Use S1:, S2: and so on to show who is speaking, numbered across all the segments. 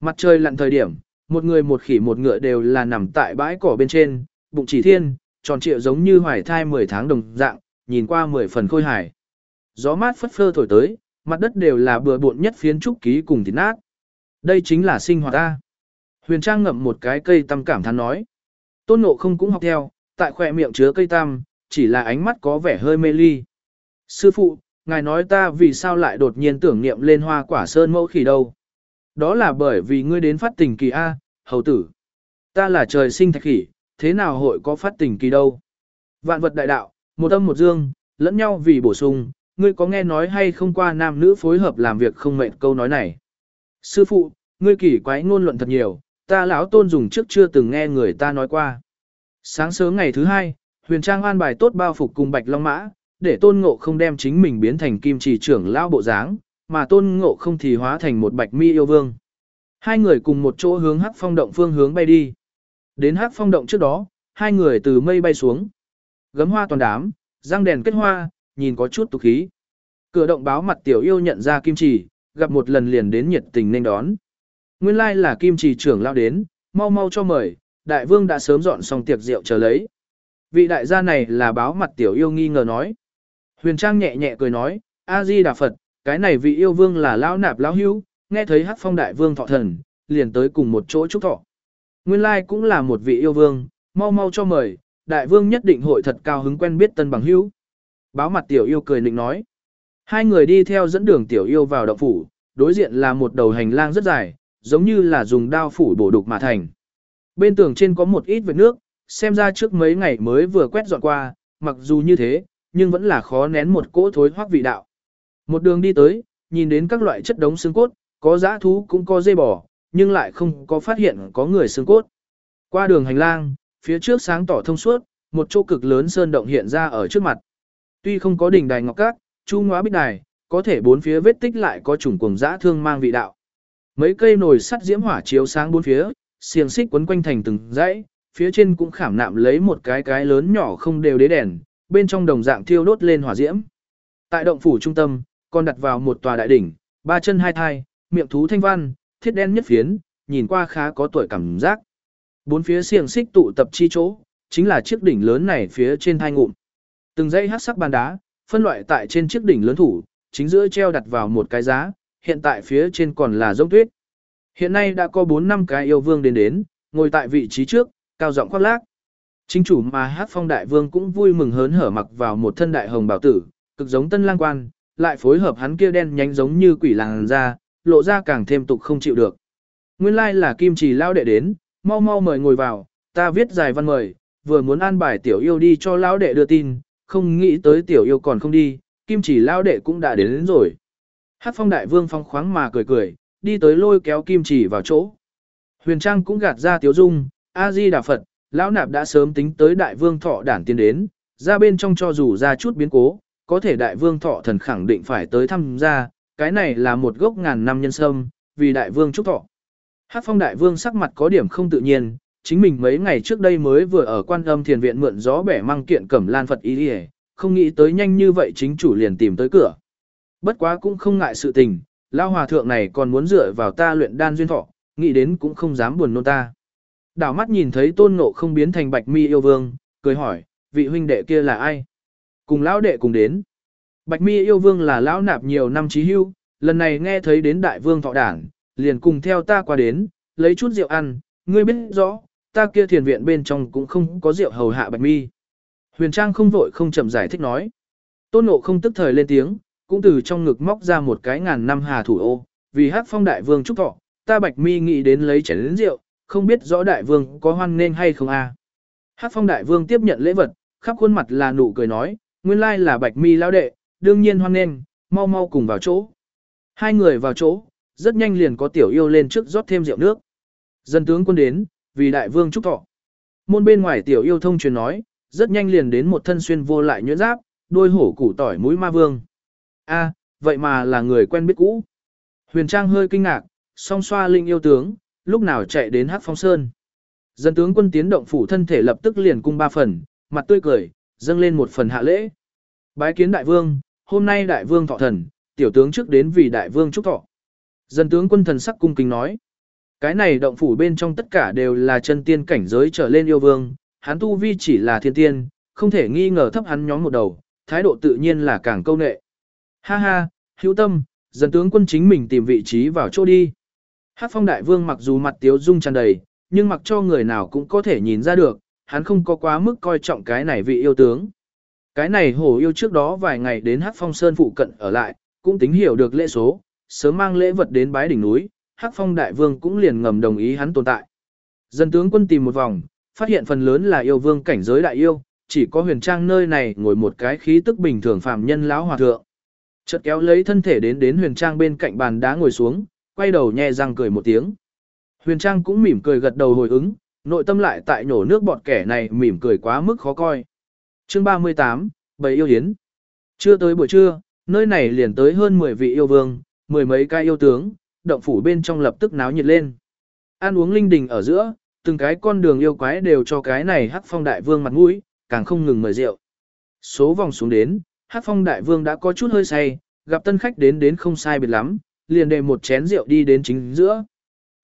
S1: Mặt trời lặn thời điểm, một người một khỉ một ngựa đều là nằm tại bãi cỏ bên trên, bụng chỉ thiên, tròn trịa giống như hoài thai 10 tháng đồng dạng, nhìn qua 10 phần khôi hài. Gió mát phất phơ thổi tới, mặt đất đều là bừa bộn nhất phiến trúc ký cùng thịt nát. Đây chính là sinh hoạt ta. Huyền Trang ngậm một cái cây tăm cảm thán nói. Tôn Ngộ không cũng học theo, tại khỏe miệng chứa cây tăm, chỉ là ánh mắt có vẻ hơi mê ly. Sư phụ, ngài nói ta vì sao lại đột nhiên tưởng niệm lên hoa quả sơn mẫu khỉ đâu. Đó là bởi vì ngươi đến phát tình kỳ A, hầu tử. Ta là trời sinh thạch khỉ, thế nào hội có phát tình kỳ đâu. Vạn vật đại đạo, một âm một dương, lẫn nhau vì bổ sung, ngươi có nghe nói hay không qua nam nữ phối hợp làm việc không mệt câu nói này. Sư phụ, ngươi kỳ quái ngôn luận thật nhiều, ta lão tôn dùng trước chưa từng nghe người ta nói qua. Sáng sớm ngày thứ hai, huyền trang an bài tốt bao phục cùng bạch long mã, để tôn ngộ không đem chính mình biến thành kim chỉ trưởng lão bộ dáng, mà tôn ngộ không thì hóa thành một bạch mi yêu vương. Hai người cùng một chỗ hướng hắc phong động phương hướng bay đi. Đến hắc phong động trước đó, hai người từ mây bay xuống. Gấm hoa toàn đám, răng đèn kết hoa, nhìn có chút tục khí. Cửa động báo mặt tiểu yêu nhận ra kim chỉ, gặp một lần liền đến nhiệt tình nên đón. Nguyên lai là kim chỉ trưởng lao đến, mau mau cho mời, đại vương đã sớm dọn xong tiệc rượu chờ lấy. Vị đại gia này là báo mặt tiểu yêu nghi ngờ nói. Huyền Trang nhẹ nhẹ cười nói, A-di Đà Phật, cái này vị yêu vương là lão nạp lão hữu, nghe thấy hát phong đại vương thọ thần, liền tới cùng một chỗ chúc thọ. Nguyên lai cũng là một vị yêu vương, mau mau cho mời, đại vương nhất định hội thật cao hứng quen biết tân bằng hữu. Báo mặt tiểu yêu cười nịnh nói. Hai người đi theo dẫn đường tiểu yêu vào động phủ, đối diện là một đầu hành lang rất dài, giống như là dùng đao phủ bổ đục mà thành. Bên tường trên có một ít vệt nước, xem ra trước mấy ngày mới vừa quét dọn qua, mặc dù như thế, nhưng vẫn là khó nén một cỗ thối hoác vị đạo. Một đường đi tới, nhìn đến các loại chất đống xương cốt, có dã thú cũng có dây bò, nhưng lại không có phát hiện có người xương cốt. Qua đường hành lang, phía trước sáng tỏ thông suốt, một chỗ cực lớn sơn động hiện ra ở trước mặt. Tuy không có đỉnh đài ngọc cát, chu ngóa bích đài, có thể bốn phía vết tích lại có trùng cuồng dã thương mang vị đạo. Mấy cây nồi sắt diễm hỏa chiếu sáng bốn phía, xiềng xích quấn quanh thành từng dãy, phía trên cũng khảm nạm lấy một cái cái lớn nhỏ không đều đế đèn, bên trong đồng dạng thiêu đốt lên hỏa diễm. Tại động phủ trung tâm, còn đặt vào một tòa đại đỉnh, ba chân hai thai, miệng thú thanh văn, thiết đen nhất phiến, nhìn qua khá có tuổi cảm giác. Bốn phía xiềng xích tụ tập chi chỗ, chính là chiếc đỉnh lớn này phía trên thai ngụm. Từng dãy hắc sắc bàn đá, phân loại tại trên chiếc đỉnh lớn thủ, chính giữa treo đặt vào một cái giá, hiện tại phía trên còn là giống tuyết. Hiện nay đã có 4 năm cái yêu vương đến đến, ngồi tại vị trí trước, cao giọng khoác lác. Chính chủ mà hát phong đại vương cũng vui mừng hớn hở mặc vào một thân đại hồng bảo tử, cực giống tân lang quan, lại phối hợp hắn kia đen nhánh giống như quỷ làng ra, lộ ra càng thêm tục không chịu được. Nguyên lai like là kim trì lao đệ đến, mau mau mời ngồi vào, ta viết dài văn mời, vừa muốn an bài tiểu yêu đi cho lão đệ đưa tin, không nghĩ tới tiểu yêu còn không đi, kim chỉ lao đệ cũng đã đến, đến rồi. Hát phong đại vương phong khoáng mà cười cười, đi tới lôi kéo kim chỉ vào chỗ. Huyền Trang cũng gạt ra tiếu dung, A-di Đà Phật, lão nạp đã sớm tính tới đại vương thọ đản tiến đến, ra bên trong cho dù ra chút biến cố, có thể đại vương thọ thần khẳng định phải tới thăm gia cái này là một gốc ngàn năm nhân sâm, vì đại vương chúc thọ. Hát phong đại vương sắc mặt có điểm không tự nhiên, chính mình mấy ngày trước đây mới vừa ở quan âm thiền viện mượn gió bẻ mang kiện cẩm lan Phật ý đi không nghĩ tới nhanh như vậy chính chủ liền tìm tới cửa. Bất quá cũng không ngại sự tình, lao hòa thượng này còn muốn dựa vào ta luyện đan duyên thọ, nghĩ đến cũng không dám buồn nôn ta. Đảo mắt nhìn thấy tôn ngộ không biến thành bạch mi yêu vương, cười hỏi, vị huynh đệ kia là ai? Cùng lão đệ cùng đến. Bạch mi yêu vương là lão nạp nhiều năm trí hưu, lần này nghe thấy đến đại vương thọ đảng, liền cùng theo ta qua đến, lấy chút rượu ăn, ngươi biết rõ, ta kia thiền viện bên trong cũng không có rượu hầu hạ bạch mi. Huyền Trang không vội không chậm giải thích nói. Tôn Nộ không tức thời lên tiếng, cũng từ trong ngực móc ra một cái ngàn năm hà thủ ô, vì hát phong đại vương chúc thọ, ta bạch mi nghĩ đến lấy chén đến rượu, không biết rõ đại vương có hoan nên hay không a. À. Hát phong đại vương tiếp nhận lễ vật, khắp khuôn mặt là nụ cười nói, nguyên lai là bạch mi lão đệ, đương nhiên hoan nên, mau mau cùng vào chỗ. Hai người vào chỗ, rất nhanh liền có tiểu yêu lên trước rót thêm rượu nước. Dân tướng quân đến, vì đại vương chúc thọ. Môn bên ngoài tiểu yêu thông truyền nói, rất nhanh liền đến một thân xuyên vô lại nhuyễn giáp, đôi hổ củ tỏi mũi ma vương. A, vậy mà là người quen biết cũ. Huyền Trang hơi kinh ngạc, song xoa linh yêu tướng, lúc nào chạy đến hát Phong Sơn. Dân tướng quân tiến động phủ thân thể lập tức liền cung ba phần, mặt tươi cười, dâng lên một phần hạ lễ. Bái kiến đại vương, hôm nay đại vương thọ thần, tiểu tướng trước đến vì đại vương chúc thọ. Dân tướng quân thần sắc cung kính nói. Cái này động phủ bên trong tất cả đều là chân tiên cảnh giới trở lên yêu vương, hắn tu vi chỉ là thiên tiên, không thể nghi ngờ thấp hắn nhóm một đầu, thái độ tự nhiên là càng câu nệ. Ha ha, hữu tâm, dân tướng quân chính mình tìm vị trí vào chỗ đi. Hát phong đại vương mặc dù mặt tiếu dung tràn đầy, nhưng mặc cho người nào cũng có thể nhìn ra được, hắn không có quá mức coi trọng cái này vị yêu tướng. Cái này hổ yêu trước đó vài ngày đến Hát phong sơn phụ cận ở lại, cũng tính hiểu được lễ số, sớm mang lễ vật đến bái đỉnh núi, Hát phong đại vương cũng liền ngầm đồng ý hắn tồn tại. Dân tướng quân tìm một vòng, phát hiện phần lớn là yêu vương cảnh giới đại yêu, chỉ có huyền trang nơi này ngồi một cái khí tức bình thường phàm nhân lão hòa thượng. Chợt kéo lấy thân thể đến đến huyền trang bên cạnh bàn đá ngồi xuống, quay đầu nhẹ răng cười một tiếng. Huyền trang cũng mỉm cười gật đầu hồi ứng, nội tâm lại tại nhổ nước bọt kẻ này mỉm cười quá mức khó coi. Chương 38, Bầy yêu hiến. Chưa tới buổi trưa, nơi này liền tới hơn 10 vị yêu vương, mười mấy cái yêu tướng, động phủ bên trong lập tức náo nhiệt lên. Ăn uống linh đình ở giữa, từng cái con đường yêu quái đều cho cái này hắc phong đại vương mặt mũi, càng không ngừng mời rượu. Số vòng xuống đến, hắc phong đại vương đã có chút hơi say, gặp tân khách đến đến không sai biệt lắm, liền đề một chén rượu đi đến chính giữa.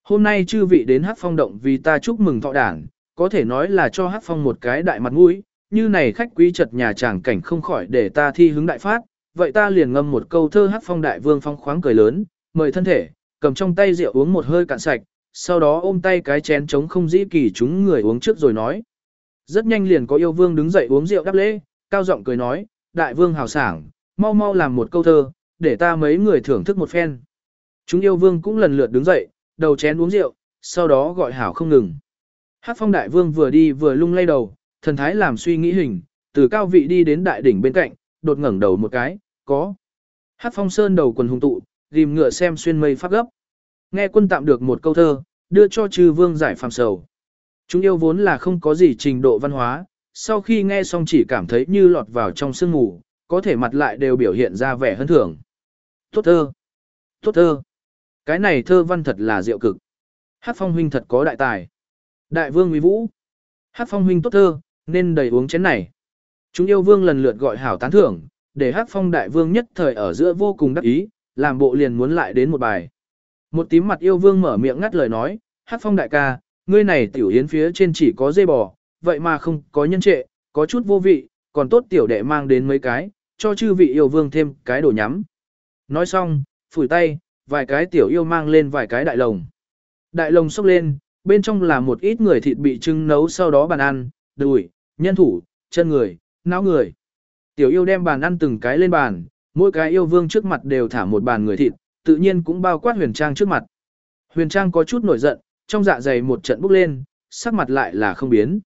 S1: Hôm nay chư vị đến hát phong động vì ta chúc mừng thọ đảng, có thể nói là cho hát phong một cái đại mặt mũi, như này khách quý chật nhà chàng cảnh không khỏi để ta thi hứng đại phát, vậy ta liền ngâm một câu thơ hát phong đại vương phong khoáng cười lớn, mời thân thể, cầm trong tay rượu uống một hơi cạn sạch, sau đó ôm tay cái chén trống không dĩ kỳ chúng người uống trước rồi nói. Rất nhanh liền có yêu vương đứng dậy uống rượu đáp lễ, cao giọng cười nói, đại vương hào sảng, mau mau làm một câu thơ, để ta mấy người thưởng thức một phen. Chúng yêu vương cũng lần lượt đứng dậy, đầu chén uống rượu, sau đó gọi hảo không ngừng. Hát phong đại vương vừa đi vừa lung lay đầu, thần thái làm suy nghĩ hình, từ cao vị đi đến đại đỉnh bên cạnh, đột ngẩng đầu một cái, có. Hát phong sơn đầu quần hùng tụ, rìm ngựa xem xuyên mây phát gấp. Nghe quân tạm được một câu thơ, đưa cho chư vương giải phàm sầu. Chúng yêu vốn là không có gì trình độ văn hóa, sau khi nghe xong chỉ cảm thấy như lọt vào trong sương ngủ, có thể mặt lại đều biểu hiện ra vẻ hân thưởng. Tốt thơ! Tốt thơ! Cái này thơ văn thật là diệu cực. Hát phong huynh thật có đại tài. Đại vương uy vũ. Hát phong huynh tốt thơ, nên đầy uống chén này. Chúng yêu vương lần lượt gọi hảo tán thưởng, để hát phong đại vương nhất thời ở giữa vô cùng đắc ý, làm bộ liền muốn lại đến một bài. Một tím mặt yêu vương mở miệng ngắt lời nói, hát phong đại ca, ngươi này tiểu yến phía trên chỉ có dây bò, vậy mà không có nhân trệ, có chút vô vị, còn tốt tiểu đệ mang đến mấy cái, cho chư vị yêu vương thêm cái đồ nhắm. Nói xong, phủi tay, vài cái tiểu yêu mang lên vài cái đại lồng. Đại lồng xốc lên, bên trong là một ít người thịt bị trưng nấu sau đó bàn ăn, đùi, nhân thủ, chân người, não người. Tiểu yêu đem bàn ăn từng cái lên bàn, mỗi cái yêu vương trước mặt đều thả một bàn người thịt, tự nhiên cũng bao quát huyền trang trước mặt. Huyền trang có chút nổi giận, trong dạ dày một trận bốc lên, sắc mặt lại là không biến.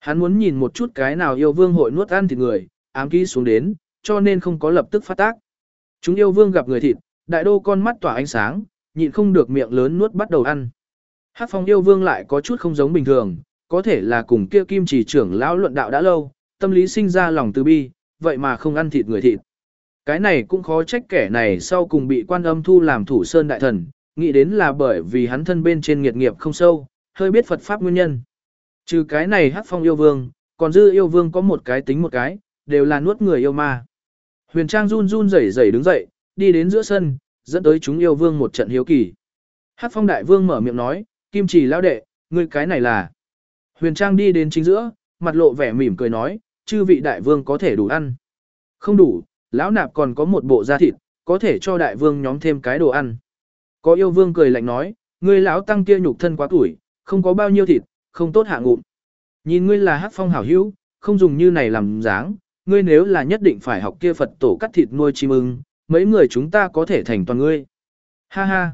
S1: Hắn muốn nhìn một chút cái nào yêu vương hội nuốt ăn thịt người, ám ký xuống đến, cho nên không có lập tức phát tác. Chúng yêu vương gặp người thịt, đại đô con mắt tỏa ánh sáng, nhịn không được miệng lớn nuốt bắt đầu ăn. Hát phong yêu vương lại có chút không giống bình thường, có thể là cùng kia kim chỉ trưởng lão luận đạo đã lâu, tâm lý sinh ra lòng từ bi, vậy mà không ăn thịt người thịt. Cái này cũng khó trách kẻ này sau cùng bị quan âm thu làm thủ sơn đại thần, nghĩ đến là bởi vì hắn thân bên trên nghiệt nghiệp không sâu, hơi biết Phật Pháp nguyên nhân. Trừ cái này hắc phong yêu vương, còn dư yêu vương có một cái tính một cái, đều là nuốt người yêu ma. Huyền Trang run run rẩy rẩy đứng dậy, đi đến giữa sân, dẫn tới chúng yêu vương một trận hiếu kỳ. Hắc phong đại vương mở miệng nói, kim chỉ lão đệ, ngươi cái này là. Huyền Trang đi đến chính giữa, mặt lộ vẻ mỉm cười nói, chư vị đại vương có thể đủ ăn. Không đủ, lão nạp còn có một bộ da thịt, có thể cho đại vương nhóm thêm cái đồ ăn. Có yêu vương cười lạnh nói, ngươi lão tăng kia nhục thân quá tuổi, không có bao nhiêu thịt, không tốt hạ ngụm. Nhìn ngươi là hắc phong hảo hữu, không dùng như này làm dáng, ngươi nếu là nhất định phải học kia Phật tổ cắt thịt nuôi chim ưng, mấy người chúng ta có thể thành toàn ngươi. Ha ha.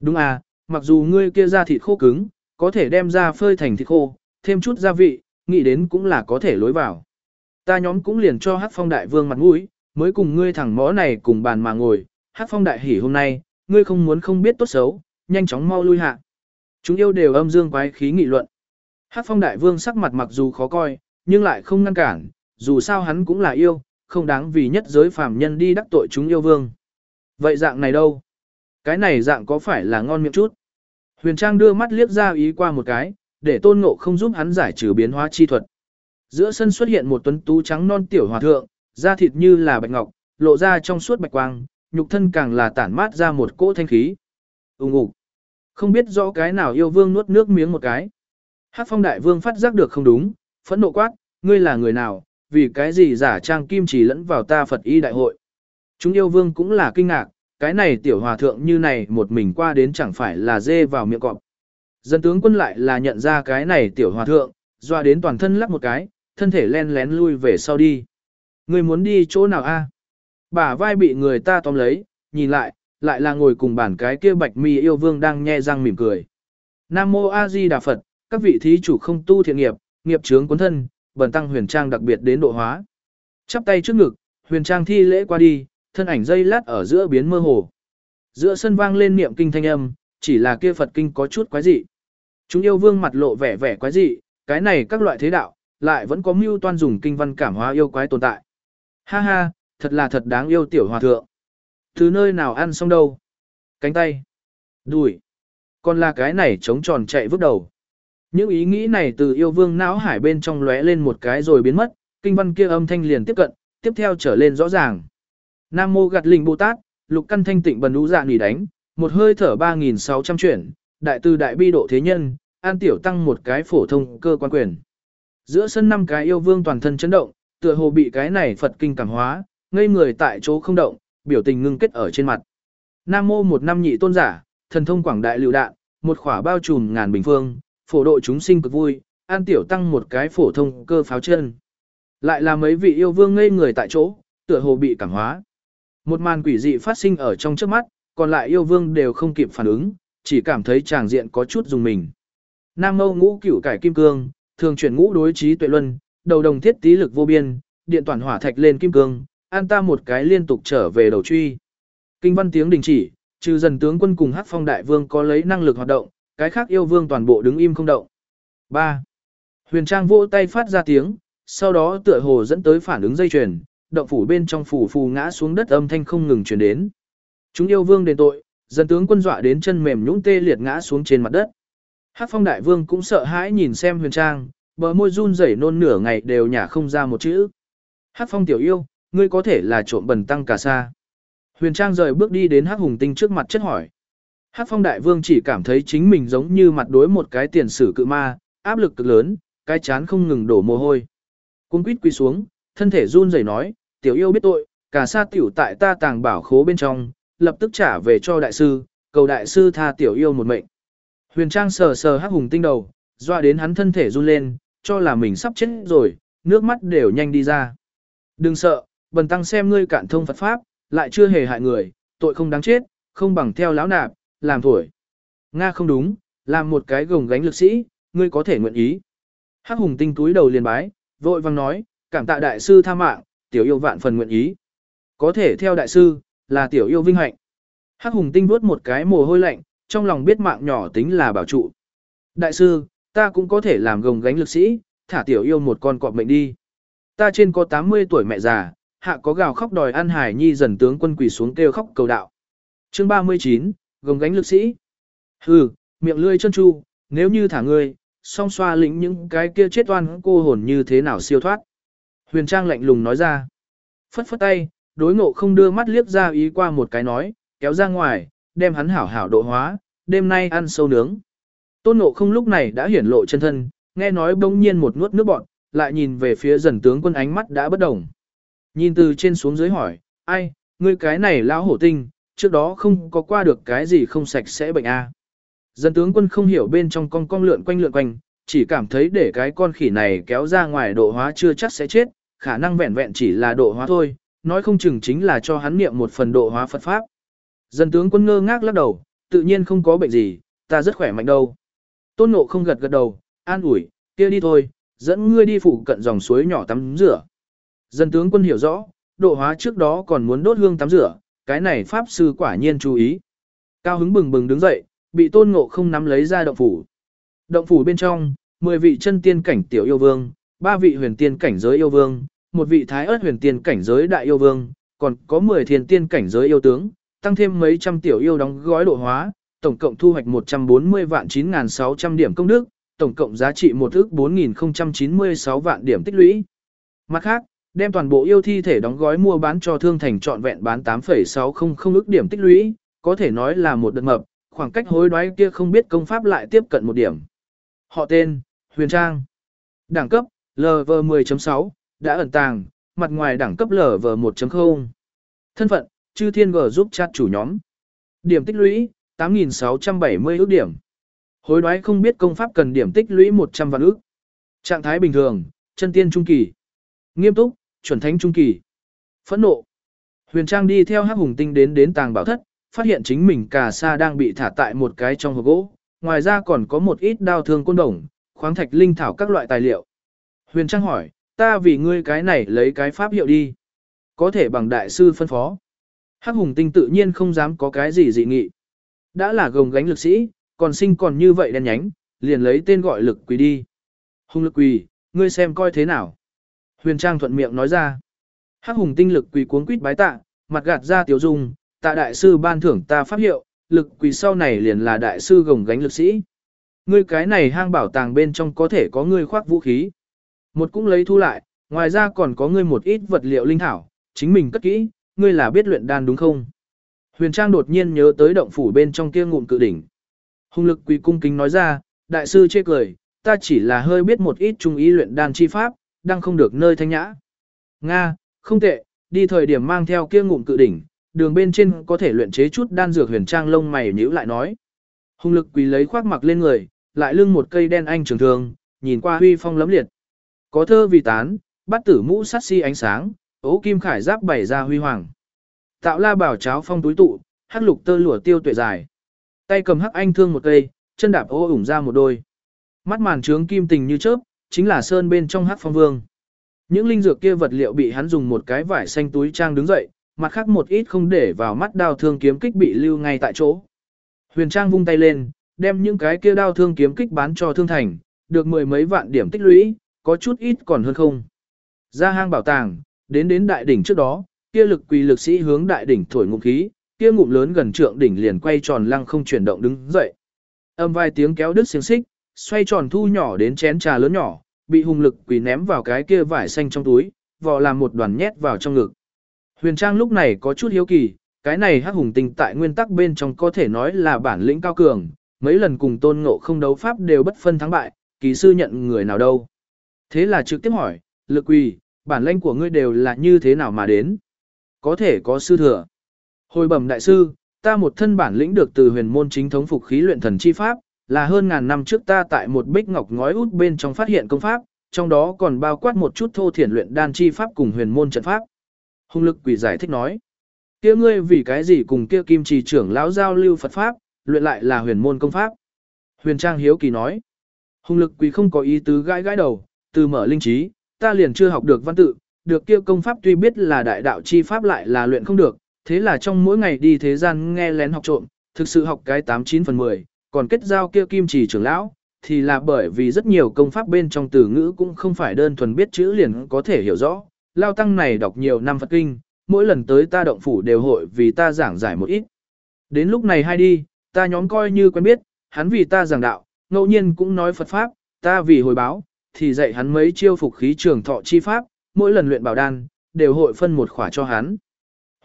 S1: Đúng à, mặc dù ngươi kia ra thịt khô cứng, có thể đem ra phơi thành thịt khô, thêm chút gia vị, nghĩ đến cũng là có thể lối vào. Ta nhóm cũng liền cho Hát phong đại vương mặt mũi, mới cùng ngươi thẳng mõ này cùng bàn mà ngồi, Hát phong đại hỉ hôm nay, ngươi không muốn không biết tốt xấu, nhanh chóng mau lui hạ. Chúng yêu đều âm dương quái khí nghị luận. Hát phong đại vương sắc mặt mặc dù khó coi, nhưng lại không ngăn cản, dù sao hắn cũng là yêu, không đáng vì nhất giới phàm nhân đi đắc tội chúng yêu vương. Vậy dạng này đâu? Cái này dạng có phải là ngon miệng chút? Huyền Trang đưa mắt liếc ra ý qua một cái, để tôn ngộ không giúp hắn giải trừ biến hóa chi thuật. Giữa sân xuất hiện một tuấn tú trắng non tiểu hòa thượng, da thịt như là bạch ngọc, lộ ra trong suốt bạch quang, nhục thân càng là tản mát ra một cỗ thanh khí. Ùng ục. Không biết rõ cái nào yêu vương nuốt nước miếng một cái. Hát phong đại vương phát giác được không đúng, phẫn nộ quát, ngươi là người nào, vì cái gì giả trang kim chỉ lẫn vào ta Phật y đại hội. Chúng yêu vương cũng là kinh ngạc, cái này tiểu hòa thượng như này một mình qua đến chẳng phải là dê vào miệng cọp. Dân tướng quân lại là nhận ra cái này tiểu hòa thượng, doa đến toàn thân lắc một cái, thân thể len lén lui về sau đi. Người muốn đi chỗ nào a? Bả vai bị người ta tóm lấy, nhìn lại, lại là ngồi cùng bản cái kia bạch mi yêu vương đang nhe răng mỉm cười. Nam mô A Di Đà Phật, các vị thí chủ không tu thiện nghiệp, nghiệp chướng cuốn thân, bần tăng huyền trang đặc biệt đến độ hóa. Chắp tay trước ngực, huyền trang thi lễ qua đi, thân ảnh dây lát ở giữa biến mơ hồ. Giữa sân vang lên niệm kinh thanh âm, chỉ là kia Phật kinh có chút quái dị. Chúng yêu vương mặt lộ vẻ vẻ quái dị, cái này các loại thế đạo, lại vẫn có mưu toan dùng kinh văn cảm hóa yêu quái tồn tại. Ha ha, thật là thật đáng yêu tiểu hòa thượng. Từ nơi nào ăn xong đâu? Cánh tay, đùi, còn là cái này trống tròn chạy vứt đầu. Những ý nghĩ này từ yêu vương não hải bên trong lóe lên một cái rồi biến mất, kinh văn kia âm thanh liền tiếp cận, tiếp theo trở lên rõ ràng. Nam mô gạt linh Bồ Tát, lục căn thanh tịnh bần lũ dạ nỉ đánh, một hơi thở 3.600 chuyển, đại từ đại bi độ thế nhân, an tiểu tăng một cái phổ thông cơ quan quyền. Giữa sân năm cái yêu vương toàn thân chấn động, tựa hồ bị cái này Phật kinh cảm hóa, ngây người tại chỗ không động, biểu tình ngưng kết ở trên mặt. Nam mô một năm nhị tôn giả, thần thông quảng đại lưu đạn, một khỏa bao trùm ngàn bình phương, phổ độ chúng sinh cực vui, an tiểu tăng một cái phổ thông cơ pháo chân. Lại là mấy vị yêu vương ngây người tại chỗ, tựa hồ bị cảm hóa. Một màn quỷ dị phát sinh ở trong trước mắt, còn lại yêu vương đều không kịp phản ứng, chỉ cảm thấy tràng diện có chút dùng mình. Nam Âu ngũ cửu cải kim cương, thường chuyển ngũ đối trí tuệ luân, đầu đồng thiết tí lực vô biên, điện toàn hỏa thạch lên kim cương, an ta một cái liên tục trở về đầu truy. Kinh văn tiếng đình chỉ, trừ dần tướng quân cùng hắc phong đại vương có lấy năng lực hoạt động, cái khác yêu vương toàn bộ đứng im không động. 3. Huyền Trang vỗ tay phát ra tiếng, sau đó tựa hồ dẫn tới phản ứng dây chuyền, động phủ bên trong phủ phù ngã xuống đất âm thanh không ngừng truyền đến. Chúng yêu vương đền tội, dân tướng quân dọa đến chân mềm nhũn tê liệt ngã xuống trên mặt đất. Hắc Phong đại vương cũng sợ hãi nhìn xem Huyền Trang, bờ môi run rẩy nôn nửa ngày đều nhả không ra một chữ. Hắc Phong tiểu yêu, ngươi có thể là trộm bần tăng cả sa. Huyền Trang rời bước đi đến Hắc Hùng Tinh trước mặt chất hỏi. Hắc Phong đại vương chỉ cảm thấy chính mình giống như mặt đối một cái tiền sử cự ma, áp lực cực lớn, cái chán không ngừng đổ mồ hôi. Cung quýt quỳ xuống, thân thể run rẩy nói, tiểu yêu biết tội, cả sa tiểu tại ta tàng bảo khố bên trong, lập tức trả về cho đại sư, cầu đại sư tha tiểu yêu một mệnh. Huyền Trang sờ sờ hắc hùng tinh đầu, doa đến hắn thân thể run lên, cho là mình sắp chết rồi, nước mắt đều nhanh đi ra. Đừng sợ, bần tăng xem ngươi cạn thông Phật Pháp, lại chưa hề hại người, tội không đáng chết, không bằng theo lão nạp, làm thổi. Nga không đúng, làm một cái gồng gánh lực sĩ, ngươi có thể nguyện ý. Hắc hùng tinh túi đầu liền bái, vội vang nói, cảm tạ đại sư tha mạng, tiểu yêu vạn phần nguyện ý. Có thể theo đại sư, là tiểu yêu vinh hạnh. Hắc hùng tinh vuốt một cái mồ hôi lạnh, trong lòng biết mạng nhỏ tính là bảo trụ. Đại sư, ta cũng có thể làm gồng gánh lực sĩ, thả tiểu yêu một con cọp mệnh đi. Ta trên có 80 tuổi mẹ già, hạ có gào khóc đòi ăn hải nhi dần tướng quân quỳ xuống kêu khóc cầu đạo. Chương 39, gồng gánh lực sĩ. Hừ, miệng lươi chân chu, nếu như thả ngươi, song xoa lĩnh những cái kia chết oan cô hồn như thế nào siêu thoát. Huyền Trang lạnh lùng nói ra. Phất phất tay, đối ngộ không đưa mắt liếc ra ý qua một cái nói, kéo ra ngoài, đem hắn hảo hảo độ hóa, đêm nay ăn sâu nướng. Tôn ngộ không lúc này đã hiển lộ chân thân, nghe nói bỗng nhiên một nuốt nước bọn, lại nhìn về phía dần tướng quân ánh mắt đã bất đồng. Nhìn từ trên xuống dưới hỏi, ai, ngươi cái này lão hổ tinh, trước đó không có qua được cái gì không sạch sẽ bệnh a à. Dân tướng quân không hiểu bên trong con con lượn quanh lượn quanh, chỉ cảm thấy để cái con khỉ này kéo ra ngoài độ hóa chưa chắc sẽ chết, khả năng vẹn vẹn chỉ là độ hóa thôi, nói không chừng chính là cho hắn niệm một phần độ hóa Phật Pháp. Dân tướng quân ngơ ngác lắc đầu, tự nhiên không có bệnh gì, ta rất khỏe mạnh đâu. Tôn ngộ không gật gật đầu, an ủi, kia đi thôi, dẫn ngươi đi phụ cận dòng suối nhỏ tắm rửa. Dân tướng quân hiểu rõ, độ hóa trước đó còn muốn đốt hương tắm rửa, cái này Pháp sư quả nhiên chú ý. Cao hứng bừng bừng đứng dậy, bị tôn ngộ không nắm lấy ra động phủ. Động phủ bên trong, 10 vị chân tiên cảnh tiểu yêu vương, 3 vị huyền tiên cảnh giới yêu vương, một vị thái ớt huyền tiên cảnh giới đại yêu vương, còn có 10 thiên tiên cảnh giới yêu tướng, tăng thêm mấy trăm tiểu yêu đóng gói độ hóa, tổng cộng thu hoạch 140 vạn 9.600 điểm công đức, tổng cộng giá trị một ước 4096 vạn điểm tích lũy. Mặt khác, đem toàn bộ yêu thi thể đóng gói mua bán cho thương thành trọn vẹn bán 8,600 ước điểm tích lũy, có thể nói là một đợt mập, khoảng cách hối đoái kia không biết công pháp lại tiếp cận một điểm. Họ tên, Huyền Trang. Đẳng cấp, LV10.6, đã ẩn tàng, mặt ngoài đẳng cấp LV1.0. Thân phận, chư thiên G giúp chat chủ nhóm. Điểm tích lũy, 8.670 ước điểm. Hối đoái không biết công pháp cần điểm tích lũy 100 vạn ước. Trạng thái bình thường, chân tiên trung kỳ. Nghiêm túc, chuẩn thánh trung kỳ. Phẫn nộ. Huyền Trang đi theo Hắc Hùng Tinh đến đến tàng bảo thất, phát hiện chính mình cà sa đang bị thả tại một cái trong hộp gỗ, ngoài ra còn có một ít đao thương côn đồng, khoáng thạch linh thảo các loại tài liệu. Huyền Trang hỏi, ta vì ngươi cái này lấy cái pháp hiệu đi. Có thể bằng đại sư phân phó. Hắc Hùng Tinh tự nhiên không dám có cái gì dị nghị. Đã là gồng gánh lực sĩ, còn sinh còn như vậy đen nhánh, liền lấy tên gọi lực quỳ đi. Hùng lực quỳ, ngươi xem coi thế nào. Huyền Trang thuận miệng nói ra. Hắc Hùng Tinh lực quỳ cuống quýt bái tạ, mặt gạt ra tiểu dung, tạ đại sư ban thưởng ta pháp hiệu, lực quỳ sau này liền là đại sư gồng gánh lực sĩ. Ngươi cái này hang bảo tàng bên trong có thể có ngươi khoác vũ khí. Một cũng lấy thu lại, ngoài ra còn có ngươi một ít vật liệu linh thảo, chính mình cất kỹ, ngươi là biết luyện đan đúng không? Huyền Trang đột nhiên nhớ tới động phủ bên trong kia ngụm cự đỉnh. Hùng lực quỳ cung kính nói ra, đại sư chê cười, ta chỉ là hơi biết một ít trung ý luyện đan chi pháp, đang không được nơi thanh nhã. Nga, không tệ, đi thời điểm mang theo kia ngụm cự đỉnh, đường bên trên có thể luyện chế chút đan dược huyền trang lông mày nhíu lại nói. Hùng lực quỳ lấy khoác mặc lên người, lại lưng một cây đen anh trường thường, nhìn qua huy phong lấm liệt. Có thơ vì tán, bắt tử mũ sát si ánh sáng, ố kim khải giáp bày ra huy hoàng. Tạo la bảo cháo phong túi tụ, hắc lục tơ lụa tiêu tuệ dài. Tay cầm hắc anh thương một cây, chân đạp ô ủng ra một đôi. Mắt màn trướng kim tình như chớp, chính là sơn bên trong hắc phong vương. Những linh dược kia vật liệu bị hắn dùng một cái vải xanh túi trang đứng dậy, mặt khác một ít không để vào mắt đao thương kiếm kích bị lưu ngay tại chỗ. Huyền Trang vung tay lên, đem những cái kia đao thương kiếm kích bán cho thương thành, được mười mấy vạn điểm tích lũy, có chút ít còn hơn không. Ra hang bảo tàng, đến đến đại đỉnh trước đó, kia lực quỳ lực sĩ hướng đại đỉnh thổi ngụm khí, kia ngụm lớn gần trượng đỉnh liền quay tròn lăng không chuyển động đứng dậy. Âm vài tiếng kéo đứt xiềng xích, xoay tròn thu nhỏ đến chén trà lớn nhỏ, bị hùng lực quỳ ném vào cái kia vải xanh trong túi, vò làm một đoàn nhét vào trong ngực. Huyền Trang lúc này có chút hiếu kỳ, cái này hắc hùng tinh tại nguyên tắc bên trong có thể nói là bản lĩnh cao cường, mấy lần cùng tôn ngộ không đấu pháp đều bất phân thắng bại, kỳ sư nhận người nào đâu. Thế là trực tiếp hỏi, lực quỳ, bản lĩnh của ngươi đều là như thế nào mà đến? Có thể có sư thừa. Hồi bẩm đại sư, ta một thân bản lĩnh được từ huyền môn chính thống phục khí luyện thần chi pháp, là hơn ngàn năm trước ta tại một bích ngọc ngói út bên trong phát hiện công pháp, trong đó còn bao quát một chút thô thiển luyện đan chi pháp cùng huyền môn trận pháp. Hùng lực quỷ giải thích nói, kia ngươi vì cái gì cùng kia kim trì trưởng lão giao lưu Phật pháp, luyện lại là huyền môn công pháp. Huyền Trang Hiếu Kỳ nói, hùng lực quỷ không có ý tứ gãi gãi đầu, từ mở linh trí, ta liền chưa học được văn tự, được kia công pháp tuy biết là đại đạo chi pháp lại là luyện không được, thế là trong mỗi ngày đi thế gian nghe lén học trộm, thực sự học cái 89 phần 10, còn kết giao kia kim trì trưởng lão, thì là bởi vì rất nhiều công pháp bên trong từ ngữ cũng không phải đơn thuần biết chữ liền có thể hiểu rõ. Lao tăng này đọc nhiều năm Phật kinh, mỗi lần tới ta động phủ đều hội vì ta giảng giải một ít. Đến lúc này hay đi, ta nhóm coi như quen biết, hắn vì ta giảng đạo, ngẫu nhiên cũng nói Phật Pháp, ta vì hồi báo, thì dạy hắn mấy chiêu phục khí trường thọ chi Pháp, mỗi lần luyện bảo đan, đều hội phân một khỏa cho hắn.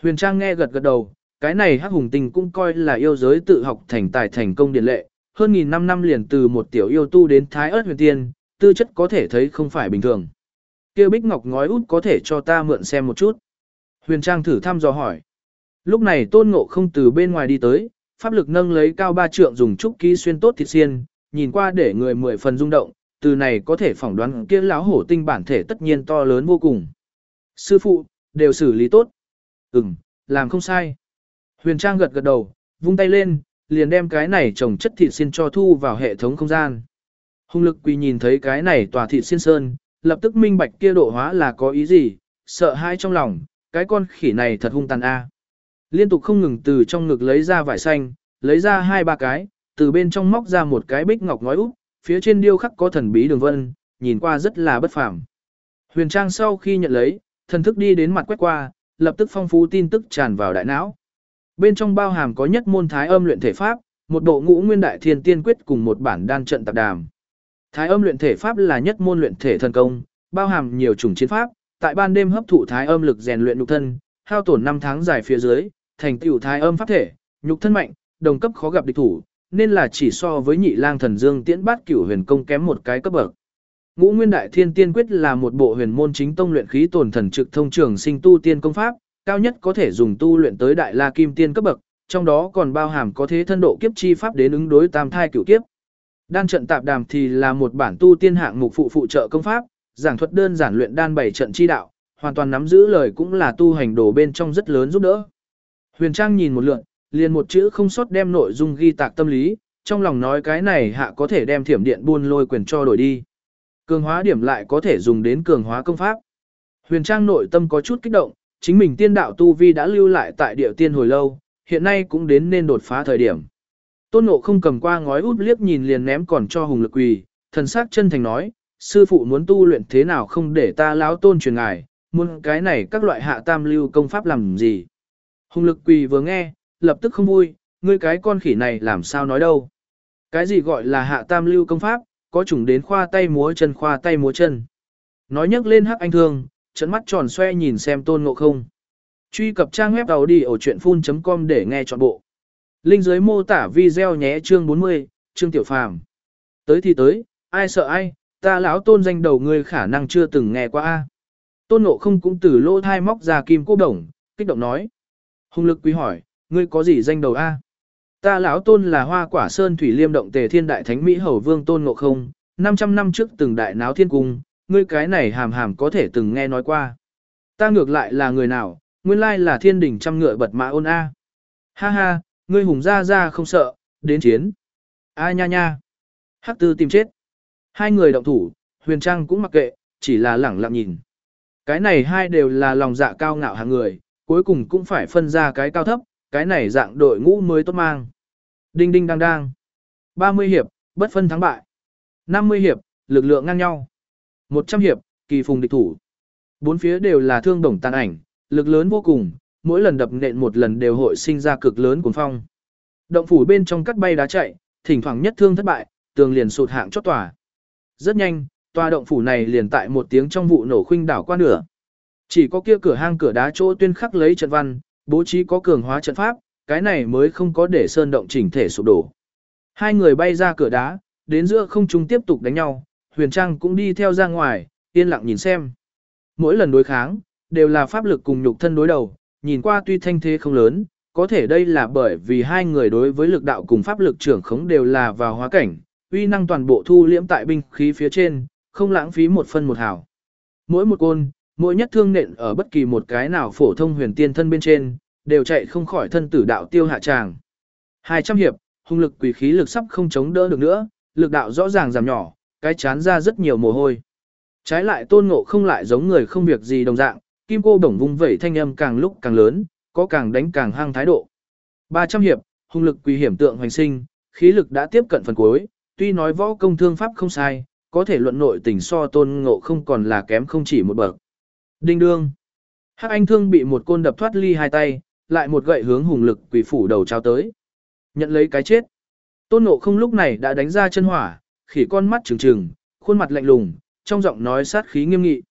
S1: Huyền Trang nghe gật gật đầu, cái này hắc hùng tinh cũng coi là yêu giới tự học thành tài thành công điển lệ, hơn nghìn năm năm liền từ một tiểu yêu tu đến thái ớt huyền tiên, tư chất có thể thấy không phải bình thường. Kia bích ngọc ngói út có thể cho ta mượn xem một chút. Huyền Trang thử thăm dò hỏi. Lúc này tôn ngộ không từ bên ngoài đi tới, pháp lực nâng lấy cao ba trượng dùng trúc ký xuyên tốt thịt xiên, nhìn qua để người mười phần rung động, từ này có thể phỏng đoán kia lão hổ tinh bản thể tất nhiên to lớn vô cùng. Sư phụ, đều xử lý tốt. Ừm, làm không sai. Huyền Trang gật gật đầu, vung tay lên, liền đem cái này trồng chất thịt xiên cho thu vào hệ thống không gian. Hùng lực quỳ nhìn thấy cái này tòa thịt xiên sơn, lập tức minh bạch kia độ hóa là có ý gì, sợ hai trong lòng, cái con khỉ này thật hung tàn a. Liên tục không ngừng từ trong ngực lấy ra vải xanh, lấy ra hai ba cái, từ bên trong móc ra một cái bích ngọc ngói úp, phía trên điêu khắc có thần bí đường vân, nhìn qua rất là bất phàm. Huyền Trang sau khi nhận lấy, thần thức đi đến mặt quét qua, lập tức phong phú tin tức tràn vào đại não. Bên trong bao hàm có nhất môn thái âm luyện thể pháp, một bộ ngũ nguyên đại thiên tiên quyết cùng một bản đan trận tạp đàm. Thái âm luyện thể pháp là nhất môn luyện thể thần công, bao hàm nhiều chủng chiến pháp, tại ban đêm hấp thụ thái âm lực rèn luyện nhục thân, hao tổn 5 tháng dài phía dưới, thành tựu thái âm pháp thể, nhục thân mạnh, đồng cấp khó gặp địch thủ, nên là chỉ so với nhị lang thần dương tiễn bát cửu huyền công kém một cái cấp bậc. Ngũ Nguyên Đại Thiên Tiên Quyết là một bộ huyền môn chính tông luyện khí tồn thần trực thông trường sinh tu tiên công pháp, cao nhất có thể dùng tu luyện tới Đại La Kim Tiên cấp bậc, trong đó còn bao hàm có thế thân độ kiếp chi pháp đến ứng đối tam thai cửu kiếp. Đan trận tạp đàm thì là một bản tu tiên hạng mục phụ phụ trợ công pháp, giảng thuật đơn giản luyện đan bảy trận chi đạo, hoàn toàn nắm giữ lời cũng là tu hành đồ bên trong rất lớn giúp đỡ. Huyền Trang nhìn một lượt, liền một chữ không sót đem nội dung ghi tạc tâm lý, trong lòng nói cái này hạ có thể đem thiểm điện buôn lôi quyền cho đổi đi. Cường hóa điểm lại có thể dùng đến cường hóa công pháp. Huyền Trang nội tâm có chút kích động, chính mình tiên đạo tu vi đã lưu lại tại địa tiên hồi lâu, hiện nay cũng đến nên đột phá thời điểm. Tôn Ngộ không cầm qua ngói út liếc nhìn liền ném còn cho Hùng Lực Quỳ, thần sắc chân thành nói, sư phụ muốn tu luyện thế nào không để ta lão tôn truyền ngài, muốn cái này các loại hạ tam lưu công pháp làm gì. Hùng Lực Quỳ vừa nghe, lập tức không vui, ngươi cái con khỉ này làm sao nói đâu. Cái gì gọi là hạ tam lưu công pháp, có chủng đến khoa tay múa chân khoa tay múa chân. Nói nhắc lên hắc anh thương, trận mắt tròn xoe nhìn xem tôn ngộ không. Truy cập trang web đầu đi ở chuyện full.com để nghe trọn bộ. Linh dưới mô tả video nhé chương 40, chương tiểu phàm. Tới thì tới, ai sợ ai, ta lão tôn danh đầu ngươi khả năng chưa từng nghe qua a. Tôn ngộ không cũng từ lỗ thai móc ra kim cô đồng, kích động nói. Hùng lực quý hỏi, ngươi có gì danh đầu a? Ta lão tôn là hoa quả sơn thủy liêm động tề thiên đại thánh Mỹ hầu vương tôn ngộ không, 500 năm trước từng đại náo thiên cung, ngươi cái này hàm hàm có thể từng nghe nói qua. Ta ngược lại là người nào, nguyên lai là thiên đình trăm ngựa bật mã ôn a. Ha ha, ngươi hùng ra ra không sợ, đến chiến. A nha nha. Hắc tư tìm chết. Hai người động thủ, huyền trang cũng mặc kệ, chỉ là lẳng lặng nhìn. Cái này hai đều là lòng dạ cao ngạo hàng người, cuối cùng cũng phải phân ra cái cao thấp, cái này dạng đội ngũ mới tốt mang. Đinh đinh đang đang. 30 hiệp, bất phân thắng bại. 50 hiệp, lực lượng ngang nhau. 100 hiệp, kỳ phùng địch thủ. Bốn phía đều là thương đồng tàn ảnh, lực lớn vô cùng, mỗi lần đập nện một lần đều hội sinh ra cực lớn cuồng phong. Động phủ bên trong cắt bay đá chạy, thỉnh thoảng nhất thương thất bại, tường liền sụt hạng chót tòa. Rất nhanh, tòa động phủ này liền tại một tiếng trong vụ nổ khuynh đảo qua nửa. Chỉ có kia cửa hang cửa đá chỗ tuyên khắc lấy trận văn, bố trí có cường hóa trận pháp, cái này mới không có để sơn động chỉnh thể sụp đổ. Hai người bay ra cửa đá, đến giữa không trung tiếp tục đánh nhau, Huyền Trang cũng đi theo ra ngoài, yên lặng nhìn xem. Mỗi lần đối kháng, đều là pháp lực cùng nhục thân đối đầu, nhìn qua tuy thanh thế không lớn, có thể đây là bởi vì hai người đối với lực đạo cùng pháp lực trưởng khống đều là vào hóa cảnh, uy năng toàn bộ thu liễm tại binh khí phía trên, không lãng phí một phân một hào. Mỗi một côn, mỗi nhất thương nện ở bất kỳ một cái nào phổ thông huyền tiên thân bên trên, đều chạy không khỏi thân tử đạo tiêu hạ tràng. 200 hiệp, hung lực quỷ khí lực sắp không chống đỡ được nữa, lực đạo rõ ràng giảm nhỏ, cái chán ra rất nhiều mồ hôi. Trái lại tôn ngộ không lại giống người không việc gì đồng dạng, kim cô bổng vung vẩy thanh âm càng lúc càng lớn, có càng đánh càng hăng thái độ. 300 hiệp, hung lực quỳ hiểm tượng hoành sinh, khí lực đã tiếp cận phần cuối, tuy nói võ công thương pháp không sai, có thể luận nội tình so tôn ngộ không còn là kém không chỉ một bậc. Đinh đương. Hắc anh thương bị một côn đập thoát ly hai tay, lại một gậy hướng hùng lực quỷ phủ đầu trao tới. Nhận lấy cái chết. Tôn ngộ không lúc này đã đánh ra chân hỏa, khỉ con mắt trừng trừng, khuôn mặt lạnh lùng, trong giọng nói sát khí nghiêm nghị.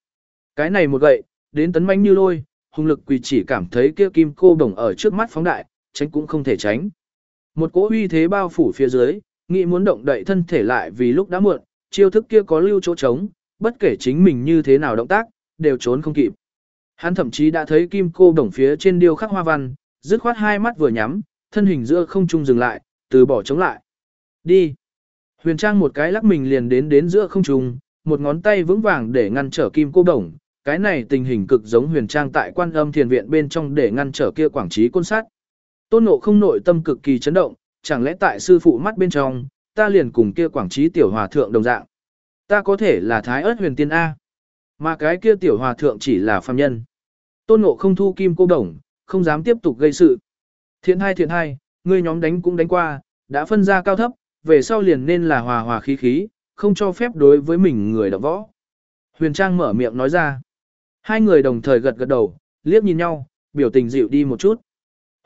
S1: Cái này một gậy, đến tấn manh như lôi, hùng lực quỷ chỉ cảm thấy kia kim cô đồng ở trước mắt phóng đại, tránh cũng không thể tránh. Một cỗ uy thế bao phủ phía dưới, nghĩ muốn động đậy thân thể lại vì lúc đã muộn, chiêu thức kia có lưu chỗ trống, bất kể chính mình như thế nào động tác, đều trốn không kịp. Hắn thậm chí đã thấy kim cô đồng phía trên điêu khắc hoa văn, dứt khoát hai mắt vừa nhắm, thân hình giữa không trung dừng lại, từ bỏ chống lại. Đi. Huyền Trang một cái lắc mình liền đến đến giữa không trung, một ngón tay vững vàng để ngăn trở kim cô đồng. Cái này tình hình cực giống Huyền Trang tại quan âm thiền viện bên trong để ngăn trở kia quảng trí côn sát. Tôn nộ không nội tâm cực kỳ chấn động, chẳng lẽ tại sư phụ mắt bên trong, ta liền cùng kia quảng trí tiểu hòa thượng đồng dạng. Ta có thể là thái ớt huyền tiên A. Mà cái kia tiểu hòa thượng chỉ là phàm nhân. Tôn ngộ không thu kim cô đồng, không dám tiếp tục gây sự. Thiện hai thiện hai, ngươi nhóm đánh cũng đánh qua, đã phân ra cao thấp, về sau liền nên là hòa hòa khí khí, không cho phép đối với mình người đọc võ. Huyền Trang mở miệng nói ra. Hai người đồng thời gật gật đầu, liếc nhìn nhau, biểu tình dịu đi một chút.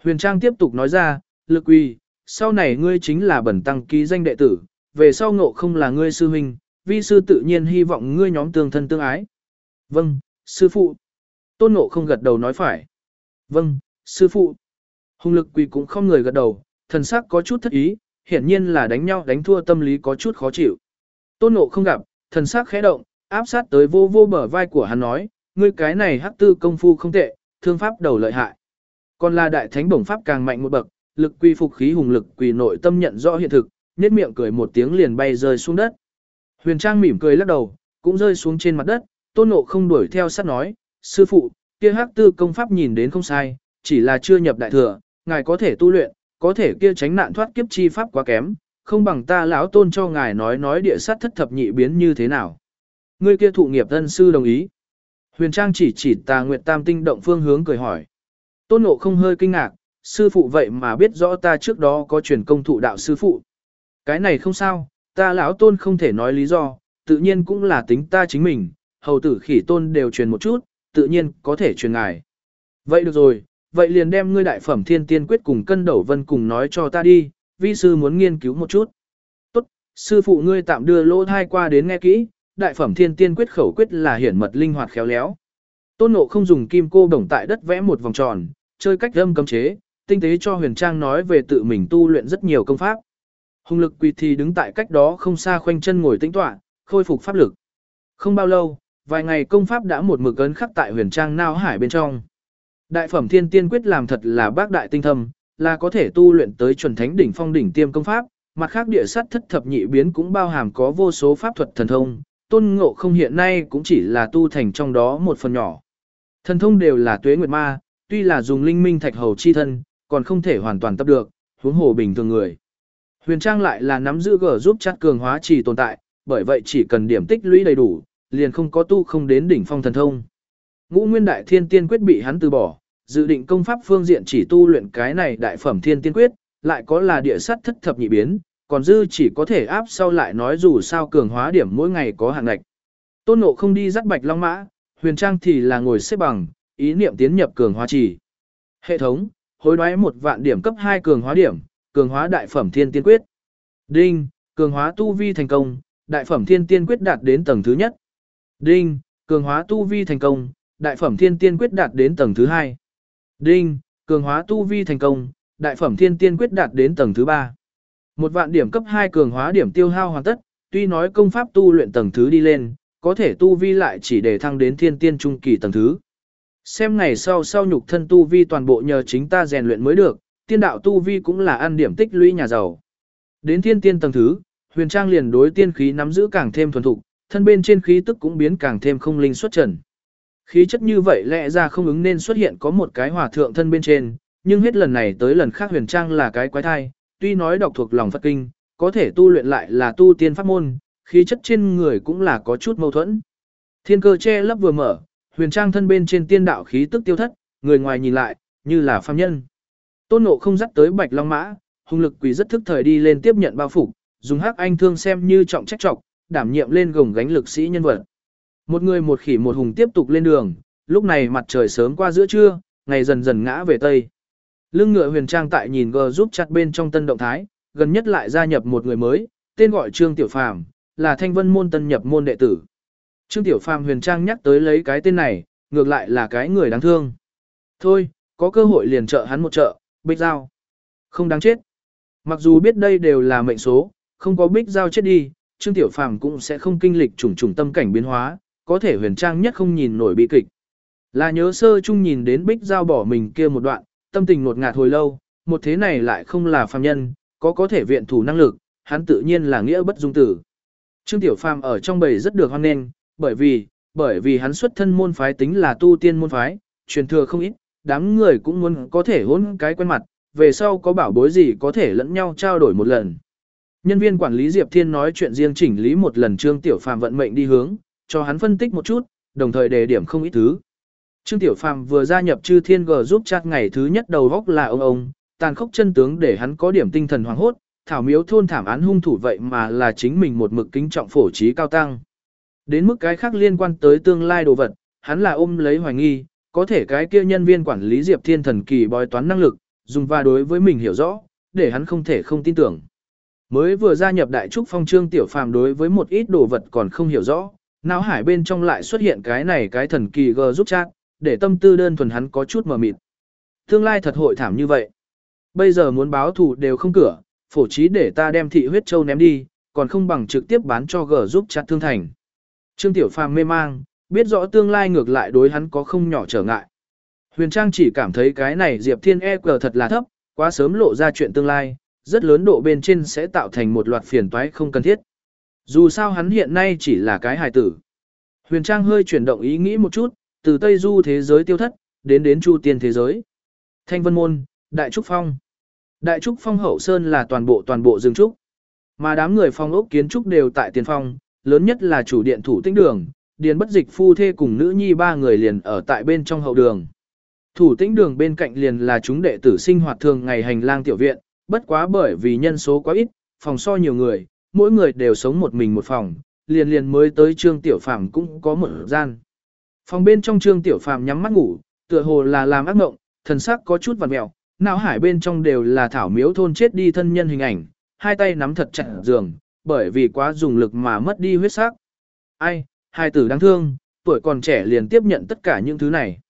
S1: Huyền Trang tiếp tục nói ra, lực quy, sau này ngươi chính là bẩn tăng ký danh đệ tử, về sau ngộ không là ngươi sư huynh, vi sư tự nhiên hy vọng ngươi nhóm tương thân tương ái. Vâng, sư phụ. Tôn ngộ không gật đầu nói phải. Vâng, sư phụ. Hùng lực quỳ cũng không người gật đầu, thần sắc có chút thất ý, hiển nhiên là đánh nhau đánh thua tâm lý có chút khó chịu. Tôn Ngộ không gặp, thần sắc khẽ động, áp sát tới vô vô bờ vai của hắn nói, ngươi cái này hắc tư công phu không tệ, thương pháp đầu lợi hại. Còn là đại thánh bổng pháp càng mạnh một bậc, lực quy phục khí hùng lực quỳ nội tâm nhận rõ hiện thực, nhếch miệng cười một tiếng liền bay rơi xuống đất. Huyền Trang mỉm cười lắc đầu, cũng rơi xuống trên mặt đất, Tôn Ngộ không đuổi theo sát nói, sư phụ, kia hắc tư công pháp nhìn đến không sai, chỉ là chưa nhập đại thừa, ngài có thể tu luyện, có thể kia tránh nạn thoát kiếp chi pháp quá kém, không bằng ta lão tôn cho ngài nói nói địa sát thất thập nhị biến như thế nào. Ngươi kia thụ nghiệp thân sư đồng ý. Huyền Trang chỉ chỉ tà nguyệt tam tinh động phương hướng cười hỏi. Tôn Ngộ không hơi kinh ngạc, sư phụ vậy mà biết rõ ta trước đó có truyền công thụ đạo sư phụ. Cái này không sao, ta lão tôn không thể nói lý do, tự nhiên cũng là tính ta chính mình, hầu tử khỉ tôn đều truyền một chút, tự nhiên có thể truyền ngài. Vậy được rồi, vậy liền đem ngươi đại phẩm thiên tiên quyết cùng cân đầu vân cùng nói cho ta đi, vi sư muốn nghiên cứu một chút. Tốt, sư phụ ngươi tạm đưa lỗ thai qua đến nghe kỹ, đại phẩm thiên tiên quyết khẩu quyết là hiển mật linh hoạt khéo léo. Tôn nộ không dùng kim cô đồng tại đất vẽ một vòng tròn, chơi cách âm cấm chế, tinh tế cho huyền trang nói về tự mình tu luyện rất nhiều công pháp. Hùng lực quỳ thì đứng tại cách đó không xa khoanh chân ngồi tĩnh tọa, khôi phục pháp lực. Không bao lâu, vài ngày công pháp đã một mực ấn khắc tại huyền trang nao hải bên trong. Đại phẩm thiên tiên quyết làm thật là bác đại tinh thâm, là có thể tu luyện tới chuẩn thánh đỉnh phong đỉnh tiêm công pháp, mặt khác địa sát thất thập nhị biến cũng bao hàm có vô số pháp thuật thần thông, tôn ngộ không hiện nay cũng chỉ là tu thành trong đó một phần nhỏ. Thần thông đều là tuế nguyệt ma, tuy là dùng linh minh thạch hầu chi thân, còn không thể hoàn toàn tập được, huống hồ bình thường người. Huyền Trang lại là nắm giữ gở giúp chặt cường hóa chỉ tồn tại, bởi vậy chỉ cần điểm tích lũy đầy đủ, liền không có tu không đến đỉnh phong thần thông. Ngũ Nguyên Đại Thiên Tiên quyết bị hắn từ bỏ, dự định công pháp phương diện chỉ tu luyện cái này đại phẩm Thiên Tiên quyết, lại có là địa sát thất thập nhị biến, còn dư chỉ có thể áp sau lại nói dù sao cường hóa điểm mỗi ngày có hạn ngạch. Tôn Ngộ không đi dắt bạch long mã, Huyền Trang thì là ngồi xếp bằng, ý niệm tiến nhập cường hóa chỉ. Hệ thống, hối đoái một vạn điểm cấp 2 cường hóa điểm, cường hóa đại phẩm thiên tiên quyết. Đinh, cường hóa tu vi thành công, đại phẩm thiên tiên quyết đạt đến tầng thứ nhất. Đinh, cường hóa tu vi thành công, đại phẩm thiên tiên quyết đạt đến tầng thứ hai. Đinh, cường hóa tu vi thành công, đại phẩm thiên tiên quyết đạt đến tầng thứ ba. Một vạn điểm cấp 2 cường hóa điểm tiêu hao hoàn tất, tuy nói công pháp tu luyện tầng thứ đi lên, có thể tu vi lại chỉ để thăng đến thiên tiên trung kỳ tầng thứ. Xem ngày sau sau nhục thân tu vi toàn bộ nhờ chính ta rèn luyện mới được, tiên đạo tu vi cũng là ăn điểm tích lũy nhà giàu. Đến thiên tiên tầng thứ, huyền trang liền đối tiên khí nắm giữ càng thêm thuần thục, thân bên trên khí tức cũng biến càng thêm không linh xuất trần. Khí chất như vậy lẽ ra không ứng nên xuất hiện có một cái hòa thượng thân bên trên, nhưng hết lần này tới lần khác huyền trang là cái quái thai, tuy nói đọc thuộc lòng Phật kinh, có thể tu luyện lại là tu tiên pháp môn, khí chất trên người cũng là có chút mâu thuẫn. Thiên cơ che lấp vừa mở, huyền trang thân bên trên tiên đạo khí tức tiêu thất, người ngoài nhìn lại, như là phàm nhân. Tôn nộ không dắt tới bạch long mã, hung lực quỷ rất thức thời đi lên tiếp nhận bao phục, dùng hắc anh thương xem như trọng trách trọc, đảm nhiệm lên gồng gánh lực sĩ nhân vật. Một người một khỉ một hùng tiếp tục lên đường, lúc này mặt trời sớm qua giữa trưa, ngày dần dần ngã về tây. Lưng ngựa huyền trang tại nhìn gờ giúp chặt bên trong tân động thái, gần nhất lại gia nhập một người mới, tên gọi Trương Tiểu Phàm, là thanh vân môn tân nhập môn đệ tử. Trương Tiểu Phàm huyền trang nhắc tới lấy cái tên này, ngược lại là cái người đáng thương. Thôi, có cơ hội liền trợ hắn một trợ, bích giao. Không đáng chết. Mặc dù biết đây đều là mệnh số, không có bích giao chết đi, Trương Tiểu Phàm cũng sẽ không kinh lịch trùng trùng tâm cảnh biến hóa, có thể huyền trang nhất không nhìn nổi bị kịch. Là nhớ sơ chung nhìn đến bích giao bỏ mình kia một đoạn, tâm tình ngột ngạt hồi lâu, một thế này lại không là phàm nhân, có có thể viện thủ năng lực, hắn tự nhiên là nghĩa bất dung tử. Trương Tiểu Phàm ở trong bầy rất được hoan nghênh, bởi vì, bởi vì hắn xuất thân môn phái tính là tu tiên môn phái, truyền thừa không ít, đám người cũng muốn có thể hôn cái quen mặt, về sau có bảo bối gì có thể lẫn nhau trao đổi một lần. Nhân viên quản lý Diệp Thiên nói chuyện riêng chỉnh lý một lần Trương Tiểu Phàm vận mệnh đi hướng, cho hắn phân tích một chút, đồng thời đề điểm không ít thứ. Trương Tiểu Phàm vừa gia nhập Chư Thiên G giúp chat ngày thứ nhất đầu góc là ông ông, tàn khốc chân tướng để hắn có điểm tinh thần hoảng hốt, thảo miếu thôn thảm án hung thủ vậy mà là chính mình một mực kính trọng phổ trí cao tăng. Đến mức cái khác liên quan tới tương lai đồ vật, hắn là ôm lấy hoài nghi, có thể cái kia nhân viên quản lý Diệp Thiên thần kỳ bói toán năng lực, dùng và đối với mình hiểu rõ, để hắn không thể không tin tưởng. Mới vừa gia nhập đại trúc phong trương tiểu phàm đối với một ít đồ vật còn không hiểu rõ, não hải bên trong lại xuất hiện cái này cái thần kỳ gờ giúp chat, để tâm tư đơn thuần hắn có chút mờ mịt. Tương lai thật hội thảm như vậy. Bây giờ muốn báo thù đều không cửa, phổ trí để ta đem thị huyết châu ném đi, còn không bằng trực tiếp bán cho gờ giúp chặt thương thành. Trương Tiểu Phàm mê mang, biết rõ tương lai ngược lại đối hắn có không nhỏ trở ngại. Huyền Trang chỉ cảm thấy cái này Diệp Thiên e cờ thật là thấp, quá sớm lộ ra chuyện tương lai, rất lớn độ bên trên sẽ tạo thành một loạt phiền toái không cần thiết. Dù sao hắn hiện nay chỉ là cái hài tử. Huyền Trang hơi chuyển động ý nghĩ một chút, từ Tây Du thế giới tiêu thất, đến đến Chu Tiên thế giới. Thanh Vân Môn, Đại Trúc Phong. Đại Trúc Phong hậu sơn là toàn bộ toàn bộ rừng trúc. Mà đám người phong ốc kiến trúc đều tại tiền phong, lớn nhất là chủ điện thủ tĩnh đường, điền bất dịch phu thê cùng nữ nhi ba người liền ở tại bên trong hậu đường. Thủ tĩnh đường bên cạnh liền là chúng đệ tử sinh hoạt thường ngày hành lang tiểu viện, bất quá bởi vì nhân số quá ít, phòng so nhiều người, mỗi người đều sống một mình một phòng, liền liền mới tới Trương Tiểu Phàm cũng có một gian. Phòng bên trong Trương Tiểu Phàm nhắm mắt ngủ, tựa hồ là làm ác mộng, thần sắc có chút vặn mèo, não hải bên trong đều là thảo miếu thôn chết đi thân nhân hình ảnh, hai tay nắm thật chặt giường, bởi vì quá dùng lực mà mất đi huyết sắc. Ai, hai tử đáng thương, tuổi còn trẻ liền tiếp nhận tất cả những thứ này.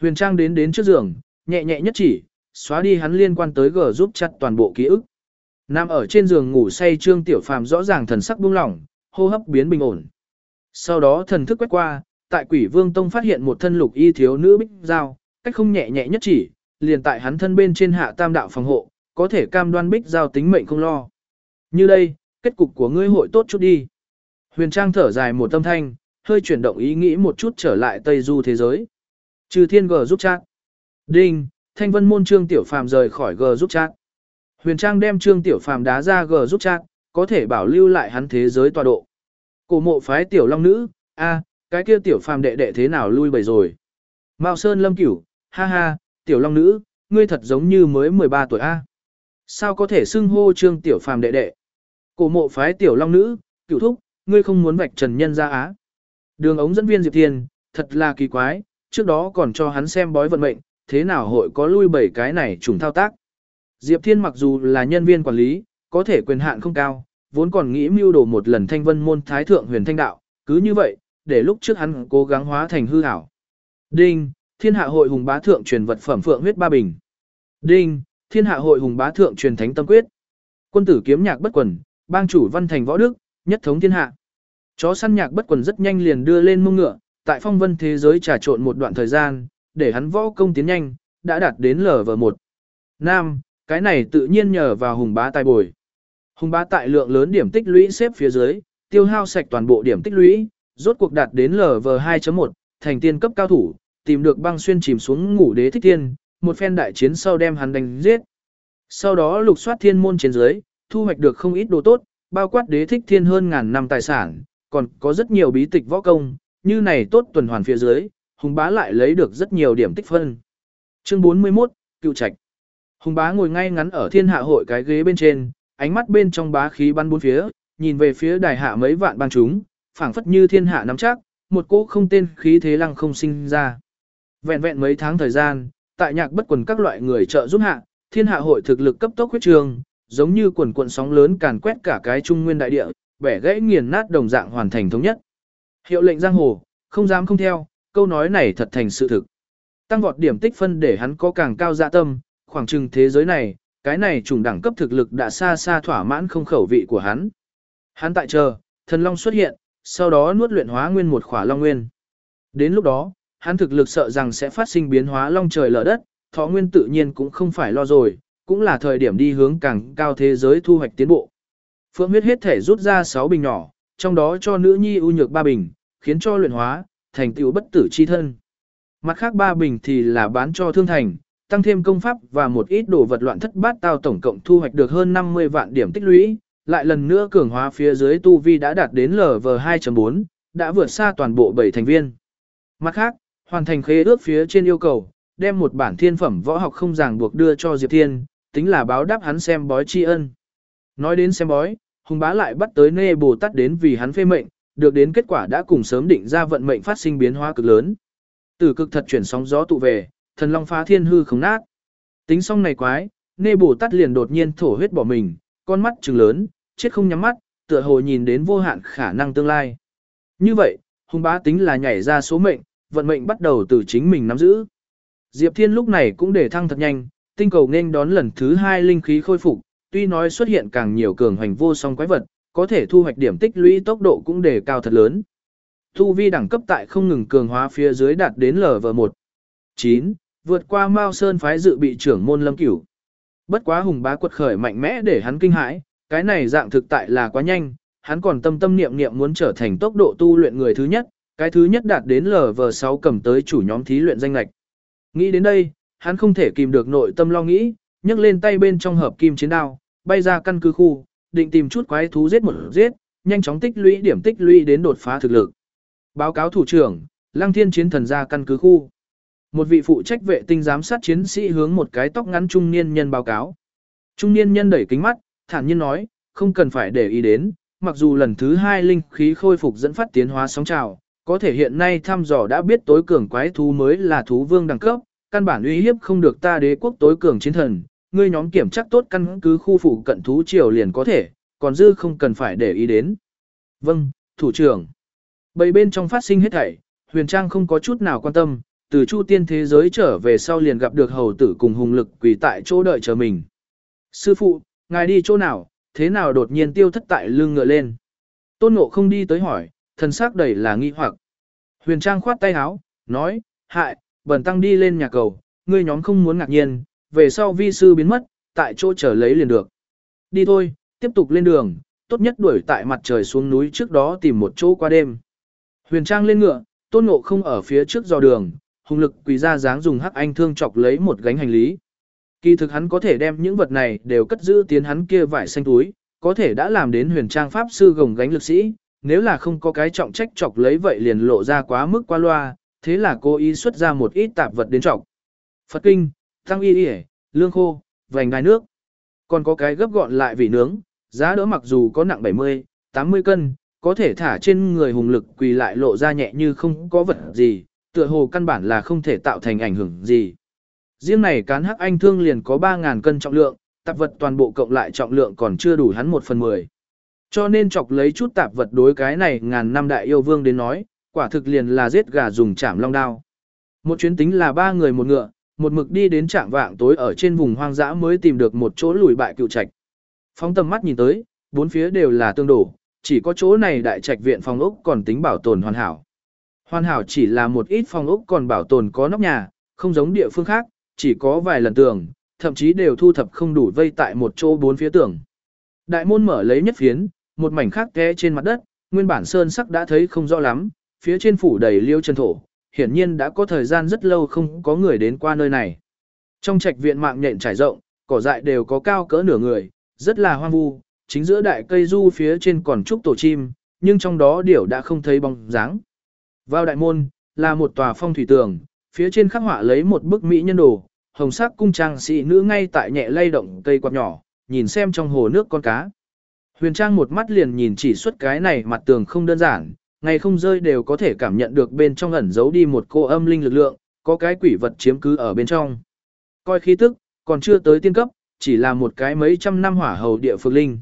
S1: Huyền Trang đến đến trước giường, nhẹ nhẹ nhất chỉ, xóa đi hắn liên quan tới gờ giúp chặt toàn bộ ký ức. Nằm ở trên giường ngủ say Trương Tiểu Phàm rõ ràng thần sắc buông lỏng, hô hấp biến bình ổn. Sau đó thần thức quét qua, tại Quỷ Vương Tông phát hiện một thân lục y thiếu nữ bích giao, cách không nhẹ nhẹ nhất chỉ, liền tại hắn thân bên trên hạ tam đạo phòng hộ, có thể cam đoan bích giao tính mệnh không lo. Như đây, kết cục của ngươi hội tốt chút đi. Huyền Trang thở dài một tâm thanh, hơi chuyển động ý nghĩ một chút trở lại Tây Du thế giới. Trừ thiên G giúp chat. Đinh, thanh vân môn trương tiểu phàm rời khỏi G giúp chat. Huyền Trang đem trương tiểu phàm đá ra gờ giúp chat, có thể bảo lưu lại hắn thế giới tọa độ. Cổ mộ phái tiểu long nữ, a, cái kia tiểu phàm đệ đệ thế nào lui bầy rồi. Mao Sơn lâm cửu, ha ha, tiểu long nữ, ngươi thật giống như mới 13 tuổi a. Sao có thể xưng hô trương tiểu phàm đệ đệ? Cổ mộ phái tiểu long nữ, cửu thúc, ngươi không muốn vạch trần nhân ra á. Đường ống dẫn viên Diệp Thiên, thật là kỳ quái, trước đó còn cho hắn xem bói vận mệnh, thế nào hội có lui bảy cái này trùng thao tác. Diệp Thiên mặc dù là nhân viên quản lý, có thể quyền hạn không cao, vốn còn nghĩ mưu đồ một lần thanh vân môn thái thượng huyền thanh đạo, cứ như vậy, để lúc trước hắn cố gắng hóa thành hư ảo. Đinh, Thiên hạ hội hùng bá thượng truyền vật phẩm phượng huyết ba bình. Đinh, Thiên hạ hội hùng bá thượng truyền thánh tâm quyết. Quân tử kiếm nhạc bất quần, bang chủ văn thành võ đức, nhất thống thiên hạ. Chó săn nhạc bất quần rất nhanh liền đưa lên mông ngựa, tại phong vân thế giới trà trộn một đoạn thời gian, để hắn võ công tiến nhanh, đã đạt đến LV1. Nam, cái này tự nhiên nhờ vào hùng bá tài bồi. Hùng bá tại lượng lớn điểm tích lũy xếp phía dưới, tiêu hao sạch toàn bộ điểm tích lũy, rốt cuộc đạt đến LV2.1, thành tiên cấp cao thủ, tìm được băng xuyên chìm xuống ngủ đế thích tiên, một phen đại chiến sau đem hắn đánh giết. Sau đó lục soát thiên môn trên dưới, thu hoạch được không ít đồ tốt, bao quát đế thích thiên hơn ngàn năm tài sản, còn có rất nhiều bí tịch võ công, như này tốt tuần hoàn phía dưới, hùng bá lại lấy được rất nhiều điểm tích phân. Chương 41, Cựu Trạch Hùng bá ngồi ngay ngắn ở thiên hạ hội cái ghế bên trên, ánh mắt bên trong bá khí bắn bốn phía, nhìn về phía đài hạ mấy vạn bang chúng, phảng phất như thiên hạ nắm chắc, một cỗ không tên khí thế lăng không sinh ra. Vẹn vẹn mấy tháng thời gian, tại nhạc bất quần các loại người trợ giúp hạ, thiên hạ hội thực lực cấp tốc huyết trường, giống như quần cuộn sóng lớn càn quét cả cái trung nguyên đại địa, bẻ gãy nghiền nát đồng dạng hoàn thành thống nhất. Hiệu lệnh giang hồ, không dám không theo, câu nói này thật thành sự thực. Tăng vọt điểm tích phân để hắn có càng cao dạ tâm, khoảng chừng thế giới này, cái này trùng đẳng cấp thực lực đã xa xa thỏa mãn không khẩu vị của hắn. Hắn tại chờ, thần long xuất hiện, sau đó nuốt luyện hóa nguyên một khỏa long nguyên. Đến lúc đó, hắn thực lực sợ rằng sẽ phát sinh biến hóa long trời lở đất, thọ nguyên tự nhiên cũng không phải lo rồi, cũng là thời điểm đi hướng càng cao thế giới thu hoạch tiến bộ. Phượng huyết hết thể rút ra 6 bình nhỏ, trong đó cho nữ nhi ưu nhược 3 bình, khiến cho luyện hóa, thành tựu bất tử chi thân. Mặt khác 3 bình thì là bán cho thương thành, tăng thêm công pháp và một ít đồ vật loạn thất bát tao tổng cộng thu hoạch được hơn 50 vạn điểm tích lũy, lại lần nữa cường hóa phía dưới tu vi đã đạt đến LV2.4, đã vượt xa toàn bộ 7 thành viên. Mặt khác, hoàn thành khế ước phía trên yêu cầu, đem một bản thiên phẩm võ học không ràng buộc đưa cho Diệp Thiên, tính là báo đáp hắn xem bói tri ân. Nói đến xem bói, Hùng Bá lại bắt tới Nê Bồ Tát đến vì hắn phê mệnh, được đến kết quả đã cùng sớm định ra vận mệnh phát sinh biến hóa cực lớn. Từ cực thật chuyển sóng gió tụ về, thần long phá thiên hư không nát. Tính xong này quái, Nê Bồ Tát liền đột nhiên thổ huyết bỏ mình, con mắt trừng lớn, chết không nhắm mắt, tựa hồ nhìn đến vô hạn khả năng tương lai. Như vậy, hung Bá tính là nhảy ra số mệnh, vận mệnh bắt đầu từ chính mình nắm giữ. Diệp Thiên lúc này cũng để thăng thật nhanh, tinh cầu nên đón lần thứ hai linh khí khôi phục, tuy nói xuất hiện càng nhiều cường hành vô song quái vật, có thể thu hoạch điểm tích lũy tốc độ cũng đề cao thật lớn. Thu vi đẳng cấp tại không ngừng cường hóa phía dưới đạt đến LV1. 9. Vượt qua Mao Sơn phái dự bị trưởng môn Lâm Cửu. Bất quá hùng bá quật khởi mạnh mẽ để hắn kinh hãi, cái này dạng thực tại là quá nhanh, hắn còn tâm tâm niệm niệm muốn trở thành tốc độ tu luyện người thứ nhất, cái thứ nhất đạt đến LV6 cầm tới chủ nhóm thí luyện danh lạch. Nghĩ đến đây, hắn không thể kìm được nội tâm lo nghĩ, nhấc lên tay bên trong hợp kim chiến đao, bay ra căn cứ khu, định tìm chút quái thú giết một giết, nhanh chóng tích lũy điểm tích lũy đến đột phá thực lực. Báo cáo thủ trưởng, Lăng Thiên chiến thần ra căn cứ khu. Một vị phụ trách vệ tinh giám sát chiến sĩ hướng một cái tóc ngắn trung niên nhân báo cáo. Trung niên nhân đẩy kính mắt, thản nhiên nói, không cần phải để ý đến, mặc dù lần thứ hai linh khí khôi phục dẫn phát tiến hóa sóng trào, có thể hiện nay thăm dò đã biết tối cường quái thú mới là thú vương đẳng cấp, căn bản uy hiếp không được ta đế quốc tối cường chiến thần, ngươi nhóm kiểm chắc tốt căn cứ khu phụ cận thú triều liền có thể, còn dư không cần phải để ý đến. Vâng, thủ trưởng. Bầy bên trong phát sinh hết thảy, huyền trang không có chút nào quan tâm, từ chu tiên thế giới trở về sau liền gặp được hầu tử cùng hùng lực quỳ tại chỗ đợi chờ mình. Sư phụ, ngài đi chỗ nào, thế nào đột nhiên tiêu thất tại lưng ngựa lên. Tôn ngộ không đi tới hỏi, thần sắc đầy là nghi hoặc. Huyền trang khoát tay háo nói, hại, bẩn tăng đi lên nhà cầu, ngươi nhóm không muốn ngạc nhiên, về sau vi sư biến mất, tại chỗ chờ lấy liền được. Đi thôi, tiếp tục lên đường, tốt nhất đuổi tại mặt trời xuống núi trước đó tìm một chỗ qua đêm. Huyền Trang lên ngựa, tôn ngộ không ở phía trước dò đường, hùng lực quỳ ra dáng dùng hắc anh thương chọc lấy một gánh hành lý. Kỳ thực hắn có thể đem những vật này đều cất giữ tiến hắn kia vải xanh túi, có thể đã làm đến huyền trang pháp sư gồng gánh lực sĩ, nếu là không có cái trọng trách chọc lấy vậy liền lộ ra quá mức qua loa, thế là cô ý xuất ra một ít tạp vật đến chọc. Phật kinh, tăng y y, lương khô, vành đai nước. Còn có cái gấp gọn lại vị nướng, giá đỡ mặc dù có nặng 70, 80 cân, có thể thả trên người hùng lực quỳ lại lộ ra nhẹ như không có vật gì, tựa hồ căn bản là không thể tạo thành ảnh hưởng gì. Riêng này cán hắc anh thương liền có 3.000 cân trọng lượng, tạp vật toàn bộ cộng lại trọng lượng còn chưa đủ hắn 1 phần 10. Cho nên chọc lấy chút tạp vật đối cái này ngàn năm đại yêu vương đến nói, quả thực liền là giết gà dùng chạm long đao. Một chuyến tính là ba người một ngựa, một mực đi đến trạng vạng tối ở trên vùng hoang dã mới tìm được một chỗ lùi bại cựu trạch. Phóng tầm mắt nhìn tới, bốn phía đều là tương đổ, chỉ có chỗ này đại trạch viện phòng ốc còn tính bảo tồn hoàn hảo. Hoàn hảo chỉ là một ít phòng ốc còn bảo tồn có nóc nhà, không giống địa phương khác, chỉ có vài lần tường, thậm chí đều thu thập không đủ vây tại một chỗ bốn phía tường. Đại môn mở lấy nhất phiến, một mảnh khác té trên mặt đất, nguyên bản sơn sắc đã thấy không rõ lắm, phía trên phủ đầy liêu chân thổ, hiển nhiên đã có thời gian rất lâu không có người đến qua nơi này. Trong trạch viện mạng nhện trải rộng, cỏ dại đều có cao cỡ nửa người, rất là hoang vu, chính giữa đại cây du phía trên còn trúc tổ chim, nhưng trong đó điểu đã không thấy bóng dáng. Vào đại môn, là một tòa phong thủy tường, phía trên khắc họa lấy một bức mỹ nhân đồ, hồng sắc cung trang sĩ nữ ngay tại nhẹ lay động cây quạt nhỏ, nhìn xem trong hồ nước con cá. Huyền Trang một mắt liền nhìn chỉ xuất cái này mặt tường không đơn giản, ngày không rơi đều có thể cảm nhận được bên trong ẩn giấu đi một cô âm linh lực lượng, có cái quỷ vật chiếm cứ ở bên trong. Coi khí tức, còn chưa tới tiên cấp, chỉ là một cái mấy trăm năm hỏa hầu địa phương linh.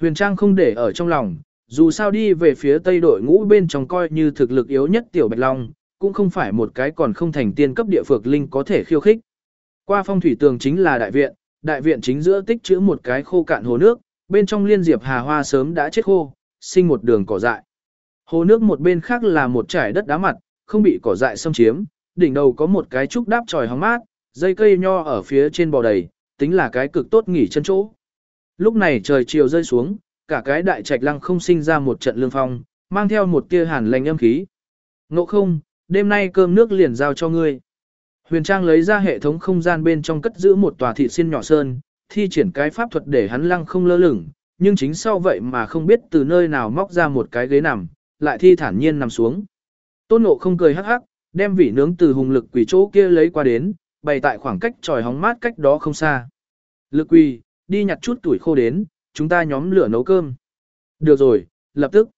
S1: Huyền Trang không để ở trong lòng, dù sao đi về phía tây đội ngũ bên trong coi như thực lực yếu nhất tiểu bạch long, cũng không phải một cái còn không thành tiên cấp địa phược linh có thể khiêu khích. Qua phong thủy tường chính là đại viện, đại viện chính giữa tích trữ một cái khô cạn hồ nước, bên trong liên diệp hà hoa sớm đã chết khô, sinh một đường cỏ dại. Hồ nước một bên khác là một trải đất đá mặt, không bị cỏ dại xâm chiếm, đỉnh đầu có một cái trúc đáp tròi hóng mát, dây cây nho ở phía trên bò đầy, tính là cái cực tốt nghỉ chân chỗ. Lúc này trời chiều rơi xuống, cả cái đại trạch lăng không sinh ra một trận lương phong, mang theo một tia hàn lạnh âm khí. Ngộ không, đêm nay cơm nước liền giao cho ngươi. Huyền Trang lấy ra hệ thống không gian bên trong cất giữ một tòa thị xin nhỏ sơn, thi triển cái pháp thuật để hắn lăng không lơ lửng, nhưng chính sau vậy mà không biết từ nơi nào móc ra một cái ghế nằm, lại thi thản nhiên nằm xuống. Tôn Ngộ không cười hắc hắc, đem vị nướng từ hùng lực quỷ chỗ kia lấy qua đến, bày tại khoảng cách tròi hóng mát cách đó không xa. Lực quỷ, đi nhặt chút tuổi khô đến, chúng ta nhóm lửa nấu cơm. Được rồi, lập tức.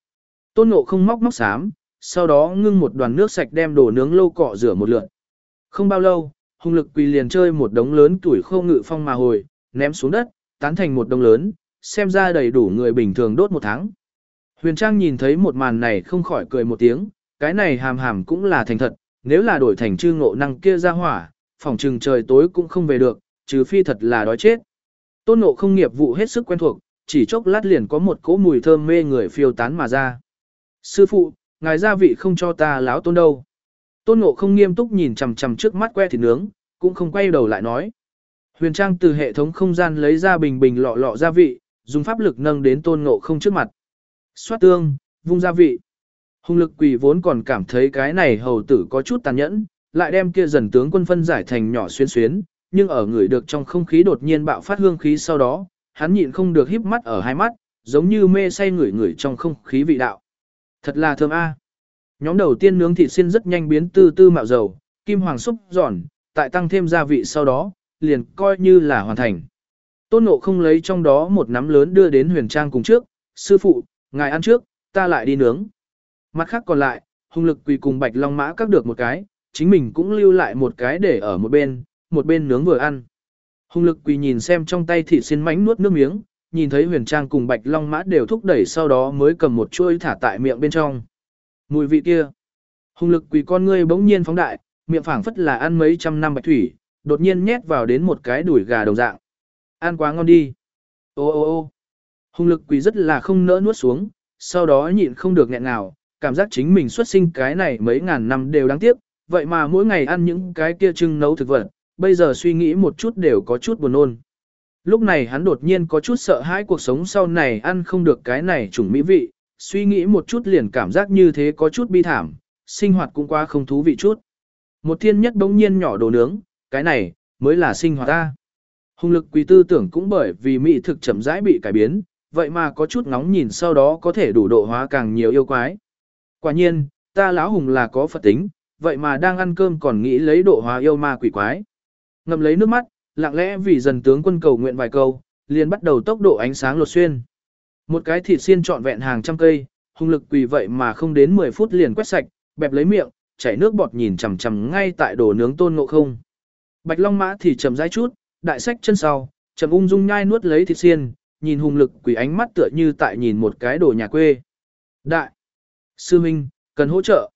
S1: Tôn Ngộ không móc móc xám, sau đó ngưng một đoàn nước sạch đem đồ nướng lâu cọ rửa một lượt. Không bao lâu, hùng lực quỳ liền chơi một đống lớn tuổi khô ngự phong mà hồi, ném xuống đất, tán thành một đống lớn, xem ra đầy đủ người bình thường đốt một tháng. Huyền Trang nhìn thấy một màn này không khỏi cười một tiếng, cái này hàm hàm cũng là thành thật, nếu là đổi thành chư ngộ năng kia ra hỏa, phòng trừng trời tối cũng không về được, trừ phi thật là đói chết. Tôn ngộ không nghiệp vụ hết sức quen thuộc, chỉ chốc lát liền có một cỗ mùi thơm mê người phiêu tán mà ra. Sư phụ, ngài gia vị không cho ta láo tôn đâu. Tôn ngộ không nghiêm túc nhìn chằm chằm trước mắt que thịt nướng, cũng không quay đầu lại nói. Huyền Trang từ hệ thống không gian lấy ra bình bình lọ lọ gia vị, dùng pháp lực nâng đến tôn ngộ không trước mặt. Xoát tương, vung gia vị. Hùng lực quỷ vốn còn cảm thấy cái này hầu tử có chút tàn nhẫn, lại đem kia dần tướng quân phân giải thành nhỏ xuyên xuyến, nhưng ở người được trong không khí đột nhiên bạo phát hương khí sau đó, hắn nhịn không được híp mắt ở hai mắt, giống như mê say người người trong không khí vị đạo. Thật là thơm a. Nhóm đầu tiên nướng thịt xiên rất nhanh biến tư tư mạo dầu, kim hoàng xúc giòn, tại tăng thêm gia vị sau đó, liền coi như là hoàn thành. Tôn nộ không lấy trong đó một nắm lớn đưa đến huyền trang cùng trước, sư phụ, ngài ăn trước, ta lại đi nướng. Mặt khác còn lại, hung lực quỳ cùng bạch long mã các được một cái, chính mình cũng lưu lại một cái để ở một bên, một bên nướng vừa ăn. Hung lực quỳ nhìn xem trong tay thịt xin mánh nuốt nước miếng, nhìn thấy huyền trang cùng bạch long mã đều thúc đẩy sau đó mới cầm một chuôi thả tại miệng bên trong. Mùi vị kia. Hung lực quỳ con ngươi bỗng nhiên phóng đại, miệng phảng phất là ăn mấy trăm năm bạch thủy, đột nhiên nhét vào đến một cái đùi gà đồng dạng. Ăn quá ngon đi. Ô ô ô hung lực quỳ rất là không nỡ nuốt xuống, sau đó nhịn không được nghẹn nào, cảm giác chính mình xuất sinh cái này mấy ngàn năm đều đáng tiếc, vậy mà mỗi ngày ăn những cái kia trưng nấu thực vật, bây giờ suy nghĩ một chút đều có chút buồn nôn. Lúc này hắn đột nhiên có chút sợ hãi cuộc sống sau này ăn không được cái này chủng mỹ vị, suy nghĩ một chút liền cảm giác như thế có chút bi thảm, sinh hoạt cũng quá không thú vị chút. Một thiên nhất bỗng nhiên nhỏ đồ nướng, cái này, mới là sinh hoạt ta. Hùng lực quỳ tư tưởng cũng bởi vì mỹ thực chậm rãi bị cải biến, vậy mà có chút ngóng nhìn sau đó có thể đủ độ hóa càng nhiều yêu quái. Quả nhiên, ta lão hùng là có Phật tính, vậy mà đang ăn cơm còn nghĩ lấy độ hóa yêu ma quỷ quái. Ngậm lấy nước mắt, lặng lẽ vì dần tướng quân cầu nguyện vài câu, liền bắt đầu tốc độ ánh sáng lột xuyên. Một cái thịt xiên trọn vẹn hàng trăm cây, hung lực quỳ vậy mà không đến 10 phút liền quét sạch, bẹp lấy miệng, chảy nước bọt nhìn chằm chằm ngay tại đồ nướng tôn ngộ không. Bạch Long Mã thì chậm rãi chút, đại sách chân sau, chậm ung dung nhai nuốt lấy thịt xiên, nhìn hung lực quỷ ánh mắt tựa như tại nhìn một cái đồ nhà quê. Đại! Sư Minh, cần hỗ trợ.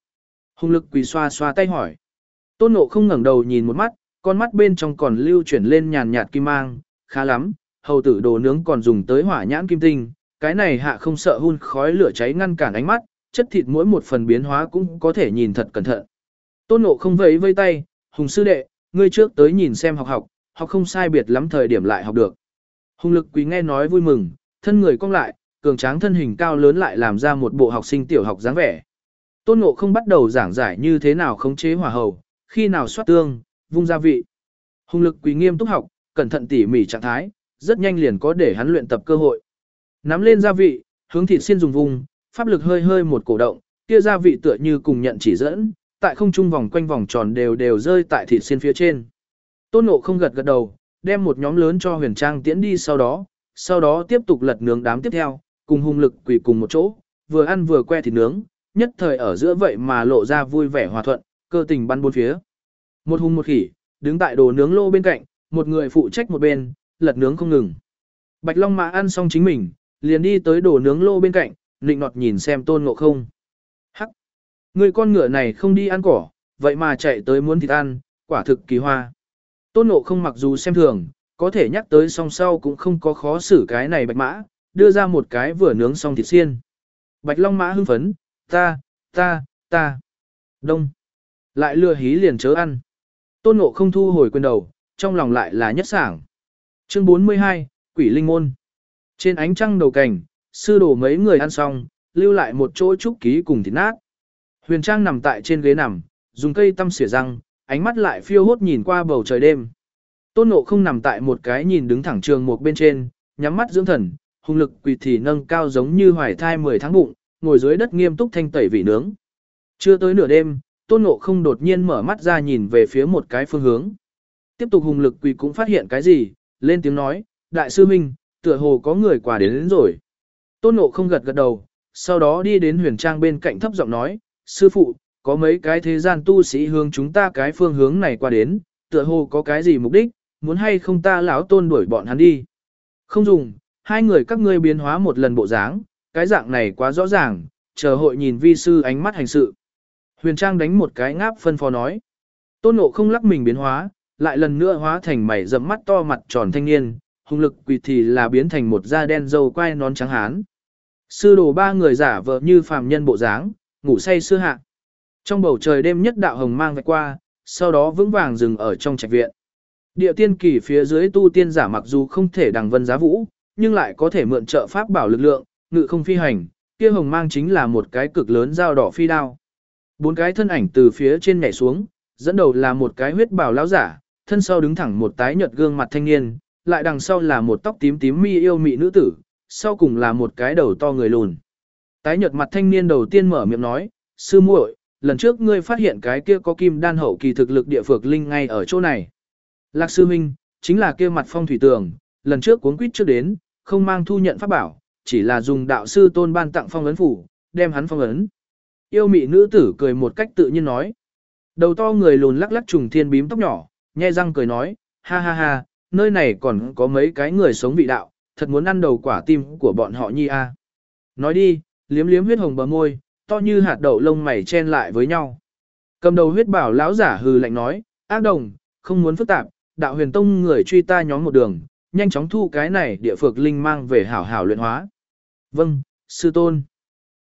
S1: Hung lực quỷ xoa xoa tay hỏi. Tôn ngộ không ngẩng đầu nhìn một mắt, con mắt bên trong còn lưu chuyển lên nhàn nhạt kim mang, khá lắm, hầu tử đồ nướng còn dùng tới hỏa nhãn kim tinh, cái này hạ không sợ hun khói lửa cháy ngăn cản ánh mắt, chất thịt mỗi một phần biến hóa cũng có thể nhìn thật cẩn thận. Tôn Ngộ không vẫy vây tay, Hùng sư đệ, ngươi trước tới nhìn xem học học, học không sai biệt lắm thời điểm lại học được. Hùng lực quý nghe nói vui mừng, thân người cong lại, cường tráng thân hình cao lớn lại làm ra một bộ học sinh tiểu học dáng vẻ. Tôn Ngộ không bắt đầu giảng giải như thế nào khống chế hỏa hầu, khi nào xoát tương, vung gia vị. Hùng lực quý nghiêm túc học, cẩn thận tỉ mỉ trạng thái, rất nhanh liền có để hắn luyện tập cơ hội. Nắm lên gia vị, hướng thịt xiên dùng vùng, pháp lực hơi hơi một cổ động, kia gia vị tựa như cùng nhận chỉ dẫn, tại không trung vòng quanh vòng tròn đều đều rơi tại thịt xiên phía trên. Tôn Ngộ không gật gật đầu, đem một nhóm lớn cho Huyền Trang tiễn đi sau đó, sau đó tiếp tục lật nướng đám tiếp theo, cùng hung lực quỷ cùng một chỗ, vừa ăn vừa que thịt nướng, nhất thời ở giữa vậy mà lộ ra vui vẻ hòa thuận, cơ tình bắn bốn phía. Một hung một khỉ, đứng tại đồ nướng lô bên cạnh, một người phụ trách một bên, lật nướng không ngừng. Bạch Long Mã ăn xong chính mình, liền đi tới đồ nướng lô bên cạnh, nịnh nọt nhìn xem tôn ngộ không. Hắc! Người con ngựa này không đi ăn cỏ, vậy mà chạy tới muốn thịt ăn, quả thực kỳ hoa. Tôn ngộ không mặc dù xem thường, có thể nhắc tới song sau cũng không có khó xử cái này bạch mã, đưa ra một cái vừa nướng xong thịt xiên. Bạch Long Mã hưng phấn, ta, ta, ta. Đông. Lại lừa hí liền chớ ăn. Tôn ngộ không thu hồi quyền đầu, trong lòng lại là nhất sảng. Chương 42, Quỷ Linh Môn. Trên ánh trăng đầu cảnh, sư đồ mấy người ăn xong, lưu lại một chỗ trúc ký cùng thịt nát. Huyền Trang nằm tại trên ghế nằm, dùng cây tăm xỉa răng, ánh mắt lại phiêu hốt nhìn qua bầu trời đêm. Tôn Ngộ không nằm tại một cái nhìn đứng thẳng trường một bên trên, nhắm mắt dưỡng thần, hung lực quỳ thì nâng cao giống như hoài thai 10 tháng bụng, ngồi dưới đất nghiêm túc thanh tẩy vị nướng. Chưa tới nửa đêm, Tôn Ngộ không đột nhiên mở mắt ra nhìn về phía một cái phương hướng. Tiếp tục hùng lực quỳ cũng phát hiện cái gì, lên tiếng nói, đại sư minh, tựa hồ có người quả đến, đến rồi. Tôn Ngộ không gật gật đầu, sau đó đi đến huyền trang bên cạnh thấp giọng nói, sư phụ, có mấy cái thế gian tu sĩ hướng chúng ta cái phương hướng này qua đến, tựa hồ có cái gì mục đích, muốn hay không ta lão tôn đuổi bọn hắn đi. Không dùng, hai người các ngươi biến hóa một lần bộ dáng, cái dạng này quá rõ ràng, chờ hội nhìn vi sư ánh mắt hành sự. Huyền Trang đánh một cái ngáp phân phó nói. Tôn Ngộ không lắc mình biến hóa, lại lần nữa hóa thành mảy rậm mắt to mặt tròn thanh niên, hung lực quỷ thì là biến thành một da đen dâu quai nón trắng hán. Sư đồ ba người giả vờ như phàm nhân bộ dáng, ngủ say sưa hạ. Trong bầu trời đêm nhất đạo hồng mang vạch qua, sau đó vững vàng dừng ở trong trạch viện. Địa tiên kỳ phía dưới tu tiên giả mặc dù không thể đằng vân giá vũ, nhưng lại có thể mượn trợ pháp bảo lực lượng, ngự không phi hành, kia hồng mang chính là một cái cực lớn dao đỏ phi đao. Bốn cái thân ảnh từ phía trên nhảy xuống, dẫn đầu là một cái huyết bảo lão giả, thân sau đứng thẳng một tái nhợt gương mặt thanh niên, lại đằng sau là một tóc tím tím mi yêu mị nữ tử, sau cùng là một cái đầu to người lùn. Tái nhợt mặt thanh niên đầu tiên mở miệng nói, sư muội, lần trước ngươi phát hiện cái kia có kim đan hậu kỳ thực lực địa phược linh ngay ở chỗ này. Lạc sư minh, chính là kia mặt phong thủy tường, lần trước cuốn quýt trước đến, không mang thu nhận pháp bảo, chỉ là dùng đạo sư tôn ban tặng phong ấn phủ, đem hắn phong ấn. Yêu mị nữ tử cười một cách tự nhiên nói. Đầu to người lùn lắc lắc trùng thiên bím tóc nhỏ, nhe răng cười nói, ha ha ha, nơi này còn có mấy cái người sống vị đạo, thật muốn ăn đầu quả tim của bọn họ nhi a. Nói đi, liếm liếm huyết hồng bờ môi, to như hạt đậu lông mày chen lại với nhau. Cầm đầu huyết bảo lão giả hừ lạnh nói, ác đồng, không muốn phức tạp, đạo huyền tông người truy ta nhóm một đường, nhanh chóng thu cái này địa phược linh mang về hảo hảo luyện hóa. Vâng, sư tôn.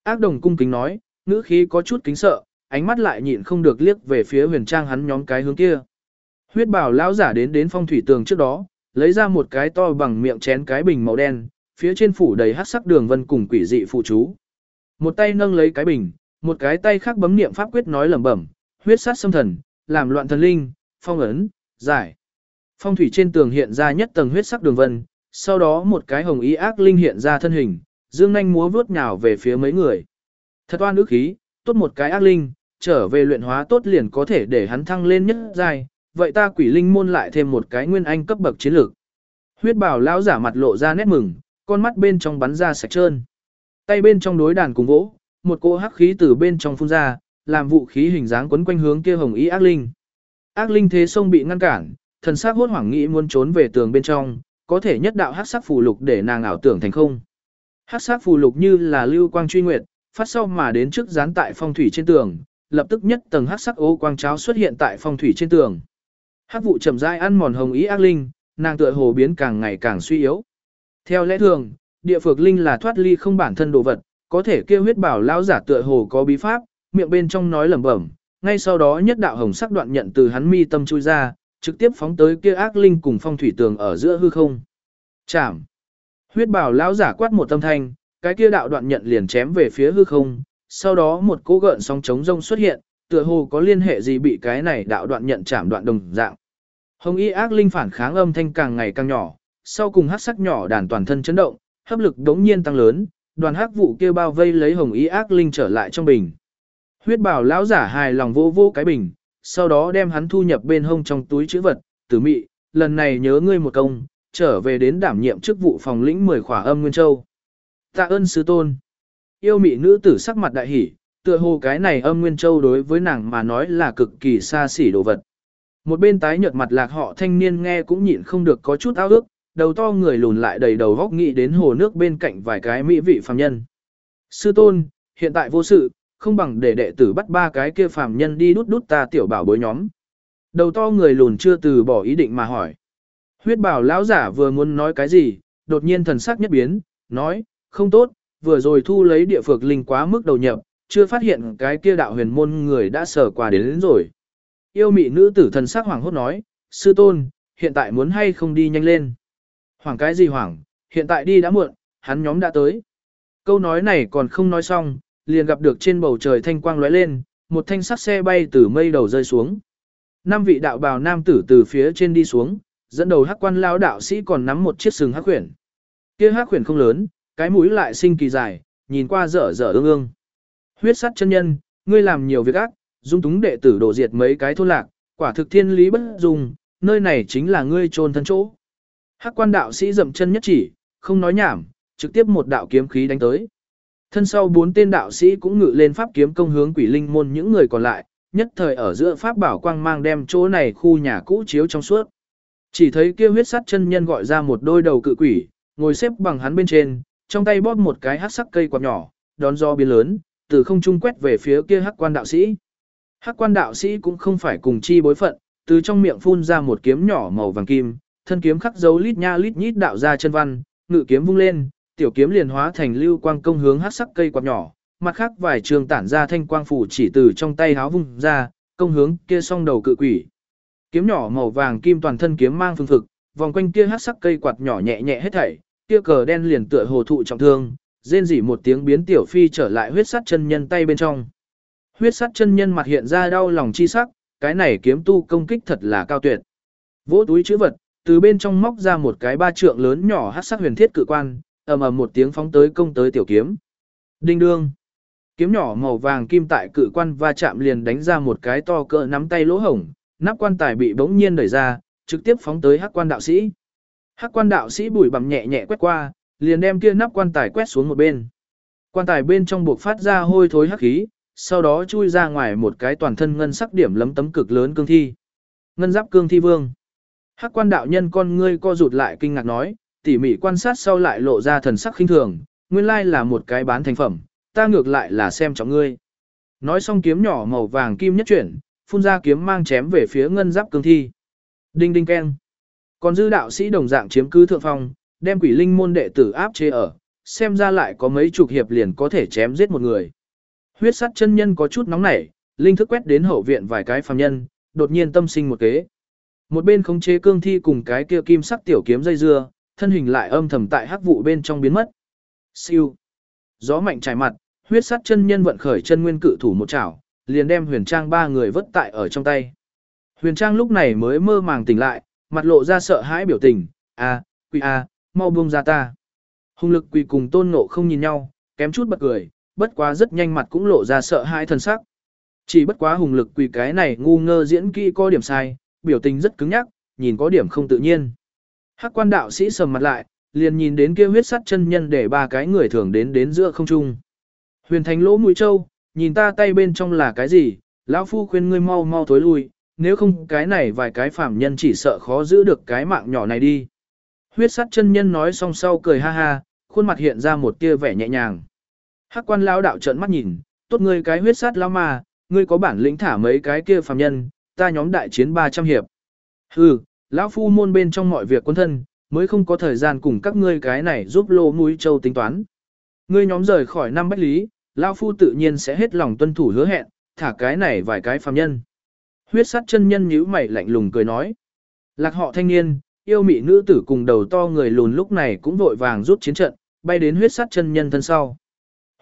S1: Ác đồng cung kính nói, ngữ khí có chút kính sợ, ánh mắt lại nhịn không được liếc về phía huyền trang hắn nhóm cái hướng kia. Huyết bảo lão giả đến đến phong thủy tường trước đó, lấy ra một cái to bằng miệng chén cái bình màu đen, phía trên phủ đầy hắc sắc đường vân cùng quỷ dị phụ chú. Một tay nâng lấy cái bình, một cái tay khác bấm niệm pháp quyết nói lẩm bẩm, huyết sát xâm thần, làm loạn thần linh, phong ấn, giải. Phong thủy trên tường hiện ra nhất tầng huyết sắc đường vân, sau đó một cái hồng ý ác linh hiện ra thân hình, dương nhanh múa vướt nhào về phía mấy người. Thật oan ước khí, tốt một cái ác linh, trở về luyện hóa tốt liền có thể để hắn thăng lên nhất giai, vậy ta quỷ linh môn lại thêm một cái nguyên anh cấp bậc chiến lược. Huyết bảo lão giả mặt lộ ra nét mừng, con mắt bên trong bắn ra sạch trơn. Tay bên trong đối đàn cùng vỗ, một cỗ hắc khí từ bên trong phun ra, làm vũ khí hình dáng quấn quanh hướng kia hồng ý ác linh. Ác linh thế sông bị ngăn cản, thần sắc hốt hoảng nghĩ muốn trốn về tường bên trong, có thể nhất đạo hắc sắc phù lục để nàng ảo tưởng thành không. Hắc sắc phù lục như là lưu quang truy nguyệt, phát sau mà đến trước dán tại phong thủy trên tường, lập tức nhất tầng hắc sắc ô quang cháo xuất hiện tại phong thủy trên tường. Hắc vụ chậm rãi ăn mòn hồng ý ác linh, nàng tựa hồ biến càng ngày càng suy yếu. Theo lẽ thường, địa phược linh là thoát ly không bản thân đồ vật, có thể kêu huyết bảo lão giả tựa hồ có bí pháp, miệng bên trong nói lẩm bẩm, ngay sau đó nhất đạo hồng sắc đoạn nhận từ hắn mi tâm chui ra, trực tiếp phóng tới kia ác linh cùng phong thủy tường ở giữa hư không. Chạm. Huyết bảo lão giả quát một tâm thanh, cái kia đạo đoạn nhận liền chém về phía hư không, sau đó một cỗ gợn sóng chống rông xuất hiện, tựa hồ có liên hệ gì bị cái này đạo đoạn nhận chạm đoạn đồng dạng. Hồng y ác linh phản kháng âm thanh càng ngày càng nhỏ, sau cùng hắc sắc nhỏ đàn toàn thân chấn động, hấp lực đống nhiên tăng lớn, đoàn hắc vụ kia bao vây lấy hồng y ác linh trở lại trong bình. Huyết bảo lão giả hài lòng vô vô cái bình, sau đó đem hắn thu nhập bên hông trong túi chữ vật, tử mị, lần này nhớ ngươi một công, trở về đến đảm nhiệm chức vụ phòng lĩnh 10 khỏa âm Nguyên Châu. Tạ ơn sư tôn. Yêu mị nữ tử sắc mặt đại hỉ, tựa hồ cái này âm Nguyên Châu đối với nàng mà nói là cực kỳ xa xỉ đồ vật. Một bên tái nhợt mặt lạc họ thanh niên nghe cũng nhịn không được có chút ao ước, đầu to người lùn lại đầy đầu góc nghĩ đến hồ nước bên cạnh vài cái mỹ vị phàm nhân. Sư tôn, hiện tại vô sự, không bằng để đệ tử bắt ba cái kia phàm nhân đi đút đút ta tiểu bảo bối nhóm. Đầu to người lùn chưa từ bỏ ý định mà hỏi. Huyết bảo lão giả vừa muốn nói cái gì, đột nhiên thần sắc nhất biến, nói, không tốt, vừa rồi thu lấy địa phược linh quá mức đầu nhập, chưa phát hiện cái kia đạo huyền môn người đã sở qua đến, đến rồi. Yêu mị nữ tử thần sắc hoàng hốt nói, sư tôn, hiện tại muốn hay không đi nhanh lên. Hoảng cái gì hoảng, hiện tại đi đã muộn, hắn nhóm đã tới. Câu nói này còn không nói xong, liền gặp được trên bầu trời thanh quang lóe lên, một thanh sắt xe bay từ mây đầu rơi xuống. Năm vị đạo bào nam tử từ phía trên đi xuống, dẫn đầu hắc quan lão đạo sĩ còn nắm một chiếc sừng hắc khuyển. Kia hắc khuyển không lớn, cái mũi lại sinh kỳ dài, nhìn qua dở dở ương ương. Huyết sắt chân nhân, ngươi làm nhiều việc ác, dung túng đệ tử đổ diệt mấy cái thôn lạc, quả thực thiên lý bất dung, nơi này chính là ngươi trôn thân chỗ. Hắc quan đạo sĩ dậm chân nhất chỉ, không nói nhảm, trực tiếp một đạo kiếm khí đánh tới. Thân sau bốn tên đạo sĩ cũng ngự lên pháp kiếm công hướng quỷ linh môn những người còn lại, nhất thời ở giữa pháp bảo quang mang đem chỗ này khu nhà cũ chiếu trong suốt. Chỉ thấy kia huyết sắt chân nhân gọi ra một đôi đầu cự quỷ, ngồi xếp bằng hắn bên trên, trong tay bóp một cái hắc sắc cây quạt nhỏ, đón gió biến lớn, từ không trung quét về phía kia hắc quan đạo sĩ. Hắc quan đạo sĩ cũng không phải cùng chi bối phận, từ trong miệng phun ra một kiếm nhỏ màu vàng kim, thân kiếm khắc dấu lít nha lít nhít đạo ra chân văn, ngự kiếm vung lên, tiểu kiếm liền hóa thành lưu quang công hướng hắc sắc cây quạt nhỏ, mặt khác vài trường tản ra thanh quang phủ chỉ từ trong tay háo vung ra, công hướng kia song đầu cự quỷ. Kiếm nhỏ màu vàng kim toàn thân kiếm mang phương thực, vòng quanh kia hắc sắc cây quạt nhỏ nhẹ nhẹ hết thảy, kia cờ đen liền tựa hồ thụ trọng thương, rên rỉ một tiếng biến tiểu phi trở lại huyết sắt chân nhân tay bên trong. Huyết sắt chân nhân mặt hiện ra đau lòng chi sắc, cái này kiếm tu công kích thật là cao tuyệt. Vỗ túi chữ vật, từ bên trong móc ra một cái ba trượng lớn nhỏ hắc sắc huyền thiết cự quan, ầm ầm một tiếng phóng tới công tới tiểu kiếm. Đinh đương. Kiếm nhỏ màu vàng kim tại cự quan va chạm liền đánh ra một cái to cỡ nắm tay lỗ hổng, nắp quan tài bị bỗng nhiên đẩy ra, trực tiếp phóng tới hắc quan đạo sĩ. Hắc quan đạo sĩ bùi bằm nhẹ nhẹ quét qua, liền đem kia nắp quan tài quét xuống một bên. Quan tài bên trong buộc phát ra hôi thối hắc khí, sau đó chui ra ngoài một cái toàn thân ngân sắc điểm lấm tấm cực lớn cương thi. Ngân giáp cương thi vương. Hắc quan đạo nhân con ngươi co rụt lại kinh ngạc nói, tỉ mỉ quan sát sau lại lộ ra thần sắc khinh thường, nguyên lai là một cái bán thành phẩm, ta ngược lại là xem trọng ngươi. Nói xong kiếm nhỏ màu vàng kim nhất chuyển, phun ra kiếm mang chém về phía ngân giáp cương thi. Đinh đinh keng. Còn dư đạo sĩ đồng dạng chiếm cứ thượng phong, đem quỷ linh môn đệ tử áp chế ở, xem ra lại có mấy chục hiệp liền có thể chém giết một người. Huyết sắt chân nhân có chút nóng nảy, linh thức quét đến hậu viện vài cái phàm nhân, đột nhiên tâm sinh một kế. Một bên khống chế cương thi cùng cái kia kim sắc tiểu kiếm dây dưa, thân hình lại âm thầm tại hắc vụ bên trong biến mất. Siêu. Gió mạnh trải mặt, huyết sắt chân nhân vận khởi chân nguyên cự thủ một chảo, liền đem huyền trang ba người vất tại ở trong tay. Huyền trang lúc này mới mơ màng tỉnh lại, mặt lộ ra sợ hãi biểu tình, a, quỷ a, mau buông ra ta. Hùng lực quỷ cùng tôn ngộ không nhìn nhau, kém chút bật cười, bất quá rất nhanh mặt cũng lộ ra sợ hãi thần sắc. Chỉ bất quá hùng lực quỷ cái này ngu ngơ diễn kỹ có điểm sai, biểu tình rất cứng nhắc, nhìn có điểm không tự nhiên. Hắc quan đạo sĩ sầm mặt lại, liền nhìn đến kia huyết sắt chân nhân để ba cái người thường đến đến giữa không trung. Huyền thành lỗ mũi trâu, nhìn ta tay bên trong là cái gì, lão phu khuyên ngươi mau mau thối lui, nếu không cái này vài cái phạm nhân chỉ sợ khó giữ được cái mạng nhỏ này đi. Huyết sắt chân nhân nói xong sau cười ha ha, khuôn mặt hiện ra một tia vẻ nhẹ nhàng. Hắc quan lão đạo trợn mắt nhìn, tốt ngươi cái huyết sắt lão mà, ngươi có bản lĩnh thả mấy cái kia phạm nhân, ta nhóm đại chiến 300 hiệp. Hừ, lão phu môn bên trong mọi việc quân thân, mới không có thời gian cùng các ngươi cái này giúp lô mũi châu tính toán. Ngươi nhóm rời khỏi năm bách lý, lão phu tự nhiên sẽ hết lòng tuân thủ hứa hẹn, thả cái này vài cái phạm nhân. Huyết Sát chân nhân nhíu mày lạnh lùng cười nói. Lạc họ thanh niên, yêu mị nữ tử cùng đầu to người lùn lúc này cũng vội vàng rút chiến trận, bay đến huyết Sát chân nhân thân sau.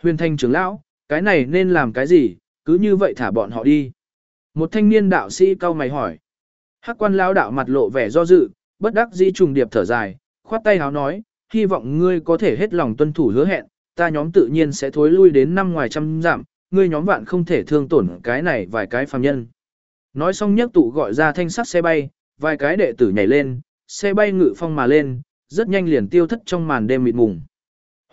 S1: Huyền thanh trưởng lão, cái này nên làm cái gì, cứ như vậy thả bọn họ đi. Một thanh niên đạo sĩ cau mày hỏi. Hắc quan lão đạo mặt lộ vẻ do dự, bất đắc dĩ trùng điệp thở dài, khoát tay háo nói, hy vọng ngươi có thể hết lòng tuân thủ hứa hẹn, ta nhóm tự nhiên sẽ thối lui đến năm ngoài trăm giảm, ngươi nhóm vạn không thể thương tổn cái này vài cái phàm nhân. Nói xong nhấc tụ gọi ra thanh sắt xe bay, vài cái đệ tử nhảy lên, xe bay ngự phong mà lên, rất nhanh liền tiêu thất trong màn đêm mịt mùng.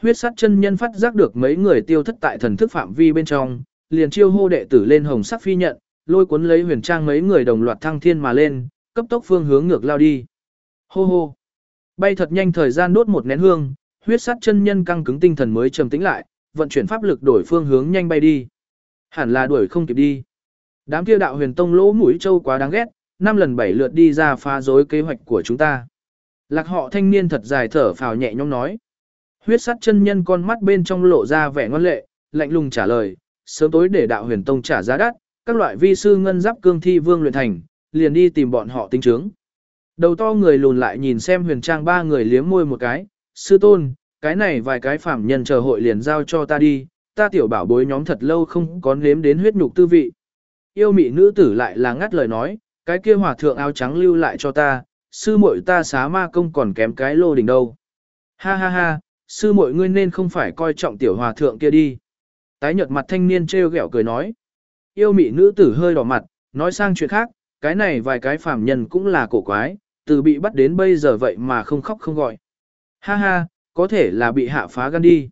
S1: Huyết sắt chân nhân phát giác được mấy người tiêu thất tại thần thức phạm vi bên trong, liền chiêu hô đệ tử lên hồng sắc phi nhận, lôi cuốn lấy huyền trang mấy người đồng loạt thăng thiên mà lên, cấp tốc phương hướng ngược lao đi. Hô hô. Bay thật nhanh thời gian đốt một nén hương, huyết sắt chân nhân căng cứng tinh thần mới trầm tĩnh lại, vận chuyển pháp lực đổi phương hướng nhanh bay đi. Hẳn là đuổi không kịp đi. Đám kia đạo huyền tông lỗ mũi châu quá đáng ghét, năm lần bảy lượt đi ra phá rối kế hoạch của chúng ta. Lạc họ thanh niên thật dài thở phào nhẹ nhõm nói. Huyết sắt chân nhân con mắt bên trong lộ ra vẻ ngoan lệ, lạnh lùng trả lời, sớm tối để đạo huyền tông trả giá đắt, các loại vi sư ngân giáp cương thi vương luyện thành, liền đi tìm bọn họ tính chứng. Đầu to người lùn lại nhìn xem huyền trang ba người liếm môi một cái, sư tôn, cái này vài cái phạm nhân chờ hội liền giao cho ta đi, ta tiểu bảo bối nhóm thật lâu không có nếm đến huyết nhục tư vị. Yêu mị nữ tử lại là ngắt lời nói, cái kia hòa thượng áo trắng lưu lại cho ta, sư muội ta xá ma công còn kém cái lô đỉnh đâu. Ha ha ha, sư muội ngươi nên không phải coi trọng tiểu hòa thượng kia đi. Tái nhợt mặt thanh niên trêu ghẹo cười nói. Yêu mị nữ tử hơi đỏ mặt, nói sang chuyện khác, cái này vài cái phàm nhân cũng là cổ quái, từ bị bắt đến bây giờ vậy mà không khóc không gọi. Ha ha, có thể là bị hạ phá gan đi.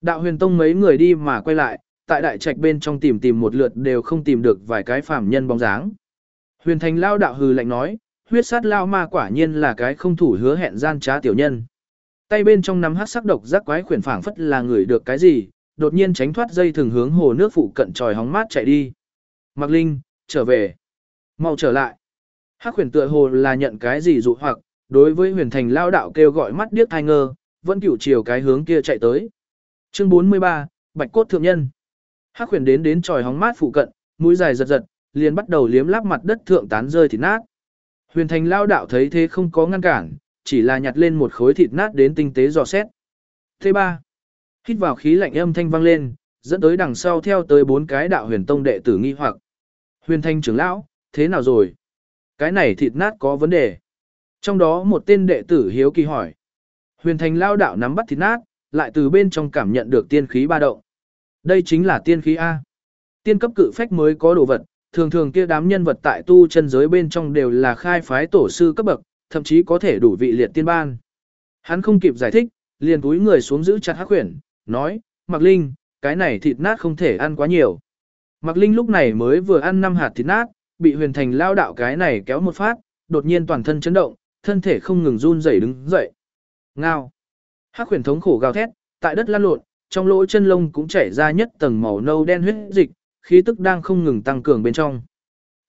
S1: Đạo huyền tông mấy người đi mà quay lại, tại đại trạch bên trong tìm tìm một lượt đều không tìm được vài cái phàm nhân bóng dáng. Huyền thành lao đạo hừ lạnh nói, huyết sát lao ma quả nhiên là cái không thủ hứa hẹn gian trá tiểu nhân. Tay bên trong nắm hát sắc độc giác quái khuyển phảng phất là người được cái gì, đột nhiên tránh thoát dây thường hướng hồ nước phụ cận tròi hóng mát chạy đi. Mạc Linh, trở về. Mau trở lại. Hắc khuyển tựa hồ là nhận cái gì dụ hoặc, đối với huyền thành lao đạo kêu gọi mắt điếc thai ngơ, vẫn cửu chiều cái hướng kia chạy tới. Chương 43, Bạch cốt thượng nhân. Hắc huyền đến đến tròi hóng mát phụ cận, mũi dài giật giật, liền bắt đầu liếm láp mặt đất thượng tán rơi thịt nát. Huyền thành lao đạo thấy thế không có ngăn cản, chỉ là nhặt lên một khối thịt nát đến tinh tế dò xét. Thứ ba, hít vào khí lạnh âm thanh vang lên, dẫn tới đằng sau theo tới bốn cái đạo huyền tông đệ tử nghi hoặc. Huyền thanh trưởng lão, thế nào rồi? Cái này thịt nát có vấn đề. Trong đó một tên đệ tử hiếu kỳ hỏi. Huyền thành lao đạo nắm bắt thịt nát, lại từ bên trong cảm nhận được tiên khí ba động. Đây chính là tiên khí A. Tiên cấp cự phách mới có đồ vật, thường thường kia đám nhân vật tại tu chân giới bên trong đều là khai phái tổ sư cấp bậc, thậm chí có thể đủ vị liệt tiên ban. Hắn không kịp giải thích, liền túi người xuống giữ chặt hắc khuyển, nói, Mạc Linh, cái này thịt nát không thể ăn quá nhiều. Mạc Linh lúc này mới vừa ăn năm hạt thịt nát, bị huyền thành lao đạo cái này kéo một phát, đột nhiên toàn thân chấn động, thân thể không ngừng run rẩy đứng dậy. Ngao. Hắc khuyển thống khổ gào thét, tại đất lăn lộn, trong lỗ chân lông cũng chảy ra nhất tầng màu nâu đen huyết dịch, khí tức đang không ngừng tăng cường bên trong.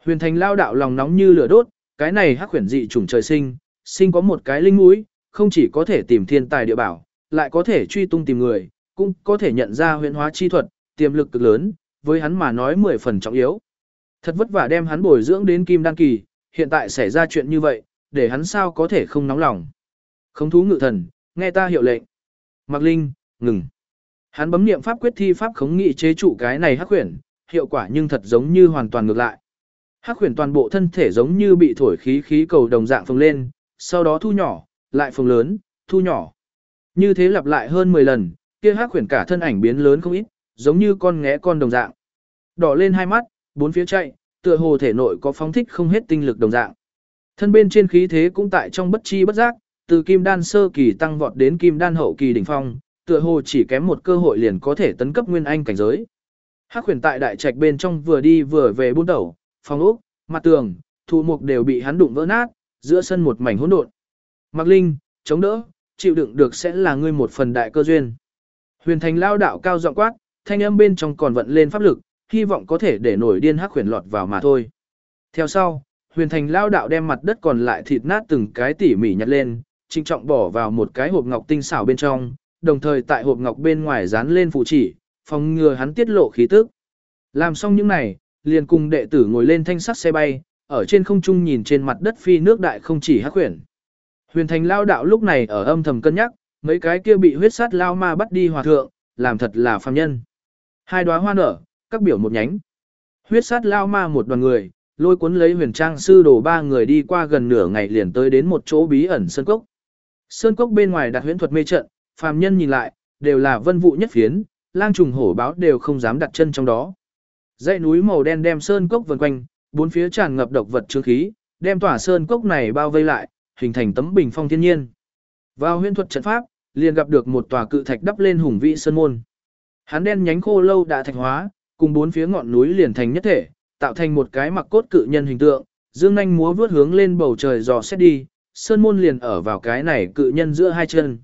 S1: Huyền thành lao đạo lòng nóng như lửa đốt, cái này hắc huyền dị trùng trời sinh, sinh có một cái linh mũi, không chỉ có thể tìm thiên tài địa bảo, lại có thể truy tung tìm người, cũng có thể nhận ra huyền hóa chi thuật, tiềm lực cực lớn, với hắn mà nói mười phần trọng yếu. Thật vất vả đem hắn bồi dưỡng đến kim đan kỳ, hiện tại xảy ra chuyện như vậy, để hắn sao có thể không nóng lòng. Không thú ngự thần, nghe ta hiệu lệnh. Mạc Linh, ngừng. Hắn bấm niệm pháp quyết thi pháp khống nghị chế trụ cái này hắc huyền, hiệu quả nhưng thật giống như hoàn toàn ngược lại. Hắc huyền toàn bộ thân thể giống như bị thổi khí khí cầu đồng dạng phồng lên, sau đó thu nhỏ, lại phồng lớn, thu nhỏ. Như thế lặp lại hơn 10 lần, kia hắc huyền cả thân ảnh biến lớn không ít, giống như con ngẽ con đồng dạng. Đỏ lên hai mắt, bốn phía chạy, tựa hồ thể nội có phóng thích không hết tinh lực đồng dạng. Thân bên trên khí thế cũng tại trong bất chi bất giác, từ kim đan sơ kỳ tăng vọt đến kim đan hậu kỳ đỉnh phong, tựa hồ chỉ kém một cơ hội liền có thể tấn cấp nguyên anh cảnh giới. Hắc huyền tại đại trạch bên trong vừa đi vừa về buôn đầu, phòng ốc, mặt tường, thụ mục đều bị hắn đụng vỡ nát, giữa sân một mảnh hỗn độn. Mạc Linh, chống đỡ, chịu đựng được sẽ là ngươi một phần đại cơ duyên. Huyền thành lao đạo cao giọng quát, thanh âm bên trong còn vận lên pháp lực, hy vọng có thể để nổi điên hắc huyền lọt vào mà thôi. Theo sau, huyền thành lao đạo đem mặt đất còn lại thịt nát từng cái tỉ mỉ nhặt lên, trinh trọng bỏ vào một cái hộp ngọc tinh xảo bên trong, đồng thời tại hộp ngọc bên ngoài dán lên phụ chỉ, phòng ngừa hắn tiết lộ khí tức. Làm xong những này, liền cùng đệ tử ngồi lên thanh sắt xe bay, ở trên không trung nhìn trên mặt đất phi nước đại không chỉ hắc huyền. Huyền thành lao đạo lúc này ở âm thầm cân nhắc, mấy cái kia bị huyết sát lao ma bắt đi hòa thượng, làm thật là phàm nhân. Hai đóa hoa nở, các biểu một nhánh. Huyết sát lao ma một đoàn người, lôi cuốn lấy huyền trang sư đồ ba người đi qua gần nửa ngày liền tới đến một chỗ bí ẩn sơn cốc. Sơn cốc bên ngoài đặt huyễn thuật mê trận, phàm nhân nhìn lại, đều là vân vụ nhất phiến, lang trùng hổ báo đều không dám đặt chân trong đó. Dãy núi màu đen đem sơn cốc vần quanh, bốn phía tràn ngập độc vật chứa khí, đem tỏa sơn cốc này bao vây lại, hình thành tấm bình phong thiên nhiên. Vào huyễn thuật trận pháp, liền gặp được một tòa cự thạch đắp lên hùng vĩ sơn môn. Hắn đen nhánh khô lâu đã thạch hóa, cùng bốn phía ngọn núi liền thành nhất thể, tạo thành một cái mặc cốt cự nhân hình tượng, dương nhanh múa vút hướng lên bầu trời dò xét đi, sơn môn liền ở vào cái này cự nhân giữa hai chân.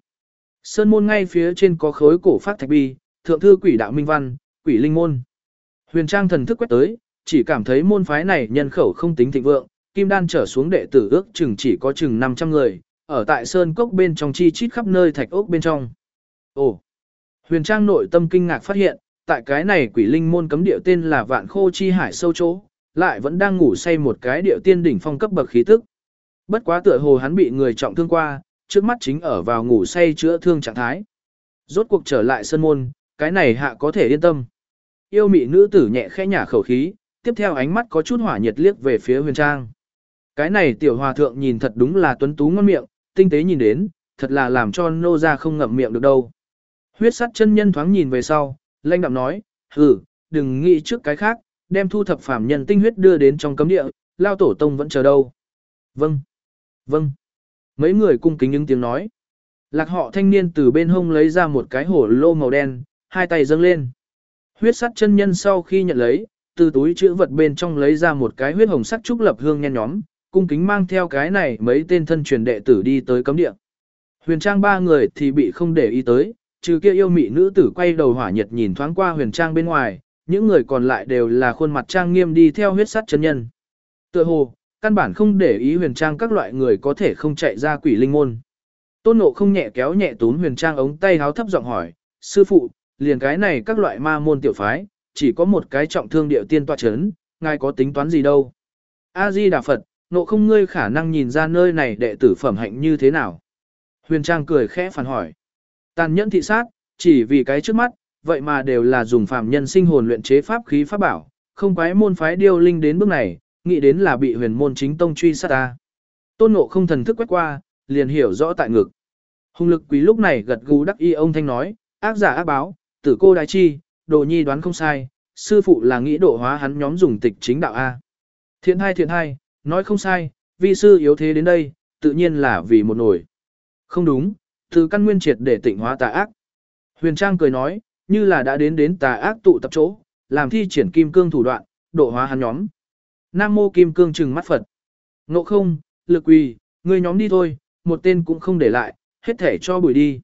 S1: Sơn môn ngay phía trên có khối cổ phát thạch bi, thượng thư quỷ đạo minh văn, quỷ linh môn. Huyền trang thần thức quét tới, chỉ cảm thấy môn phái này nhân khẩu không tính thịnh vượng, kim đan trở xuống đệ tử ước chừng chỉ có chừng 500 người, ở tại sơn cốc bên trong chi chít khắp nơi thạch ốc bên trong. Ồ! Huyền trang nội tâm kinh ngạc phát hiện, tại cái này quỷ linh môn cấm địa tên là vạn khô chi hải sâu chỗ, lại vẫn đang ngủ say một cái địa tiên đỉnh phong cấp bậc khí tức. Bất quá tựa hồ hắn bị người trọng thương qua, trước mắt chính ở vào ngủ say chữa thương trạng thái. Rốt cuộc trở lại sân môn, cái này hạ có thể yên tâm. Yêu mị nữ tử nhẹ khẽ nhả khẩu khí, tiếp theo ánh mắt có chút hỏa nhiệt liếc về phía huyền trang. Cái này tiểu hòa thượng nhìn thật đúng là tuấn tú ngon miệng, tinh tế nhìn đến, thật là làm cho nô ra không ngậm miệng được đâu. Huyết sắt chân nhân thoáng nhìn về sau, lanh đạm nói, ừ, đừng nghĩ trước cái khác, đem thu thập phàm nhân tinh huyết đưa đến trong cấm địa, lao tổ tông vẫn chờ đâu. Vâng, vâng. Mấy người cung kính những tiếng nói. Lạc họ thanh niên từ bên hông lấy ra một cái hổ lô màu đen, hai tay dâng lên. Huyết sắt chân nhân sau khi nhận lấy, từ túi chữ vật bên trong lấy ra một cái huyết hồng sắc trúc lập hương nhen nhóm, cung kính mang theo cái này mấy tên thân truyền đệ tử đi tới cấm địa. Huyền trang ba người thì bị không để ý tới, trừ kia yêu mị nữ tử quay đầu hỏa nhiệt nhìn thoáng qua huyền trang bên ngoài, những người còn lại đều là khuôn mặt trang nghiêm đi theo huyết sắt chân nhân. Tựa hồ, căn bản không để ý huyền trang các loại người có thể không chạy ra quỷ linh môn. Tôn Ngộ không nhẹ kéo nhẹ tún huyền trang ống tay háo thấp giọng hỏi, sư phụ, liền cái này các loại ma môn tiểu phái, chỉ có một cái trọng thương điệu tiên tọa chấn, ngài có tính toán gì đâu. A-di Đà Phật, nộ không ngươi khả năng nhìn ra nơi này đệ tử phẩm hạnh như thế nào. Huyền trang cười khẽ phản hỏi. Tàn nhẫn thị sát, chỉ vì cái trước mắt, vậy mà đều là dùng phạm nhân sinh hồn luyện chế pháp khí pháp bảo, không quái môn phái điêu linh đến bước này, nghĩ đến là bị huyền môn chính tông truy sát ta. Tôn ngộ không thần thức quét qua, liền hiểu rõ tại ngực. Hùng lực quý lúc này gật gù đắc y ông thanh nói, ác giả ác báo, tử cô đại chi, đồ nhi đoán không sai, sư phụ là nghĩ độ hóa hắn nhóm dùng tịch chính đạo A. Thiện hai thiện hai, nói không sai, vi sư yếu thế đến đây, tự nhiên là vì một nổi. Không đúng, từ căn nguyên triệt để tịnh hóa tà ác. Huyền Trang cười nói, như là đã đến đến tà ác tụ tập chỗ, làm thi triển kim cương thủ đoạn, độ hóa hắn nhóm. Nam mô kim cương trừng mắt Phật. Ngộ không, lực quỳ, người nhóm đi thôi, một tên cũng không để lại, hết thể cho bùi đi.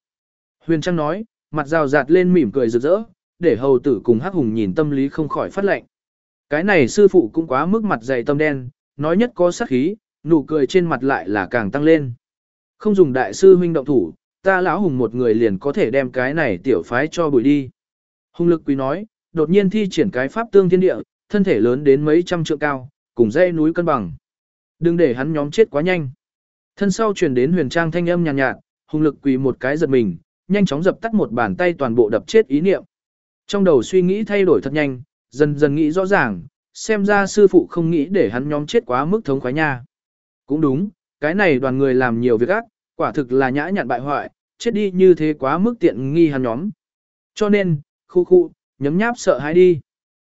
S1: Huyền Trang nói, mặt rào rạt lên mỉm cười rực rỡ, để hầu tử cùng hắc hùng nhìn tâm lý không khỏi phát lệnh. Cái này sư phụ cũng quá mức mặt dày tâm đen, nói nhất có sát khí, nụ cười trên mặt lại là càng tăng lên. Không dùng đại sư huynh động thủ, ta lão hùng một người liền có thể đem cái này tiểu phái cho bùi đi. Hùng lực quý nói, đột nhiên thi triển cái pháp tương thiên địa, thân thể lớn đến mấy trăm trượng cao, cùng dây núi cân bằng. Đừng để hắn nhóm chết quá nhanh. Thân sau truyền đến huyền trang thanh âm nhàn nhạt, nhạt, hùng lực quỳ một cái giật mình, nhanh chóng dập tắt một bàn tay toàn bộ đập chết ý niệm. Trong đầu suy nghĩ thay đổi thật nhanh, dần dần nghĩ rõ ràng, xem ra sư phụ không nghĩ để hắn nhóm chết quá mức thống khoái nha. Cũng đúng, cái này đoàn người làm nhiều việc ác, quả thực là nhã nhặn bại hoại, chết đi như thế quá mức tiện nghi hắn nhóm. Cho nên, khu khu, nhấm nháp sợ hãi đi.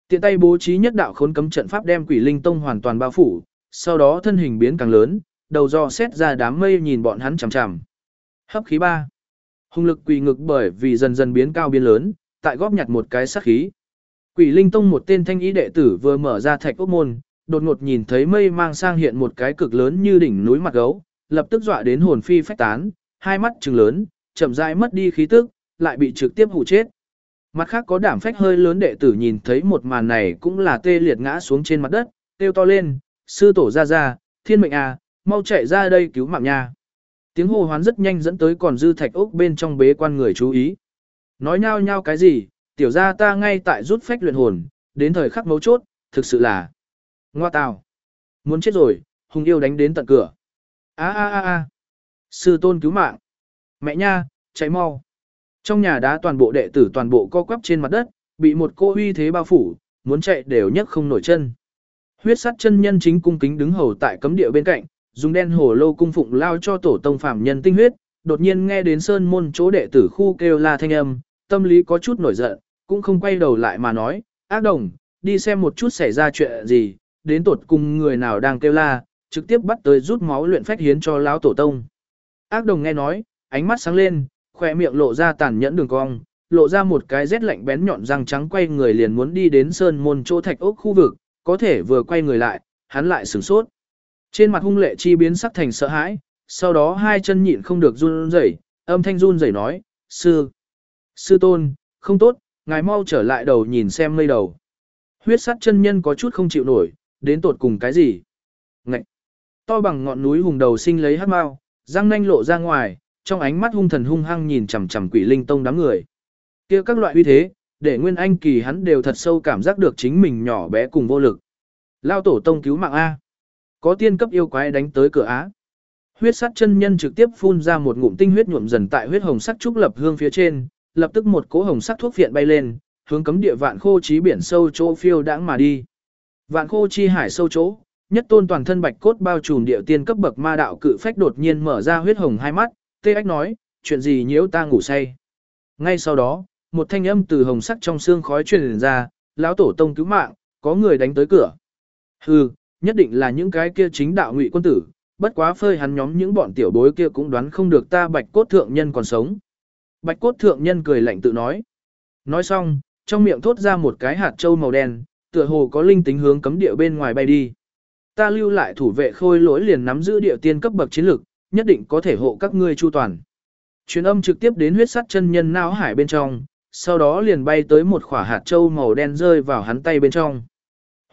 S1: Tiện tay bố trí nhất đạo khốn cấm trận pháp đem quỷ linh tông hoàn toàn bao phủ, sau đó thân hình biến càng lớn, đầu do xét ra đám mây nhìn bọn hắn chằm chằm. Hấp khí ba. Hung lực quỷ ngực bởi vì dần dần biến cao biến lớn, tại góp nhặt một cái sát khí. Quỷ linh tông một tên thanh ý đệ tử vừa mở ra thạch ốc môn, đột ngột nhìn thấy mây mang sang hiện một cái cực lớn như đỉnh núi mặt gấu, lập tức dọa đến hồn phi phách tán, hai mắt trừng lớn, chậm rãi mất đi khí tức, lại bị trực tiếp hụ chết. Mặt khác có đảm phách hơi lớn đệ tử nhìn thấy một màn này cũng là tê liệt ngã xuống trên mặt đất, kêu to lên, sư tổ ra ra, thiên mệnh à, mau chạy ra đây cứu mạng nha. Tiếng hô hoán rất nhanh dẫn tới còn dư thạch ốc bên trong bế quan người chú ý. Nói nhau nhau cái gì, tiểu ra ta ngay tại rút phách luyện hồn, đến thời khắc mấu chốt, thực sự là ngoa tào. Muốn chết rồi, hùng yêu đánh đến tận cửa. a a a a sư tôn cứu mạng. Mẹ nha, chạy mau. Trong nhà đá toàn bộ đệ tử toàn bộ co quắp trên mặt đất, bị một cô huy thế bao phủ, muốn chạy đều nhấc không nổi chân. Huyết sát chân nhân chính cung kính đứng hầu tại cấm địa bên cạnh, dùng đen hồ lô cung phụng lao cho tổ tông phạm nhân tinh huyết, đột nhiên nghe đến sơn môn chỗ đệ tử khu kêu la thanh âm, tâm lý có chút nổi giận, cũng không quay đầu lại mà nói, ác đồng, đi xem một chút xảy ra chuyện gì, đến tột cùng người nào đang kêu la, trực tiếp bắt tới rút máu luyện phách hiến cho lão tổ tông. Ác đồng nghe nói, ánh mắt sáng lên, khoe miệng lộ ra tàn nhẫn đường cong, lộ ra một cái rét lạnh bén nhọn răng trắng quay người liền muốn đi đến sơn môn chỗ thạch ốc khu vực, có thể vừa quay người lại, hắn lại sửng sốt. Trên mặt hung lệ chi biến sắc thành sợ hãi, sau đó hai chân nhịn không được run rẩy, âm thanh run rẩy nói, sư, sư tôn, không tốt, ngài mau trở lại đầu nhìn xem mây đầu. Huyết sắt chân nhân có chút không chịu nổi, đến tột cùng cái gì? Ngậy! To bằng ngọn núi hùng đầu sinh lấy hát mau, răng nanh lộ ra ngoài, trong ánh mắt hung thần hung hăng nhìn chằm chằm quỷ linh tông đám người. kia các loại uy thế, để nguyên anh kỳ hắn đều thật sâu cảm giác được chính mình nhỏ bé cùng vô lực. Lao tổ tông cứu mạng A. Có tiên cấp yêu quái đánh tới cửa Á. Huyết sắt chân nhân trực tiếp phun ra một ngụm tinh huyết nhuộm dần tại huyết hồng sắc trúc lập hương phía trên, lập tức một cỗ hồng sắc thuốc viện bay lên, hướng cấm địa vạn khô chí biển sâu chỗ phiêu đãng mà đi. Vạn khô chi hải sâu chỗ, nhất tôn toàn thân bạch cốt bao trùm địa tiên cấp bậc ma đạo cự phách đột nhiên mở ra huyết hồng hai mắt, tê ách nói, chuyện gì nhiễu ta ngủ say. Ngay sau đó, một thanh âm từ hồng sắc trong xương khói truyền ra, lão tổ tông cứu mạng, có người đánh tới cửa. Hừ, nhất định là những cái kia chính đạo ngụy quân tử, bất quá phơi hắn nhóm những bọn tiểu bối kia cũng đoán không được ta bạch cốt thượng nhân còn sống. Bạch cốt thượng nhân cười lạnh tự nói. Nói xong, trong miệng thốt ra một cái hạt trâu màu đen, tựa hồ có linh tính hướng cấm địa bên ngoài bay đi. Ta lưu lại thủ vệ khôi lỗi liền nắm giữ địa tiên cấp bậc chiến lực, nhất định có thể hộ các ngươi chu toàn. Truyền âm trực tiếp đến huyết sắt chân nhân não hải bên trong, sau đó liền bay tới một quả hạt châu màu đen rơi vào hắn tay bên trong.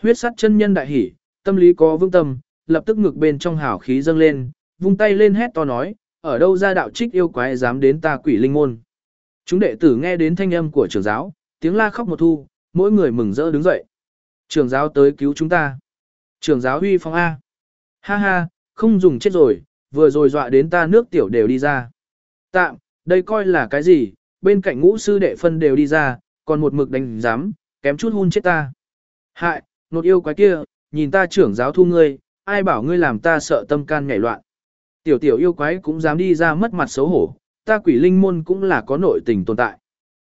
S1: Huyết sắt chân nhân đại hỉ, tâm lý có vương tâm, lập tức ngực bên trong hào khí dâng lên, vung tay lên hét to nói, ở đâu ra đạo trích yêu quái dám đến ta quỷ linh môn. Chúng đệ tử nghe đến thanh âm của trưởng giáo, tiếng la khóc một thu, mỗi người mừng rỡ đứng dậy. Trưởng giáo tới cứu chúng ta. Trưởng giáo huy phong A. Ha ha, không dùng chết rồi, vừa rồi dọa đến ta nước tiểu đều đi ra. Tạm, đây coi là cái gì, bên cạnh ngũ sư đệ phân đều đi ra, còn một mực đánh giám, kém chút hun chết ta. Hại, nột yêu quái kia, nhìn ta trưởng giáo thu ngươi, ai bảo ngươi làm ta sợ tâm can nhảy loạn. Tiểu tiểu yêu quái cũng dám đi ra mất mặt xấu hổ, ta quỷ linh môn cũng là có nội tình tồn tại.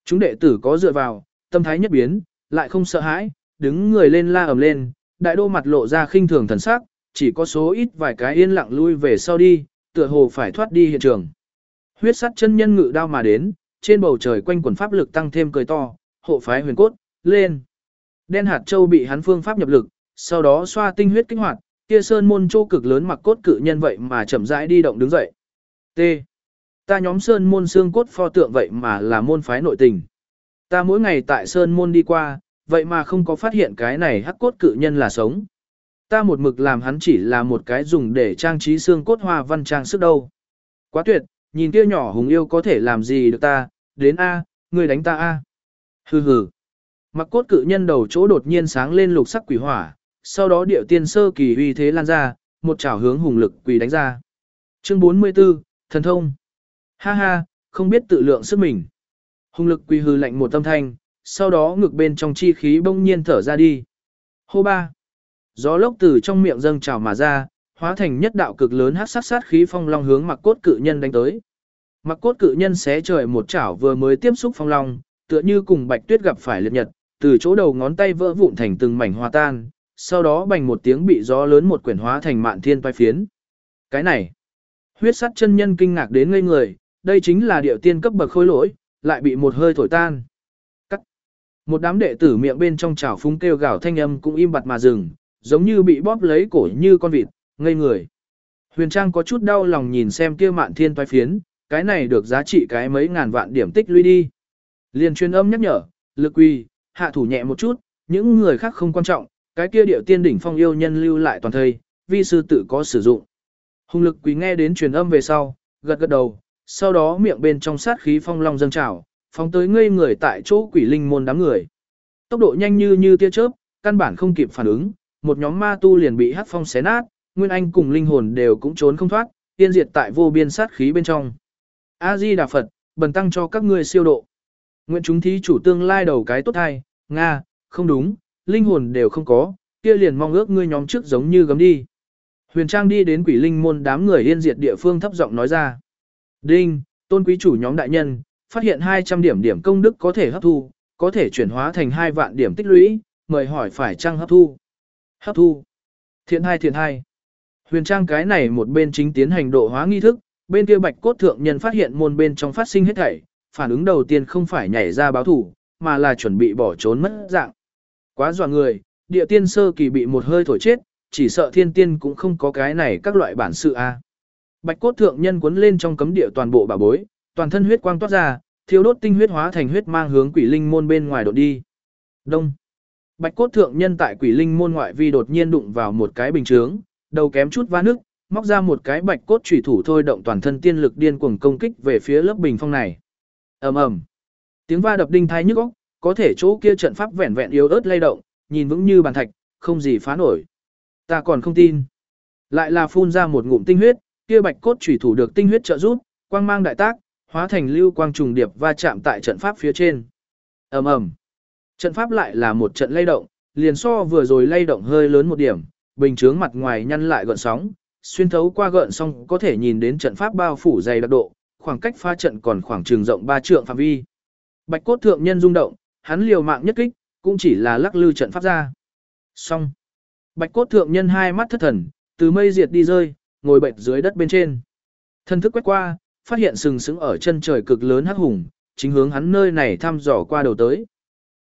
S1: Chúng đệ tử có dựa vào, tâm thái nhất biến, lại không sợ hãi, đứng người lên la ầm lên, đại đô mặt lộ ra khinh thường thần sắc, chỉ có số ít vài cái yên lặng lui về sau đi, tựa hồ phải thoát đi hiện trường. Huyết sắt chân nhân ngự đao mà đến, trên bầu trời quanh quần pháp lực tăng thêm cười to, hộ phái huyền cốt, lên. Đen hạt châu bị hắn phương pháp nhập lực, sau đó xoa tinh huyết kích hoạt, kia sơn môn châu cực lớn mặc cốt cự nhân vậy mà chậm rãi đi động đứng dậy. T. Ta nhóm sơn môn xương cốt pho tượng vậy mà là môn phái nội tình. Ta mỗi ngày tại sơn môn đi qua, vậy mà không có phát hiện cái này hắc cốt cự nhân là sống. Ta một mực làm hắn chỉ là một cái dùng để trang trí xương cốt hoa văn trang sức đâu. Quá tuyệt, nhìn kia nhỏ hùng yêu có thể làm gì được ta, đến A, người đánh ta A. Hừ hừ. Mặc cốt cự nhân đầu chỗ đột nhiên sáng lên lục sắc quỷ hỏa, sau đó điệu tiên sơ kỳ uy thế lan ra, một chảo hướng hùng lực quỷ đánh ra. Chương 44, thần thông. Ha ha, không biết tự lượng sức mình. Hùng lực quỷ hư lạnh một tâm thanh, sau đó ngực bên trong chi khí bỗng nhiên thở ra đi. Hô ba. Gió lốc từ trong miệng dâng trào mà ra, hóa thành nhất đạo cực lớn hát sát sát khí phong long hướng mặc cốt cự nhân đánh tới. Mặc cốt cự nhân xé trời một chảo vừa mới tiếp xúc phong long, tựa như cùng bạch tuyết gặp phải liệt nhật, từ chỗ đầu ngón tay vỡ vụn thành từng mảnh hòa tan, sau đó bành một tiếng bị gió lớn một quyển hóa thành mạn thiên bay phiến. Cái này, huyết sắt chân nhân kinh ngạc đến ngây người, đây chính là điệu tiên cấp bậc khôi lỗi, lại bị một hơi thổi tan. Cắt. Một đám đệ tử miệng bên trong chảo phúng kêu gào thanh âm cũng im bặt mà dừng, giống như bị bóp lấy cổ như con vịt, ngây người. Huyền Trang có chút đau lòng nhìn xem kia mạn thiên toái phiến, cái này được giá trị cái mấy ngàn vạn điểm tích lũy đi. Liền truyền âm nhắc nhở, lực quy, hạ thủ nhẹ một chút, những người khác không quan trọng, cái kia điệu tiên đỉnh phong yêu nhân lưu lại toàn thời vi sư tự có sử dụng. Hùng lực quý nghe đến truyền âm về sau, gật gật đầu, sau đó miệng bên trong sát khí phong long dâng trào, phóng tới ngây người tại chỗ quỷ linh môn đám người. Tốc độ nhanh như như tia chớp, căn bản không kịp phản ứng, một nhóm ma tu liền bị hắc phong xé nát, nguyên anh cùng linh hồn đều cũng trốn không thoát, tiên diệt tại vô biên sát khí bên trong. A Di Đà Phật, bần tăng cho các ngươi siêu độ. Nguyện chúng thí chủ tương lai đầu cái tốt hay, Nga, không đúng, linh hồn đều không có, kia liền mong ước ngươi nhóm trước giống như gấm đi. Huyền Trang đi đến quỷ linh môn đám người yên diệt địa phương thấp giọng nói ra. Đinh, tôn quý chủ nhóm đại nhân, phát hiện 200 điểm điểm công đức có thể hấp thu, có thể chuyển hóa thành 2 vạn điểm tích lũy, mời hỏi phải trang hấp thu. Hấp thu. Thiện hai thiện hai. Huyền Trang cái này một bên chính tiến hành độ hóa nghi thức, bên kia bạch cốt thượng nhân phát hiện môn bên trong phát sinh hết thảy, phản ứng đầu tiên không phải nhảy ra báo thủ, mà là chuẩn bị bỏ trốn mất dạng. Quá dọa người, địa tiên sơ kỳ bị một hơi thổi chết, chỉ sợ thiên tiên cũng không có cái này các loại bản sự a. Bạch cốt thượng nhân cuốn lên trong cấm địa toàn bộ bà bối, toàn thân huyết quang toát ra, thiêu đốt tinh huyết hóa thành huyết mang hướng quỷ linh môn bên ngoài đột đi. Đông. Bạch cốt thượng nhân tại quỷ linh môn ngoại vi đột nhiên đụng vào một cái bình chướng, đầu kém chút va nước, móc ra một cái bạch cốt chủy thủ thôi động toàn thân tiên lực điên cuồng công kích về phía lớp bình phong này. Ầm ầm. Tiếng va đập đinh thai nhức óc, có thể chỗ kia trận pháp vẹn vẹn yếu ớt lay động, nhìn vững như bàn thạch, không gì phá nổi. Ta còn không tin. Lại là phun ra một ngụm tinh huyết, kia bạch cốt chủy thủ được tinh huyết trợ giúp, quang mang đại tác, hóa thành lưu quang trùng điệp va chạm tại trận pháp phía trên. Ầm ầm. Trận pháp lại là một trận lay động, liền so vừa rồi lay động hơi lớn một điểm, bình chướng mặt ngoài nhăn lại gợn sóng, xuyên thấu qua gợn sóng có thể nhìn đến trận pháp bao phủ dày đặc độ, khoảng cách pha trận còn khoảng trường rộng ba trượng phạm vi. Bạch cốt thượng nhân rung động, hắn liều mạng nhất kích, cũng chỉ là lắc lư trận pháp ra. Xong. Bạch cốt thượng nhân hai mắt thất thần, từ mây diệt đi rơi, ngồi bệnh dưới đất bên trên. Thân thức quét qua, phát hiện sừng sững ở chân trời cực lớn hắc hùng, chính hướng hắn nơi này thăm dò qua đầu tới.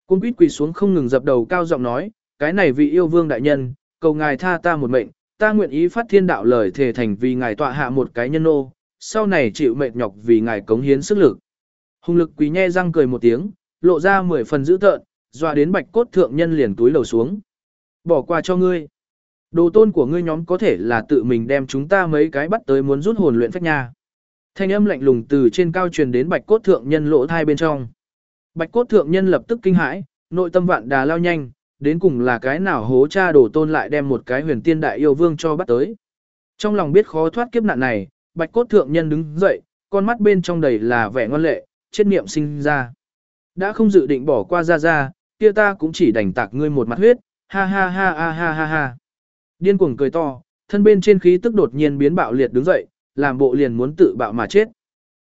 S1: Cung quýt quỳ xuống không ngừng dập đầu cao giọng nói, cái này vị yêu vương đại nhân, cầu ngài tha ta một mệnh, ta nguyện ý phát thiên đạo lời thề thành vì ngài tọa hạ một cái nhân nô, sau này chịu mệt nhọc vì ngài cống hiến sức lực. Hùng lực quý nhe răng cười một tiếng, lộ ra mười phần dữ tợn, dọa đến bạch cốt thượng nhân liền túi lầu xuống. Bỏ qua cho ngươi. Đồ tôn của ngươi nhóm có thể là tự mình đem chúng ta mấy cái bắt tới muốn rút hồn luyện phách nha. Thanh âm lạnh lùng từ trên cao truyền đến bạch cốt thượng nhân lỗ thai bên trong. Bạch cốt thượng nhân lập tức kinh hãi, nội tâm vạn đà lao nhanh, đến cùng là cái nào hố cha đồ tôn lại đem một cái huyền tiên đại yêu vương cho bắt tới. Trong lòng biết khó thoát kiếp nạn này, bạch cốt thượng nhân đứng dậy, con mắt bên trong đầy là vẻ ngoan lệ, chết niệm sinh ra. Đã không dự định bỏ qua ra ra, kia ta cũng chỉ đành tạc ngươi một mặt huyết, ha ha ha ha ha ha ha. Điên cuồng cười to, thân bên trên khí tức đột nhiên biến bạo liệt đứng dậy, làm bộ liền muốn tự bạo mà chết.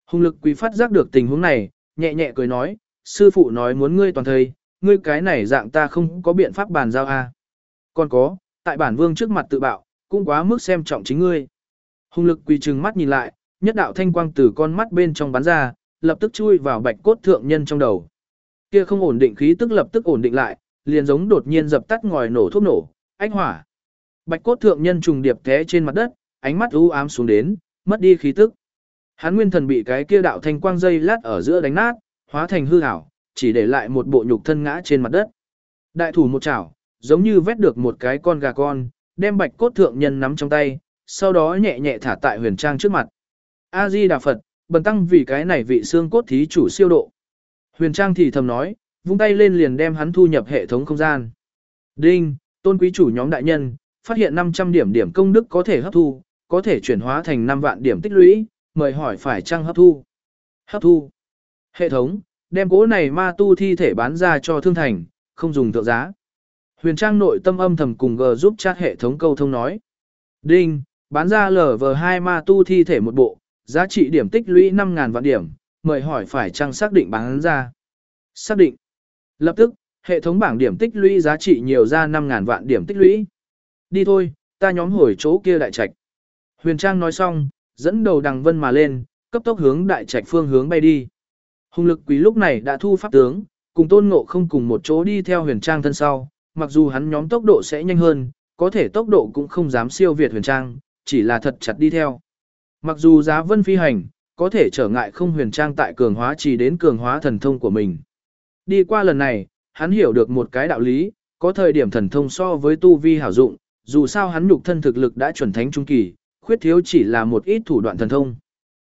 S1: Hùng lực quý phát giác được tình huống này, nhẹ nhẹ cười nói, sư phụ nói muốn ngươi toàn thây, ngươi cái này dạng ta không có biện pháp bàn giao a. Còn có, tại bản vương trước mặt tự bạo, cũng quá mức xem trọng chính ngươi. Hùng lực quỳ trừng mắt nhìn lại, nhất đạo thanh quang từ con mắt bên trong bắn ra, lập tức chui vào bạch cốt thượng nhân trong đầu. Kia không ổn định khí tức lập tức ổn định lại, liền giống đột nhiên dập tắt ngòi nổ thuốc nổ, ánh hỏa. Bạch cốt thượng nhân trùng điệp té trên mặt đất, ánh mắt u ám xuống đến, mất đi khí tức. Hắn nguyên thần bị cái kia đạo thanh quang dây lát ở giữa đánh nát, hóa thành hư ảo, chỉ để lại một bộ nhục thân ngã trên mặt đất. Đại thủ một chảo, giống như vét được một cái con gà con, đem bạch cốt thượng nhân nắm trong tay, sau đó nhẹ nhẹ thả tại huyền trang trước mặt. A Di Đà Phật, bần tăng vì cái này vị xương cốt thí chủ siêu độ. Huyền trang thì thầm nói, vung tay lên liền đem hắn thu nhập hệ thống không gian. Đinh, tôn quý chủ nhóm đại nhân, phát hiện 500 điểm điểm công đức có thể hấp thu, có thể chuyển hóa thành 5 vạn điểm tích lũy, mời hỏi phải chăng hấp thu. Hấp thu. Hệ thống, đem cố này ma tu thi thể bán ra cho thương thành, không dùng thượng giá. Huyền Trang nội tâm âm thầm cùng G giúp chat hệ thống câu thông nói. Đinh, bán ra LV2 ma tu thi thể một bộ, giá trị điểm tích lũy 5.000 vạn điểm, mời hỏi phải chăng xác định bán ra. Xác định. Lập tức, hệ thống bảng điểm tích lũy giá trị nhiều ra 5.000 vạn điểm tích lũy. Đi thôi, ta nhóm hồi chỗ kia đại trạch. Huyền Trang nói xong, dẫn đầu đằng vân mà lên, cấp tốc hướng đại trạch phương hướng bay đi. Hùng lực quý lúc này đã thu pháp tướng, cùng tôn ngộ không cùng một chỗ đi theo huyền trang thân sau, mặc dù hắn nhóm tốc độ sẽ nhanh hơn, có thể tốc độ cũng không dám siêu việt huyền trang, chỉ là thật chặt đi theo. Mặc dù giá vân phi hành, có thể trở ngại không huyền trang tại cường hóa chỉ đến cường hóa thần thông của mình. Đi qua lần này, hắn hiểu được một cái đạo lý, có thời điểm thần thông so với tu vi hảo dụng, dù sao hắn nhục thân thực lực đã chuẩn thánh trung kỳ, khuyết thiếu chỉ là một ít thủ đoạn thần thông.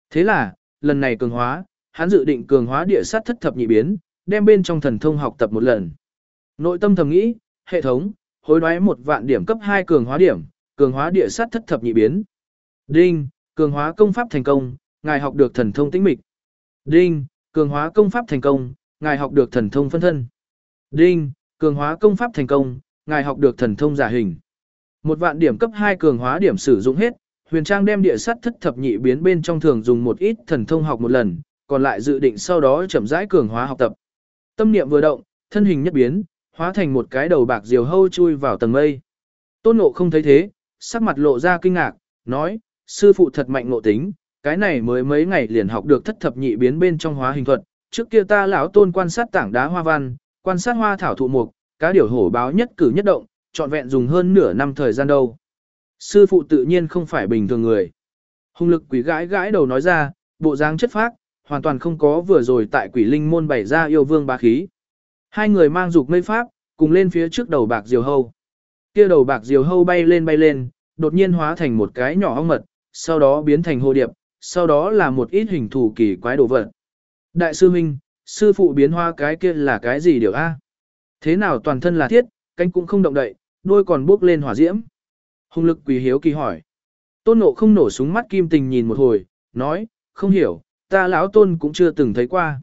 S1: Thế là, lần này cường hóa, hắn dự định cường hóa địa sát thất thập nhị biến, đem bên trong thần thông học tập một lần. Nội tâm thầm nghĩ, hệ thống, hối đoái một vạn điểm cấp 2 cường hóa điểm, cường hóa địa sát thất thập nhị biến. Đinh, cường hóa công pháp thành công, ngài học được thần thông tĩnh mịch. Đinh, cường hóa công pháp thành công, ngài học được thần thông phân thân. Đinh, cường hóa công pháp thành công, ngài học được thần thông giả hình. Một vạn điểm cấp 2 cường hóa điểm sử dụng hết, Huyền Trang đem địa sát thất thập nhị biến bên trong thường dùng một ít thần thông học một lần, còn lại dự định sau đó chậm rãi cường hóa học tập. Tâm niệm vừa động, thân hình nhất biến, hóa thành một cái đầu bạc diều hâu chui vào tầng mây. Tôn Ngộ không thấy thế, sắc mặt lộ ra kinh ngạc, nói, sư phụ thật mạnh ngộ tính, cái này mới mấy ngày liền học được thất thập nhị biến bên trong hóa hình thuật, trước kia ta lão tôn quan sát tảng đá hoa văn, quan sát hoa thảo thụ mục, cá điểu hổ báo nhất cử nhất động, trọn vẹn dùng hơn nửa năm thời gian đâu. Sư phụ tự nhiên không phải bình thường người. Hùng lực quỷ gãi gãi đầu nói ra, bộ dáng chất phác, hoàn toàn không có vừa rồi tại quỷ linh môn bày ra yêu vương bá khí. Hai người mang dục mây pháp, cùng lên phía trước đầu bạc diều hâu. Kia đầu bạc diều hâu bay lên bay lên, đột nhiên hóa thành một cái nhỏ ong mật, sau đó biến thành hồ điệp, sau đó là một ít hình thù kỳ quái đồ vật. Đại sư huynh, sư phụ biến hoa cái kia là cái gì điều a? Thế nào toàn thân là thiết, cánh cũng không động đậy, đôi còn bước lên hỏa diễm. Hùng lực quỳ hiếu kỳ hỏi. Tôn nộ không nổ súng mắt kim tình nhìn một hồi, nói, không hiểu, ta lão tôn cũng chưa từng thấy qua.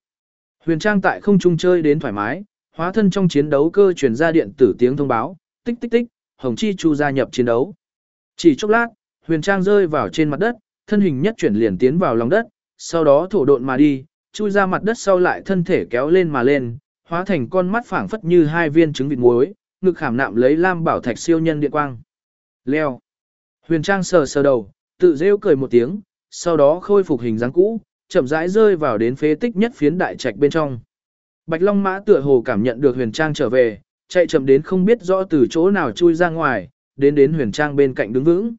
S1: Huyền Trang tại không trung chơi đến thoải mái, hóa thân trong chiến đấu cơ truyền ra điện tử tiếng thông báo, tích tích tích, Hồng Chi Chu gia nhập chiến đấu. Chỉ chốc lát, Huyền Trang rơi vào trên mặt đất, thân hình nhất chuyển liền tiến vào lòng đất, sau đó thổ độn mà đi, chui ra mặt đất sau lại thân thể kéo lên mà lên, hóa thành con mắt phảng phất như hai viên trứng vịt muối, ngực khảm nạm lấy lam bảo thạch siêu nhân điện quang. Leo. Huyền Trang sờ sờ đầu, tự rêu cười một tiếng, sau đó khôi phục hình dáng cũ, chậm rãi rơi vào đến phế tích nhất phiến đại trạch bên trong. Bạch Long Mã tựa hồ cảm nhận được Huyền Trang trở về, chạy chậm đến không biết rõ từ chỗ nào chui ra ngoài, đến đến Huyền Trang bên cạnh đứng vững.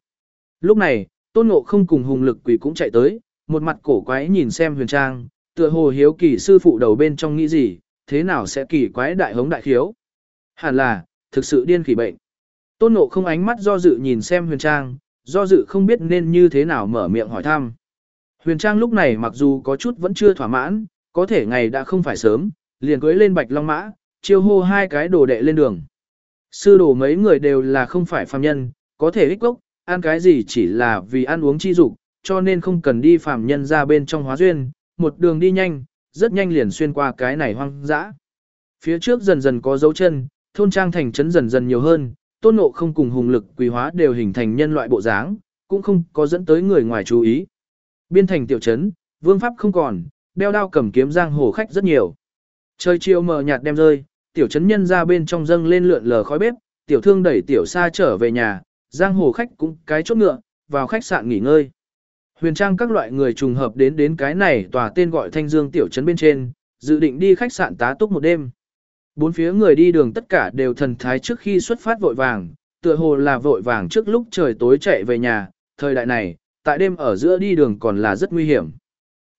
S1: Lúc này, Tôn Ngộ không cùng Hùng Lực Quỷ cũng chạy tới, một mặt cổ quái nhìn xem Huyền Trang, tựa hồ hiếu kỳ sư phụ đầu bên trong nghĩ gì, thế nào sẽ kỳ quái đại hống đại khiếu. Hẳn là, thực sự điên khỉ bệnh. Tôn Ngộ không ánh mắt do dự nhìn xem Huyền Trang, do dự không biết nên như thế nào mở miệng hỏi thăm. Huyền Trang lúc này mặc dù có chút vẫn chưa thỏa mãn, có thể ngày đã không phải sớm, liền cưới lên bạch long mã, chiêu hô hai cái đồ đệ lên đường. Sư đồ mấy người đều là không phải phàm nhân, có thể ích gốc, ăn cái gì chỉ là vì ăn uống chi dục, cho nên không cần đi phàm nhân ra bên trong hóa duyên, một đường đi nhanh, rất nhanh liền xuyên qua cái này hoang dã. Phía trước dần dần có dấu chân, thôn trang thành trấn dần dần nhiều hơn, tôn nộ không cùng hùng lực quý hóa đều hình thành nhân loại bộ dáng, cũng không có dẫn tới người ngoài chú ý. Biên thành tiểu trấn, vương pháp không còn, đeo đao cầm kiếm giang hồ khách rất nhiều. Trời chiều mờ nhạt đem rơi, tiểu trấn nhân ra bên trong dâng lên lượn lờ khói bếp, tiểu thương đẩy tiểu xa trở về nhà, giang hồ khách cũng cái chốt ngựa, vào khách sạn nghỉ ngơi. Huyền trang các loại người trùng hợp đến đến cái này tòa tên gọi Thanh Dương tiểu trấn bên trên, dự định đi khách sạn tá túc một đêm. Bốn phía người đi đường tất cả đều thần thái trước khi xuất phát vội vàng, tựa hồ là vội vàng trước lúc trời tối chạy về nhà, thời đại này, tại đêm ở giữa đi đường còn là rất nguy hiểm.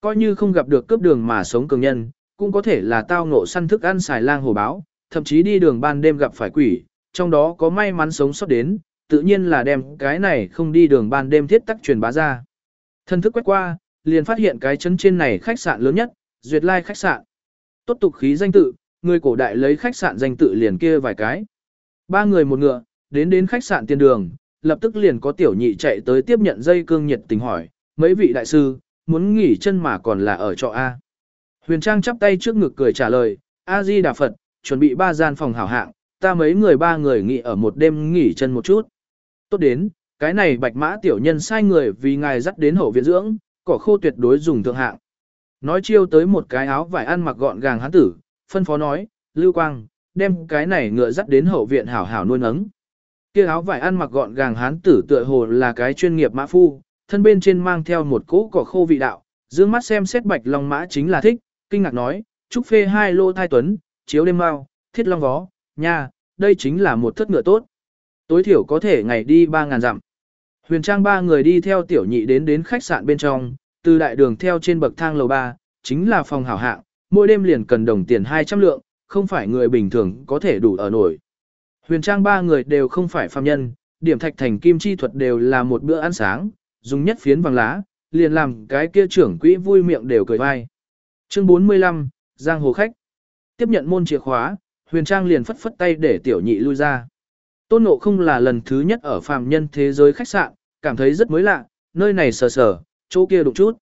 S1: Coi như không gặp được cướp đường mà sống cường nhân, cũng có thể là tao ngộ săn thức ăn xài lang hồ báo, thậm chí đi đường ban đêm gặp phải quỷ, trong đó có may mắn sống sót đến, tự nhiên là đem cái này không đi đường ban đêm thiết tắc truyền bá ra. Thân thức quét qua, liền phát hiện cái chấn trên này khách sạn lớn nhất, Duyệt Lai khách sạn. Tốt tục khí danh tự, người cổ đại lấy khách sạn danh tự liền kia vài cái. Ba người một ngựa, đến đến khách sạn tiền đường, lập tức liền có tiểu nhị chạy tới tiếp nhận dây cương nhiệt tình hỏi, mấy vị đại sư, muốn nghỉ chân mà còn là ở trọ A. Huyền Trang chắp tay trước ngực cười trả lời, A-di Đà Phật, chuẩn bị ba gian phòng hảo hạng, ta mấy người ba người nghỉ ở một đêm nghỉ chân một chút. Tốt đến, cái này bạch mã tiểu nhân sai người vì ngài dắt đến hậu viện dưỡng, cỏ khô tuyệt đối dùng thượng hạng. Nói chiêu tới một cái áo vải ăn mặc gọn gàng hán tử, phân phó nói, Lưu Quang, đem cái này ngựa dắt đến hậu viện hảo hảo nuôi nấng. Kia áo vải ăn mặc gọn gàng hán tử tựa hồ là cái chuyên nghiệp mã phu, thân bên trên mang theo một cỗ cỏ khô vị đạo, dương mắt xem xét bạch long mã chính là thích, kinh ngạc nói, trúc phê hai lô thai tuấn, chiếu đêm mau, thiết long vó, nha, đây chính là một thất ngựa tốt. Tối thiểu có thể ngày đi ba ngàn dặm. Huyền Trang ba người đi theo tiểu nhị đến đến khách sạn bên trong, từ đại đường theo trên bậc thang lầu ba, chính là phòng hảo hạng, mỗi đêm liền cần đồng tiền 200 lượng, không phải người bình thường có thể đủ ở nổi. Huyền Trang ba người đều không phải phàm nhân, điểm thạch thành kim chi thuật đều là một bữa ăn sáng, dùng nhất phiến vàng lá, liền làm cái kia trưởng quỹ vui miệng đều cười vai. Chương 45, Giang Hồ Khách. Tiếp nhận môn chìa khóa, Huyền Trang liền phất phất tay để tiểu nhị lui ra. Tôn Ngộ không là lần thứ nhất ở phàm nhân thế giới khách sạn, cảm thấy rất mới lạ, nơi này sờ sờ, chỗ kia đụng chút.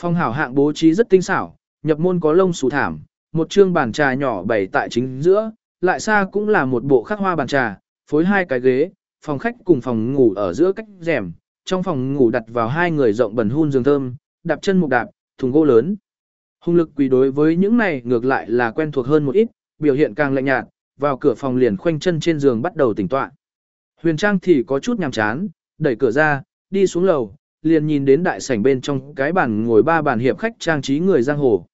S1: Phong hảo hạng bố trí rất tinh xảo, nhập môn có lông xù thảm, một chương bàn trà nhỏ bày tại chính giữa, lại xa cũng là một bộ khắc hoa bàn trà, phối hai cái ghế, phòng khách cùng phòng ngủ ở giữa cách rèm, trong phòng ngủ đặt vào hai người rộng bẩn hun giường thơm, đạp chân mục đạp, thùng gỗ lớn. Hung lực quỳ đối với những này ngược lại là quen thuộc hơn một ít, biểu hiện càng lạnh nhạt, vào cửa phòng liền khoanh chân trên giường bắt đầu tỉnh tọa. Huyền Trang thì có chút nhàm chán, đẩy cửa ra, đi xuống lầu, liền nhìn đến đại sảnh bên trong cái bàn ngồi ba bàn hiệp khách trang trí người giang hồ.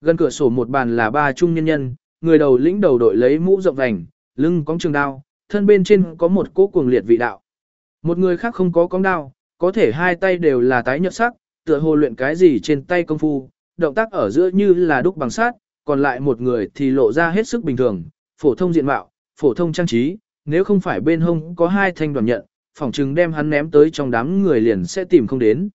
S1: Gần cửa sổ một bàn là ba trung nhân nhân, người đầu lĩnh đầu đội lấy mũ rộng vành, lưng có trường đao, thân bên trên có một cỗ cuồng liệt vị đạo. Một người khác không có cong đao, có thể hai tay đều là tái nhợt sắc, tựa hồ luyện cái gì trên tay công phu, động tác ở giữa như là đúc bằng sát, còn lại một người thì lộ ra hết sức bình thường, phổ thông diện mạo, phổ thông trang trí, nếu không phải bên hông có hai thanh đoàn nhận, phỏng chừng đem hắn ném tới trong đám người liền sẽ tìm không đến.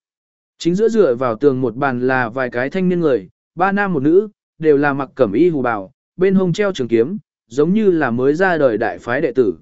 S1: Chính giữa dựa vào tường một bàn là vài cái thanh niên người, ba nam một nữ, đều là mặc cẩm y hù bào, bên hông treo trường kiếm, giống như là mới ra đời đại phái đệ tử.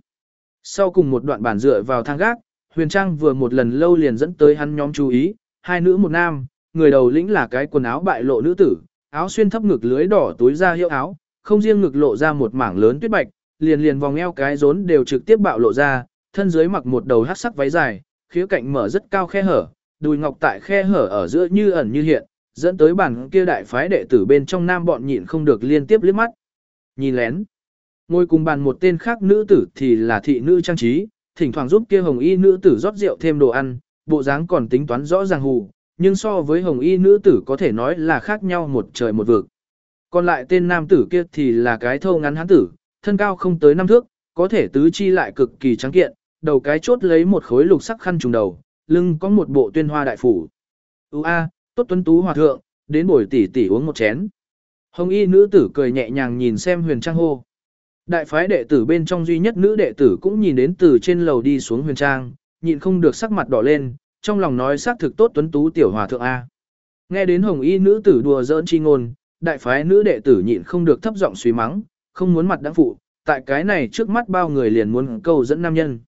S1: Sau cùng một đoạn bản dựa vào thang gác, Huyền Trang vừa một lần lâu liền dẫn tới hắn nhóm chú ý, hai nữ một nam, người đầu lĩnh là cái quần áo bại lộ nữ tử, áo xuyên thấp ngực lưới đỏ túi ra hiệu áo, không riêng ngực lộ ra một mảng lớn tuyết bạch, liền liền vòng eo cái rốn đều trực tiếp bạo lộ ra, thân dưới mặc một đầu hắc sắc váy dài, khía cạnh mở rất cao khe hở, đùi ngọc tại khe hở ở giữa như ẩn như hiện, dẫn tới bản kia đại phái đệ tử bên trong nam bọn nhịn không được liên tiếp liếc mắt. Nhìn lén. Ngồi cùng bàn một tên khác nữ tử thì là thị nữ trang trí, thỉnh thoảng giúp kia hồng y nữ tử rót rượu thêm đồ ăn, bộ dáng còn tính toán rõ ràng hù, nhưng so với hồng y nữ tử có thể nói là khác nhau một trời một vực. Còn lại tên nam tử kia thì là cái thâu ngắn hán tử, thân cao không tới năm thước, có thể tứ chi lại cực kỳ trắng kiện, đầu cái chốt lấy một khối lục sắc khăn trùng đầu, lưng có một bộ tuyên hoa đại phủ. Ú a, tốt tuấn tú hòa thượng, đến buổi tỷ tỷ uống một chén. Hồng y nữ tử cười nhẹ nhàng nhìn xem huyền trang hô. Đại phái đệ tử bên trong duy nhất nữ đệ tử cũng nhìn đến từ trên lầu đi xuống huyền trang, nhịn không được sắc mặt đỏ lên, trong lòng nói xác thực tốt tuấn tú tiểu hòa thượng A. Nghe đến hồng y nữ tử đùa giỡn chi ngôn, đại phái nữ đệ tử nhịn không được thấp giọng suy mắng, không muốn mặt đáng phụ, tại cái này trước mắt bao người liền muốn câu dẫn nam nhân.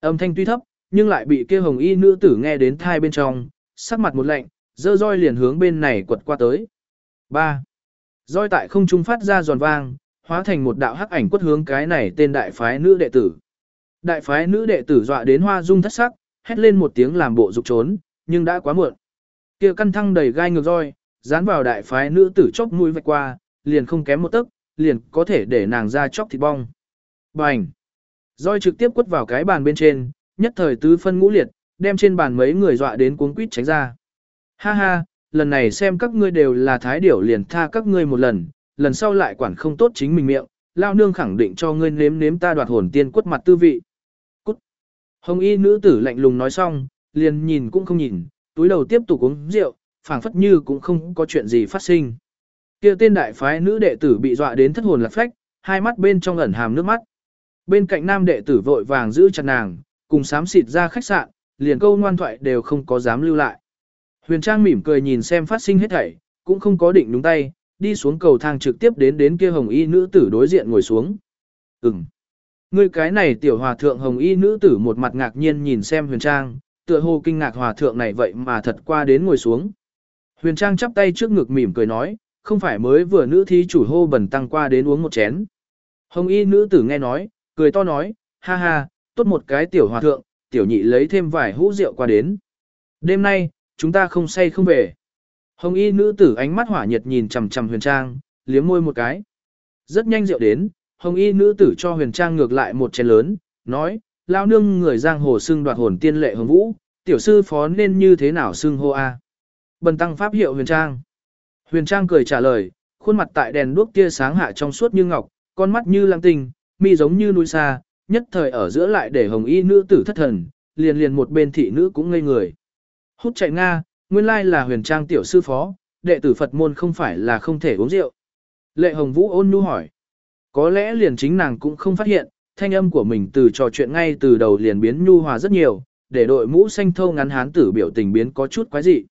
S1: Âm thanh tuy thấp, nhưng lại bị kia hồng y nữ tử nghe đến thai bên trong, sắc mặt một lạnh, dơ roi liền hướng bên này quật qua tới. 3. Roi tại không trung phát ra giòn vang, hóa thành một đạo hắc ảnh quất hướng cái này tên đại phái nữ đệ tử. Đại phái nữ đệ tử dọa đến hoa dung thất sắc, hét lên một tiếng làm bộ dục trốn, nhưng đã quá muộn. Kia căn thăng đầy gai ngược roi, dán vào đại phái nữ tử chốc mũi vạch qua, liền không kém một tấc, liền có thể để nàng ra chóc thịt bong. Bành! Roi trực tiếp quất vào cái bàn bên trên, nhất thời tứ phân ngũ liệt, đem trên bàn mấy người dọa đến cuống quýt tránh ra. Ha ha, lần này xem các ngươi đều là thái điểu liền tha các ngươi một lần, lần sau lại quản không tốt chính mình miệng, lao nương khẳng định cho ngươi nếm nếm ta đoạt hồn tiên quất mặt tư vị. Cút. Hồng y nữ tử lạnh lùng nói xong, liền nhìn cũng không nhìn, túi đầu tiếp tục uống rượu, phảng phất như cũng không có chuyện gì phát sinh. Kia tên đại phái nữ đệ tử bị dọa đến thất hồn lạc phách, hai mắt bên trong ẩn hàm nước mắt. Bên cạnh nam đệ tử vội vàng giữ chặt nàng, cùng sám xịt ra khách sạn, liền câu ngoan thoại đều không có dám lưu lại. Huyền Trang mỉm cười nhìn xem phát sinh hết thảy, cũng không có định đúng tay, đi xuống cầu thang trực tiếp đến đến kia hồng y nữ tử đối diện ngồi xuống. Ừm. Ngươi cái này tiểu hòa thượng hồng y nữ tử một mặt ngạc nhiên nhìn xem huyền trang, tựa hồ kinh ngạc hòa thượng này vậy mà thật qua đến ngồi xuống. Huyền trang chắp tay trước ngực mỉm cười nói, không phải mới vừa nữ thí chủ hô bẩn tăng qua đến uống một chén. Hồng y nữ tử nghe nói, cười to nói, ha ha, tốt một cái tiểu hòa thượng, tiểu nhị lấy thêm vài hũ rượu qua đến. Đêm nay, chúng ta không say không về. Hồng y nữ tử ánh mắt hỏa nhiệt nhìn chằm chằm huyền trang, liếm môi một cái. Rất nhanh rượu đến, hồng y nữ tử cho huyền trang ngược lại một chén lớn, nói, lao nương người giang hồ xưng đoạt hồn tiên lệ hồng vũ, tiểu sư phó nên như thế nào xưng hô a? Bần tăng pháp hiệu huyền trang. Huyền trang cười trả lời, khuôn mặt tại đèn đuốc tia sáng hạ trong suốt như ngọc, con mắt như lang tinh, mi giống như núi xa, nhất thời ở giữa lại để hồng y nữ tử thất thần, liền liền một bên thị nữ cũng ngây người. Hút chạy Nga, nguyên lai là huyền trang tiểu sư phó, đệ tử Phật môn không phải là không thể uống rượu. Lệ Hồng Vũ ôn nhu hỏi. Có lẽ liền chính nàng cũng không phát hiện, thanh âm của mình từ trò chuyện ngay từ đầu liền biến nhu hòa rất nhiều, để đội mũ xanh thâu ngắn hán tử biểu tình biến có chút quái dị.